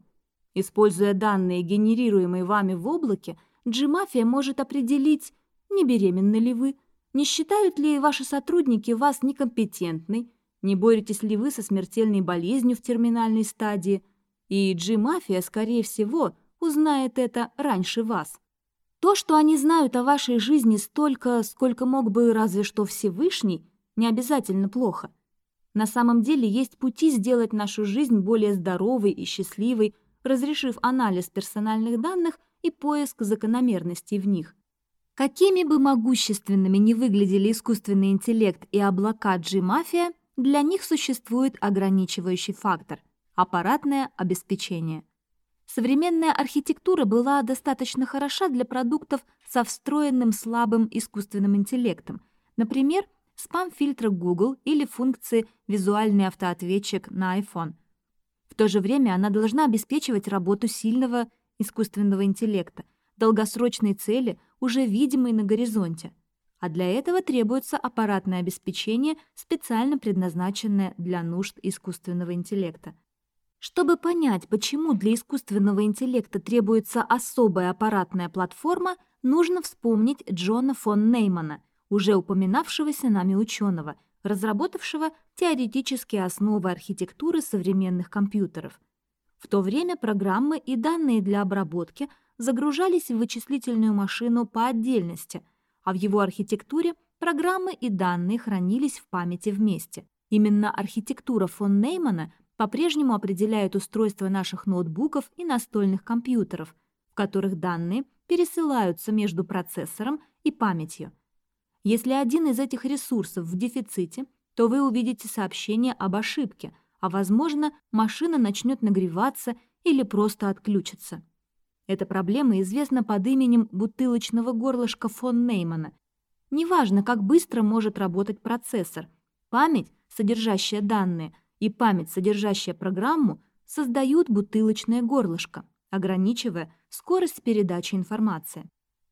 Speaker 1: Используя данные, генерируемые вами в облаке, G-мафия может определить, не беременны ли вы, не считают ли ваши сотрудники вас некомпетентной, не боретесь ли вы со смертельной болезнью в терминальной стадии, и G-мафия, скорее всего, узнает это раньше вас. То, что они знают о вашей жизни столько, сколько мог бы разве что Всевышний, не обязательно плохо. На самом деле есть пути сделать нашу жизнь более здоровой и счастливой, разрешив анализ персональных данных и поиск закономерностей в них. Какими бы могущественными ни выглядели искусственный интеллект и облака G-мафия, для них существует ограничивающий фактор – аппаратное обеспечение. Современная архитектура была достаточно хороша для продуктов со встроенным слабым искусственным интеллектом, например, спам-фильтры Google или функции «Визуальный автоответчик» на iPhone. В то же время она должна обеспечивать работу сильного искусственного интеллекта, долгосрочные цели, уже видимые на горизонте. А для этого требуется аппаратное обеспечение, специально предназначенное для нужд искусственного интеллекта. Чтобы понять, почему для искусственного интеллекта требуется особая аппаратная платформа, нужно вспомнить Джона фон Неймана, уже упоминавшегося нами ученого – разработавшего теоретические основы архитектуры современных компьютеров. В то время программы и данные для обработки загружались в вычислительную машину по отдельности, а в его архитектуре программы и данные хранились в памяти вместе. Именно архитектура фон Неймана по-прежнему определяет устройство наших ноутбуков и настольных компьютеров, в которых данные пересылаются между процессором и памятью. Если один из этих ресурсов в дефиците, то вы увидите сообщение об ошибке, а, возможно, машина начнет нагреваться или просто отключится. Эта проблема известна под именем бутылочного горлышка фон Неймана. Неважно, как быстро может работать процессор, память, содержащая данные, и память, содержащая программу, создают бутылочное горлышко, ограничивая скорость передачи информации.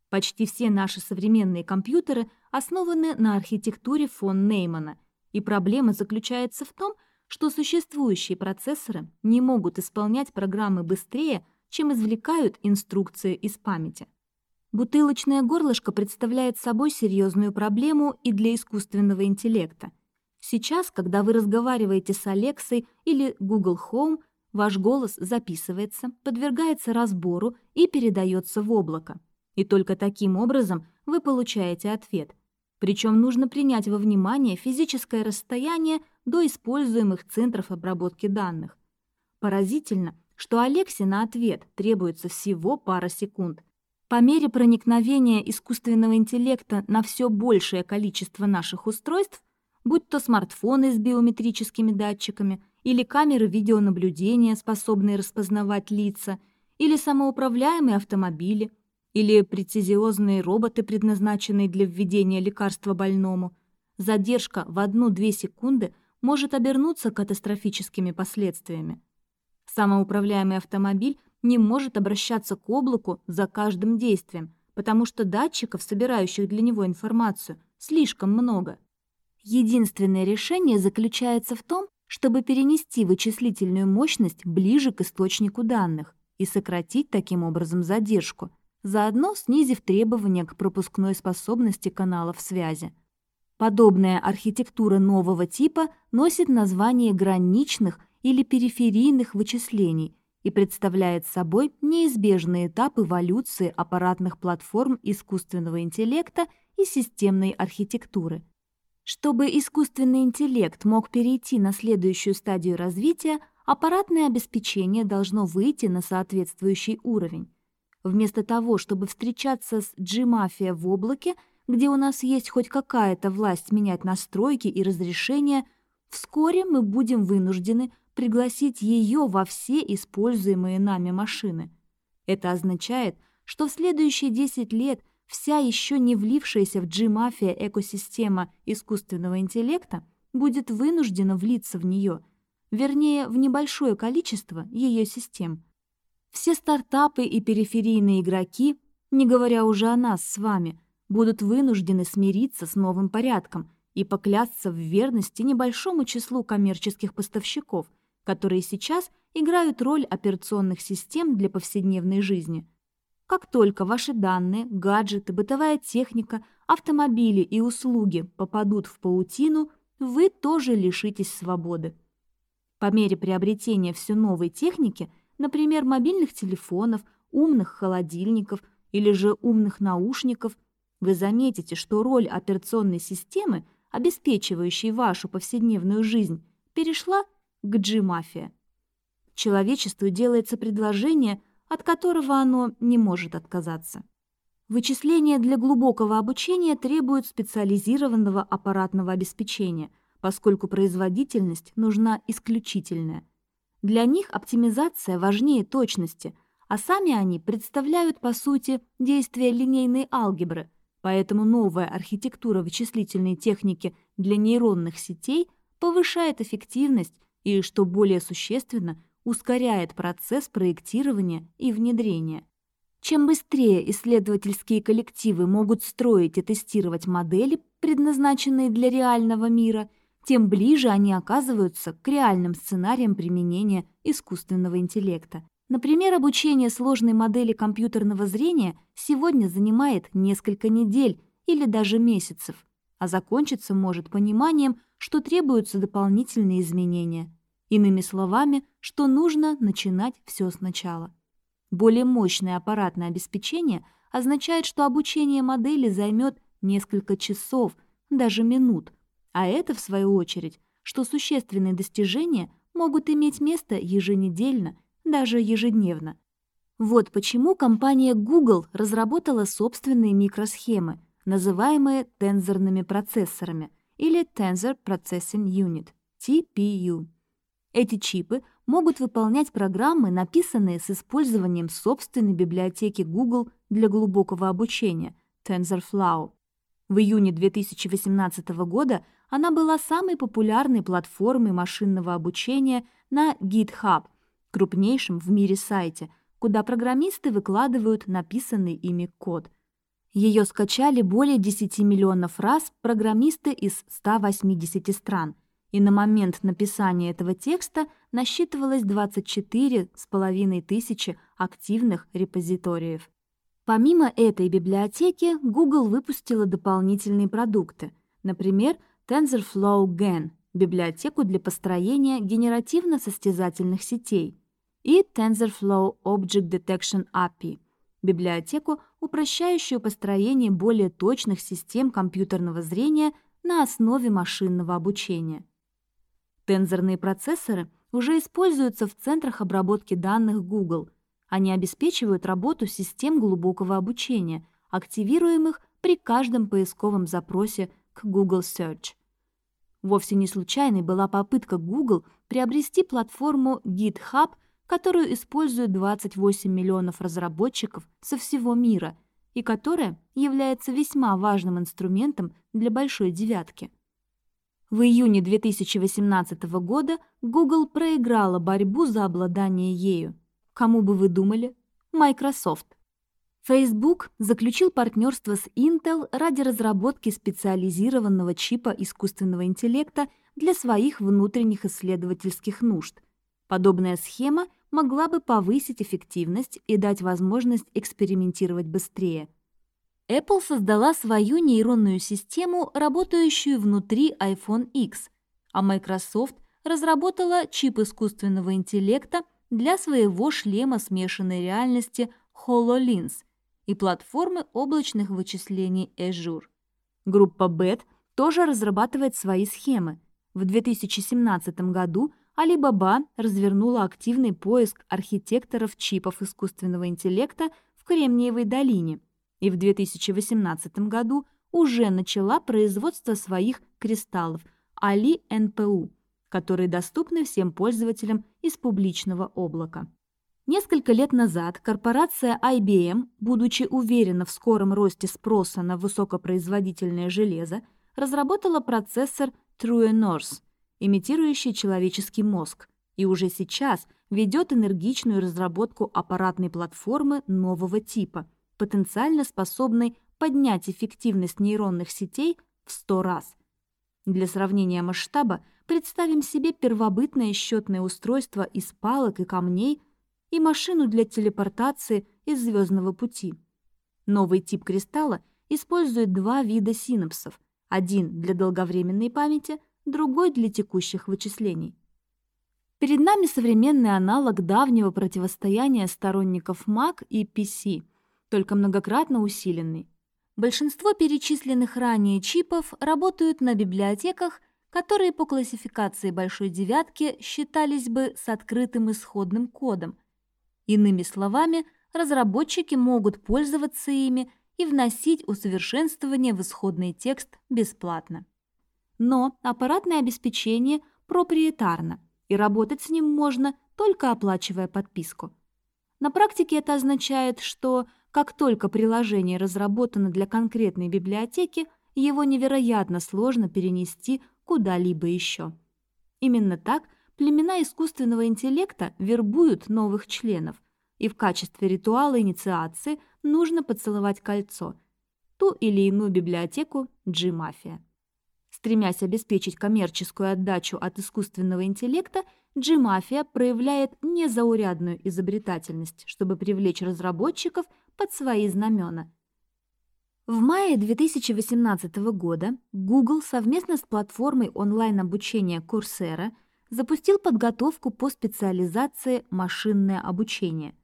Speaker 1: Почти все наши современные компьютеры основаны на архитектуре фон Неймана, и проблема заключается в том, что существующие процессоры не могут исполнять программы быстрее, чем извлекают инструкции из памяти. Бутылочное горлышко представляет собой серьезную проблему и для искусственного интеллекта. Сейчас, когда вы разговариваете с Алексой или Google Home, ваш голос записывается, подвергается разбору и передается в облако. И только таким образом вы получаете ответ. Причем нужно принять во внимание физическое расстояние до используемых центров обработки данных. Поразительно, что Алексе на ответ требуется всего пара секунд. По мере проникновения искусственного интеллекта на все большее количество наших устройств, будь то смартфоны с биометрическими датчиками или камеры видеонаблюдения, способные распознавать лица, или самоуправляемые автомобили – или прецизиозные роботы, предназначенные для введения лекарства больному. Задержка в 1-2 секунды может обернуться катастрофическими последствиями. Самоуправляемый автомобиль не может обращаться к облаку за каждым действием, потому что датчиков, собирающих для него информацию, слишком много. Единственное решение заключается в том, чтобы перенести вычислительную мощность ближе к источнику данных и сократить таким образом задержку – заодно снизив требования к пропускной способности каналов связи. Подобная архитектура нового типа носит название граничных или периферийных вычислений и представляет собой неизбежный этап эволюции аппаратных платформ искусственного интеллекта и системной архитектуры. Чтобы искусственный интеллект мог перейти на следующую стадию развития, аппаратное обеспечение должно выйти на соответствующий уровень. Вместо того, чтобы встречаться с G-мафия в облаке, где у нас есть хоть какая-то власть менять настройки и разрешения, вскоре мы будем вынуждены пригласить ее во все используемые нами машины. Это означает, что в следующие 10 лет вся еще не влившаяся в G-мафия экосистема искусственного интеллекта будет вынуждена влиться в нее, вернее, в небольшое количество ее систем. Все стартапы и периферийные игроки, не говоря уже о нас с вами, будут вынуждены смириться с новым порядком и поклясться в верности небольшому числу коммерческих поставщиков, которые сейчас играют роль операционных систем для повседневной жизни. Как только ваши данные, гаджеты, бытовая техника, автомобили и услуги попадут в паутину, вы тоже лишитесь свободы. По мере приобретения все новой техники, например, мобильных телефонов, умных холодильников или же умных наушников, вы заметите, что роль операционной системы, обеспечивающей вашу повседневную жизнь, перешла к G-мафия. Человечеству делается предложение, от которого оно не может отказаться. Вычисления для глубокого обучения требуют специализированного аппаратного обеспечения, поскольку производительность нужна исключительная. Для них оптимизация важнее точности, а сами они представляют, по сути, действие линейной алгебры, поэтому новая архитектура вычислительной техники для нейронных сетей повышает эффективность и, что более существенно, ускоряет процесс проектирования и внедрения. Чем быстрее исследовательские коллективы могут строить и тестировать модели, предназначенные для реального мира, тем ближе они оказываются к реальным сценариям применения искусственного интеллекта. Например, обучение сложной модели компьютерного зрения сегодня занимает несколько недель или даже месяцев, а закончиться может пониманием, что требуются дополнительные изменения. Иными словами, что нужно начинать все сначала. Более мощное аппаратное обеспечение означает, что обучение модели займет несколько часов, даже минут, а это, в свою очередь, что существенные достижения могут иметь место еженедельно, даже ежедневно. Вот почему компания Google разработала собственные микросхемы, называемые тензорными процессорами или Tensor Processing Unit, TPU. Эти чипы могут выполнять программы, написанные с использованием собственной библиотеки Google для глубокого обучения TensorFlow. В июне 2018 года она была самой популярной платформой машинного обучения на GitHub, крупнейшем в мире сайте, куда программисты выкладывают написанный ими код. Ее скачали более 10 миллионов раз программисты из 180 стран – и на момент написания этого текста насчитывалось 24,5 тысячи активных репозиториев. Помимо этой библиотеки, Google выпустила дополнительные продукты, например, TensorFlow GAN – библиотеку для построения генеративно-состязательных сетей, и TensorFlow Object Detection API – библиотеку, упрощающую построение более точных систем компьютерного зрения на основе машинного обучения. Тензорные процессоры уже используются в центрах обработки данных Google. Они обеспечивают работу систем глубокого обучения, активируемых при каждом поисковом запросе к Google Search. Вовсе не случайной была попытка Google приобрести платформу GitHub, которую используют 28 миллионов разработчиков со всего мира и которая является весьма важным инструментом для большой девятки. В июне 2018 года Google проиграла борьбу за обладание ею. Кому бы вы думали? Microsoft. Facebook заключил партнерство с Intel ради разработки специализированного чипа искусственного интеллекта для своих внутренних исследовательских нужд. Подобная схема могла бы повысить эффективность и дать возможность экспериментировать быстрее – Apple создала свою нейронную систему, работающую внутри iPhone X, а Microsoft разработала чип искусственного интеллекта для своего шлема смешанной реальности HoloLens и платформы облачных вычислений Azure. Группа BET тоже разрабатывает свои схемы. В 2017 году Alibaba развернула активный поиск архитекторов чипов искусственного интеллекта в Кремниевой долине – и в 2018 году уже начала производство своих кристаллов Али НПУ, которые доступны всем пользователям из публичного облака. Несколько лет назад корпорация IBM, будучи уверена в скором росте спроса на высокопроизводительное железо, разработала процессор True имитирующий человеческий мозг, и уже сейчас ведет энергичную разработку аппаратной платформы нового типа, потенциально способной поднять эффективность нейронных сетей в 100 раз. Для сравнения масштаба представим себе первобытное счетное устройство из палок и камней – и машину для телепортации из звездного пути. Новый тип кристалла использует два вида синапсов, один для долговременной памяти, другой для текущих вычислений. Перед нами современный аналог давнего противостояния сторонников Mac и PC, только многократно усиленный. Большинство перечисленных ранее чипов работают на библиотеках, которые по классификации большой девятки считались бы с открытым исходным кодом – Иными словами, разработчики могут пользоваться ими и вносить усовершенствования в исходный текст бесплатно. Но аппаратное обеспечение проприетарно, и работать с ним можно, только оплачивая подписку. На практике это означает, что как только приложение разработано для конкретной библиотеки, его невероятно сложно перенести куда-либо еще. Именно так – племена искусственного интеллекта вербуют новых членов, и в качестве ритуала инициации нужно поцеловать кольцо, ту или иную библиотеку G-мафия. Стремясь обеспечить коммерческую отдачу от искусственного интеллекта, G-мафия проявляет незаурядную изобретательность, чтобы привлечь разработчиков под свои знамена. В мае 2018 года Google совместно с платформой онлайн-обучения Coursera – запустил подготовку по специализации «машинное обучение».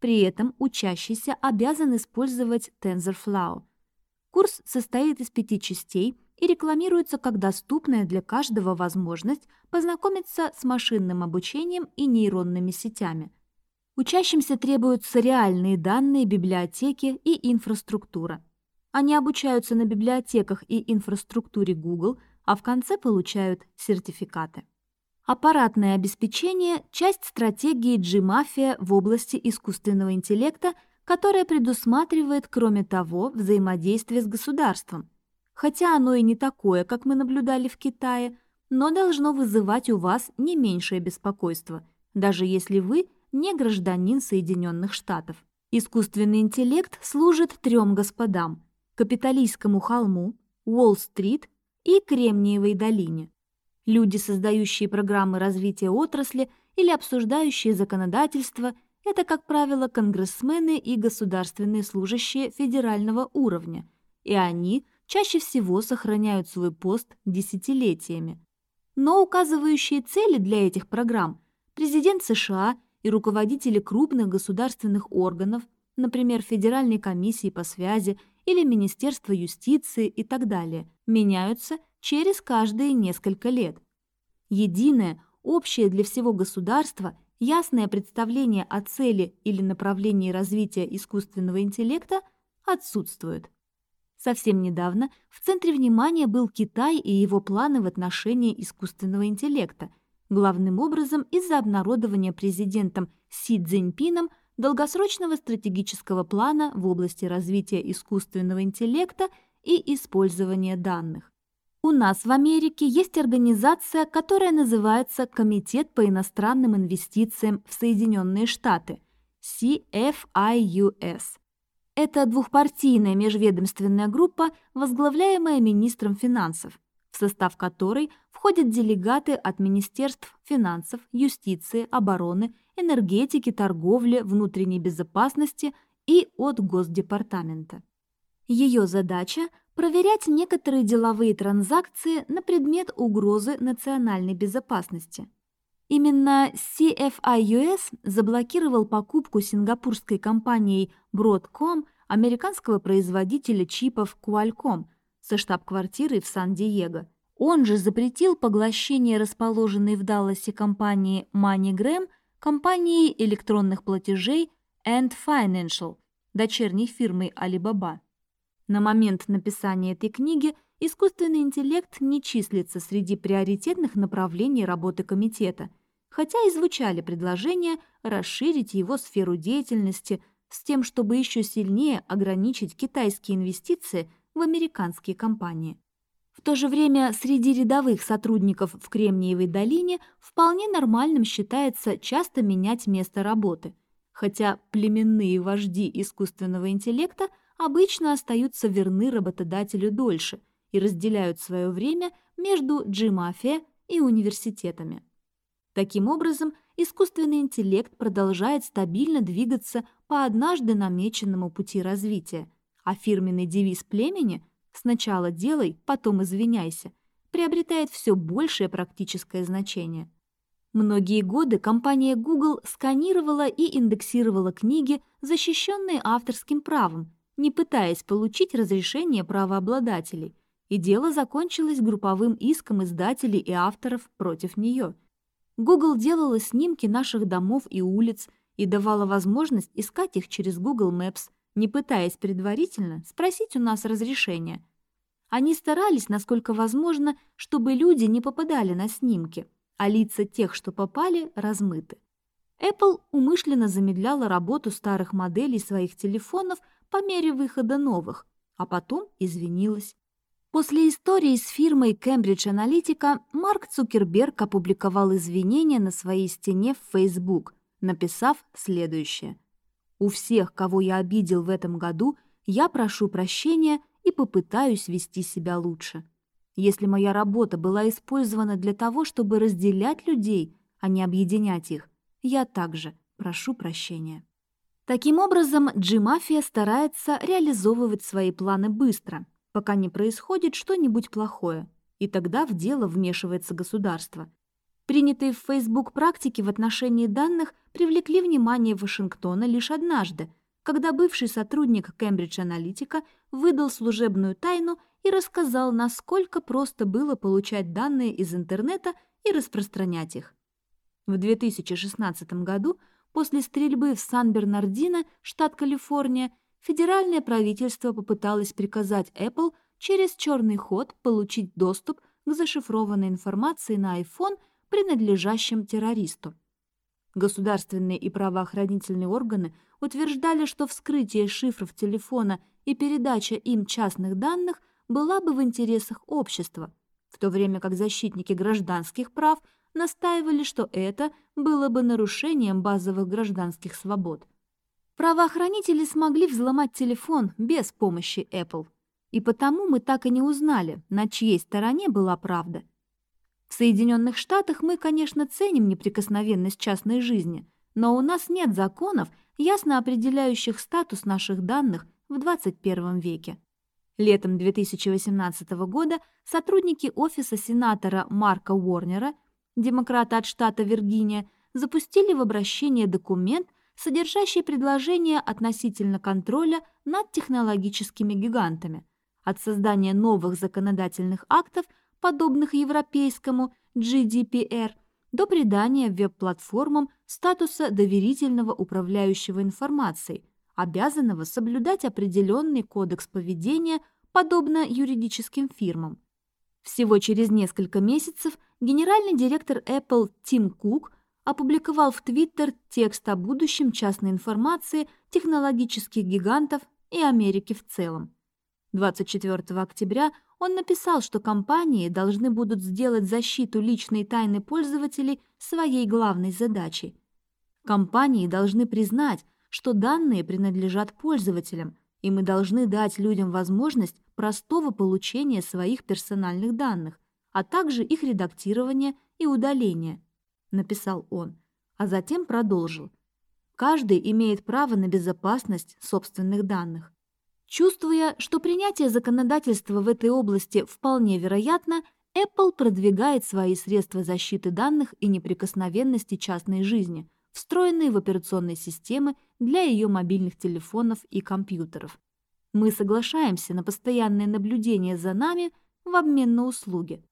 Speaker 1: При этом учащийся обязан использовать TensorFlow. Курс состоит из пяти частей и рекламируется как доступная для каждого возможность познакомиться с машинным обучением и нейронными сетями. Учащимся требуются реальные данные библиотеки и инфраструктура. Они обучаются на библиотеках и инфраструктуре Google, а в конце получают сертификаты. Аппаратное обеспечение – часть стратегии G-Mafia в области искусственного интеллекта, которая предусматривает, кроме того, взаимодействие с государством. Хотя оно и не такое, как мы наблюдали в Китае, но должно вызывать у вас не меньшее беспокойство, даже если вы не гражданин Соединенных Штатов. Искусственный интеллект служит трем господам – капиталистскому холму, Уолл-стрит и Кремниевой долине. Люди, создающие программы развития отрасли или обсуждающие законодательство, это, как правило, конгрессмены и государственные служащие федерального уровня, и они чаще всего сохраняют свой пост десятилетиями. Но указывающие цели для этих программ президент США и руководители крупных государственных органов, например, Федеральной комиссии по связи или Министерства юстиции и так далее, меняются через каждые несколько лет. Единое, общее для всего государства, ясное представление о цели или направлении развития искусственного интеллекта отсутствует. Совсем недавно в центре внимания был Китай и его планы в отношении искусственного интеллекта, главным образом из-за обнародования президентом Си Цзиньпином долгосрочного стратегического плана в области развития искусственного интеллекта и использования данных. У нас в Америке есть организация, которая называется Комитет по иностранным инвестициям в Соединенные Штаты – CFIUS. Это двухпартийная межведомственная группа, возглавляемая министром финансов, в состав которой входят делегаты от Министерств финансов, юстиции, обороны, энергетики, торговли, внутренней безопасности и от Госдепартамента. Ее задача проверять некоторые деловые транзакции на предмет угрозы национальной безопасности. Именно CFIUS заблокировал покупку сингапурской компанией Broadcom американского производителя чипов Qualcomm со штаб-квартирой в Сан-Диего. Он же запретил поглощение расположенной в Далласе компании MoneyGram компанией электронных платежей Ant Financial, дочерней фирмой Alibaba. На момент написания этой книги искусственный интеллект не числится среди приоритетных направлений работы комитета. хотя и звучали предложения расширить его сферу деятельности с тем, чтобы еще сильнее ограничить китайские инвестиции в американские компании. В то же время среди рядовых сотрудников в Кремниевой долине вполне нормальным считается часто менять место работы, хотя племенные вожди искусственного интеллекта обычно остаются верны работодателю дольше и разделяют свое время между G-мафия и университетами. Таким образом, искусственный интеллект продолжает стабильно двигаться по однажды намеченному пути развития, а фирменный девиз племени «сначала делай, потом извиняйся» приобретает все большее практическое значение. Многие годы компания Google сканировала и индексировала книги, защищенные авторским правом, не пытаясь получить разрешение правообладателей, и дело закончилось групповым иском издателей и авторов против нее. Google делала снимки наших домов и улиц и давала возможность искать их через Google Maps, не пытаясь предварительно спросить у нас разрешения. Они старались, насколько возможно, чтобы люди не попадали на снимки, а лица тех, что попали, размыты. Apple умышленно замедляла работу старых моделей своих телефонов по мере выхода новых, а потом извинилась. После истории с фирмой Cambridge Analytica Марк Цукерберг опубликовал извинения на своей стене в Facebook, написав следующее. «У всех, кого я обидел в этом году, я прошу прощения и попытаюсь вести себя лучше. Если моя работа была использована для того, чтобы разделять людей, а не объединять их, я также прошу прощения». Таким образом, G-мафия старается реализовывать свои планы быстро – пока не происходит что-нибудь плохое, и тогда в дело вмешивается государство. Принятые в Facebook практики в отношении данных привлекли внимание Вашингтона лишь однажды, когда бывший сотрудник Cambridge Analytica выдал служебную тайну и рассказал, насколько просто было получать данные из интернета и распространять их. В 2016 году, после стрельбы в Сан-Бернардино, штат Калифорния, федеральное правительство попыталось приказать Apple через черный ход получить доступ к зашифрованной информации на iPhone, принадлежащем террористу. Государственные и правоохранительные органы утверждали, что вскрытие шифров телефона и передача им частных данных была бы в интересах общества, в то время как защитники гражданских прав настаивали, что это было бы нарушением базовых гражданских свобод. Правоохранители смогли взломать телефон без помощи Apple. И потому мы так и не узнали, на чьей стороне была правда. В Соединенных Штатах мы, конечно, ценим неприкосновенность частной жизни, но у нас нет законов, ясно определяющих статус наших данных в 21 веке. Летом 2018 года сотрудники офиса сенатора Марка Уорнера, демократа от штата Виргиния, запустили в обращение документ, содержащий предложения относительно контроля над технологическими гигантами, от создания новых законодательных актов, подобных европейскому GDPR, до придания веб-платформам статуса доверительного управляющего информацией, обязанного соблюдать определенный кодекс поведения, подобно юридическим фирмам. Всего через несколько месяцев генеральный директор Apple Тим Кук – опубликовал в Твиттер текст о будущем частной информации технологических гигантов и Америки в целом. 24 октября он написал, что компании должны будут сделать защиту личной тайны пользователей своей главной задачей. Компании должны признать, что данные принадлежат пользователям, и мы должны дать людям возможность простого получения своих персональных данных, а также их редактирования и удаления –— написал он, а затем продолжил. «Каждый имеет право на безопасность собственных данных». Чувствуя, что принятие законодательства в этой области вполне вероятно, Apple продвигает свои средства защиты данных и неприкосновенности частной жизни, встроенные в операционные системы для ее мобильных телефонов и компьютеров. Мы соглашаемся на постоянное наблюдение за нами в обмен на услуги.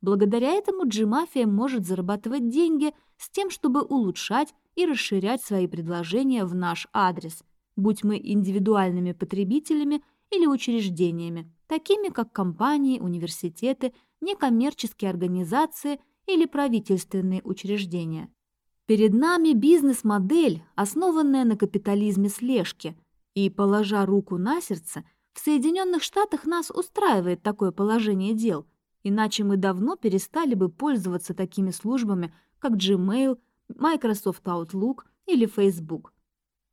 Speaker 1: Благодаря этому G-мафия может зарабатывать деньги с тем, чтобы улучшать и расширять свои предложения в наш адрес, будь мы индивидуальными потребителями или учреждениями, такими как компании, университеты, некоммерческие организации или правительственные учреждения. Перед нами бизнес-модель, основанная на капитализме слежки, и, положа руку на сердце, в Соединенных Штатах нас устраивает такое положение дел, иначе мы давно перестали бы пользоваться такими службами, как Gmail, Microsoft Outlook или Facebook.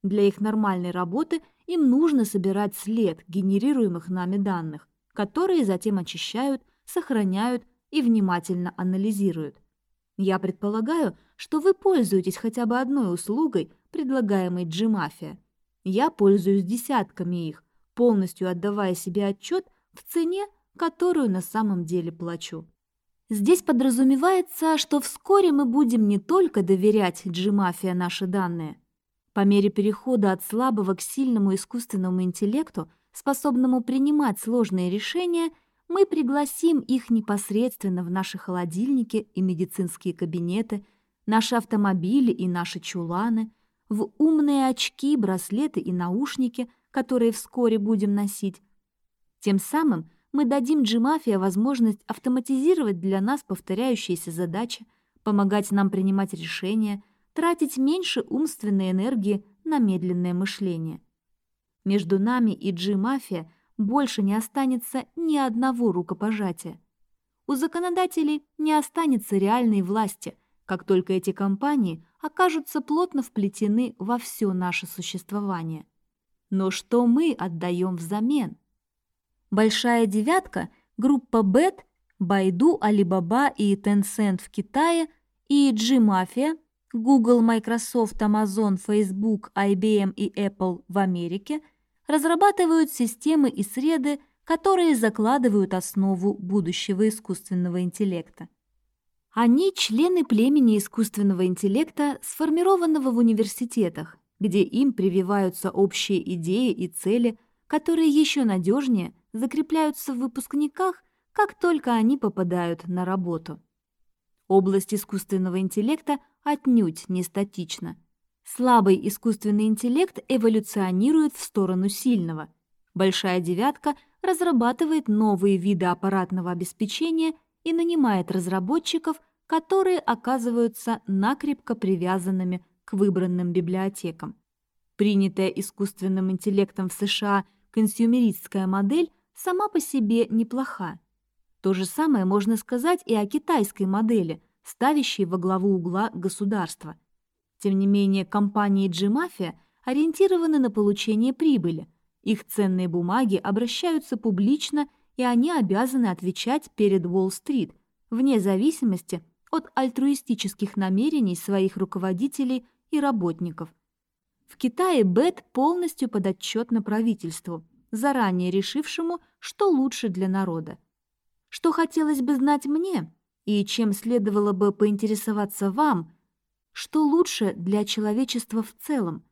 Speaker 1: Для их нормальной работы им нужно собирать след генерируемых нами данных, которые затем очищают, сохраняют и внимательно анализируют. Я предполагаю, что вы пользуетесь хотя бы одной услугой, предлагаемой G-Mafia. Я пользуюсь десятками их, полностью отдавая себе отчет в цене, которую на самом деле плачу. Здесь подразумевается, что вскоре мы будем не только доверять G-Mafia наши данные. По мере перехода от слабого к сильному искусственному интеллекту, способному принимать сложные решения – мы пригласим их непосредственно в наши холодильники и медицинские кабинеты, наши автомобили и наши чуланы, в умные очки, браслеты и наушники, которые вскоре будем носить. Тем самым мы дадим Джимафия возможность автоматизировать для нас повторяющиеся задачи, помогать нам принимать решения, тратить меньше умственной энергии на медленное мышление. Между нами и G-мафия больше не останется ни одного рукопожатия. У законодателей не останется реальной власти, как только эти компании окажутся плотно вплетены во все наше существование. Но что мы отдаем взамен? Большая девятка, группа Бет, Байду, Алибаба и Tencent в Китае и G-Mafia, Google, Microsoft, Amazon, Facebook, IBM и Apple в Америке – разрабатывают системы и среды, которые закладывают основу будущего искусственного интеллекта. Они члены племени искусственного интеллекта, сформированного в университетах, где им прививаются общие идеи и цели, которые еще надежнее закрепляются в выпускниках, как только они попадают на работу. Область искусственного интеллекта отнюдь не статична – Слабый искусственный интеллект эволюционирует в сторону сильного. Большая девятка разрабатывает новые виды аппаратного обеспечения и нанимает разработчиков, которые оказываются накрепко привязанными к выбранным библиотекам. Принятая искусственным интеллектом в США консюмеристская модель сама по себе неплоха. То же самое можно сказать и о китайской модели, ставящей во главу угла государства – тем не менее, компании G-Mafia ориентированы на получение прибыли. Их ценные бумаги обращаются публично, и они обязаны отвечать перед Уолл-стрит, вне зависимости от альтруистических намерений своих руководителей и работников. В Китае БЭТ полностью подотчетна правительству, заранее решившему, что лучше для народа. Что хотелось бы знать мне, и чем следовало бы поинтересоваться вам – что лучше для человечества в целом,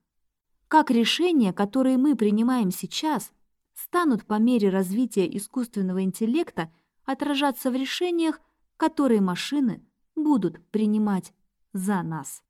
Speaker 1: как решения, которые мы принимаем сейчас, станут по мере развития искусственного интеллекта отражаться в решениях, которые машины будут принимать за нас.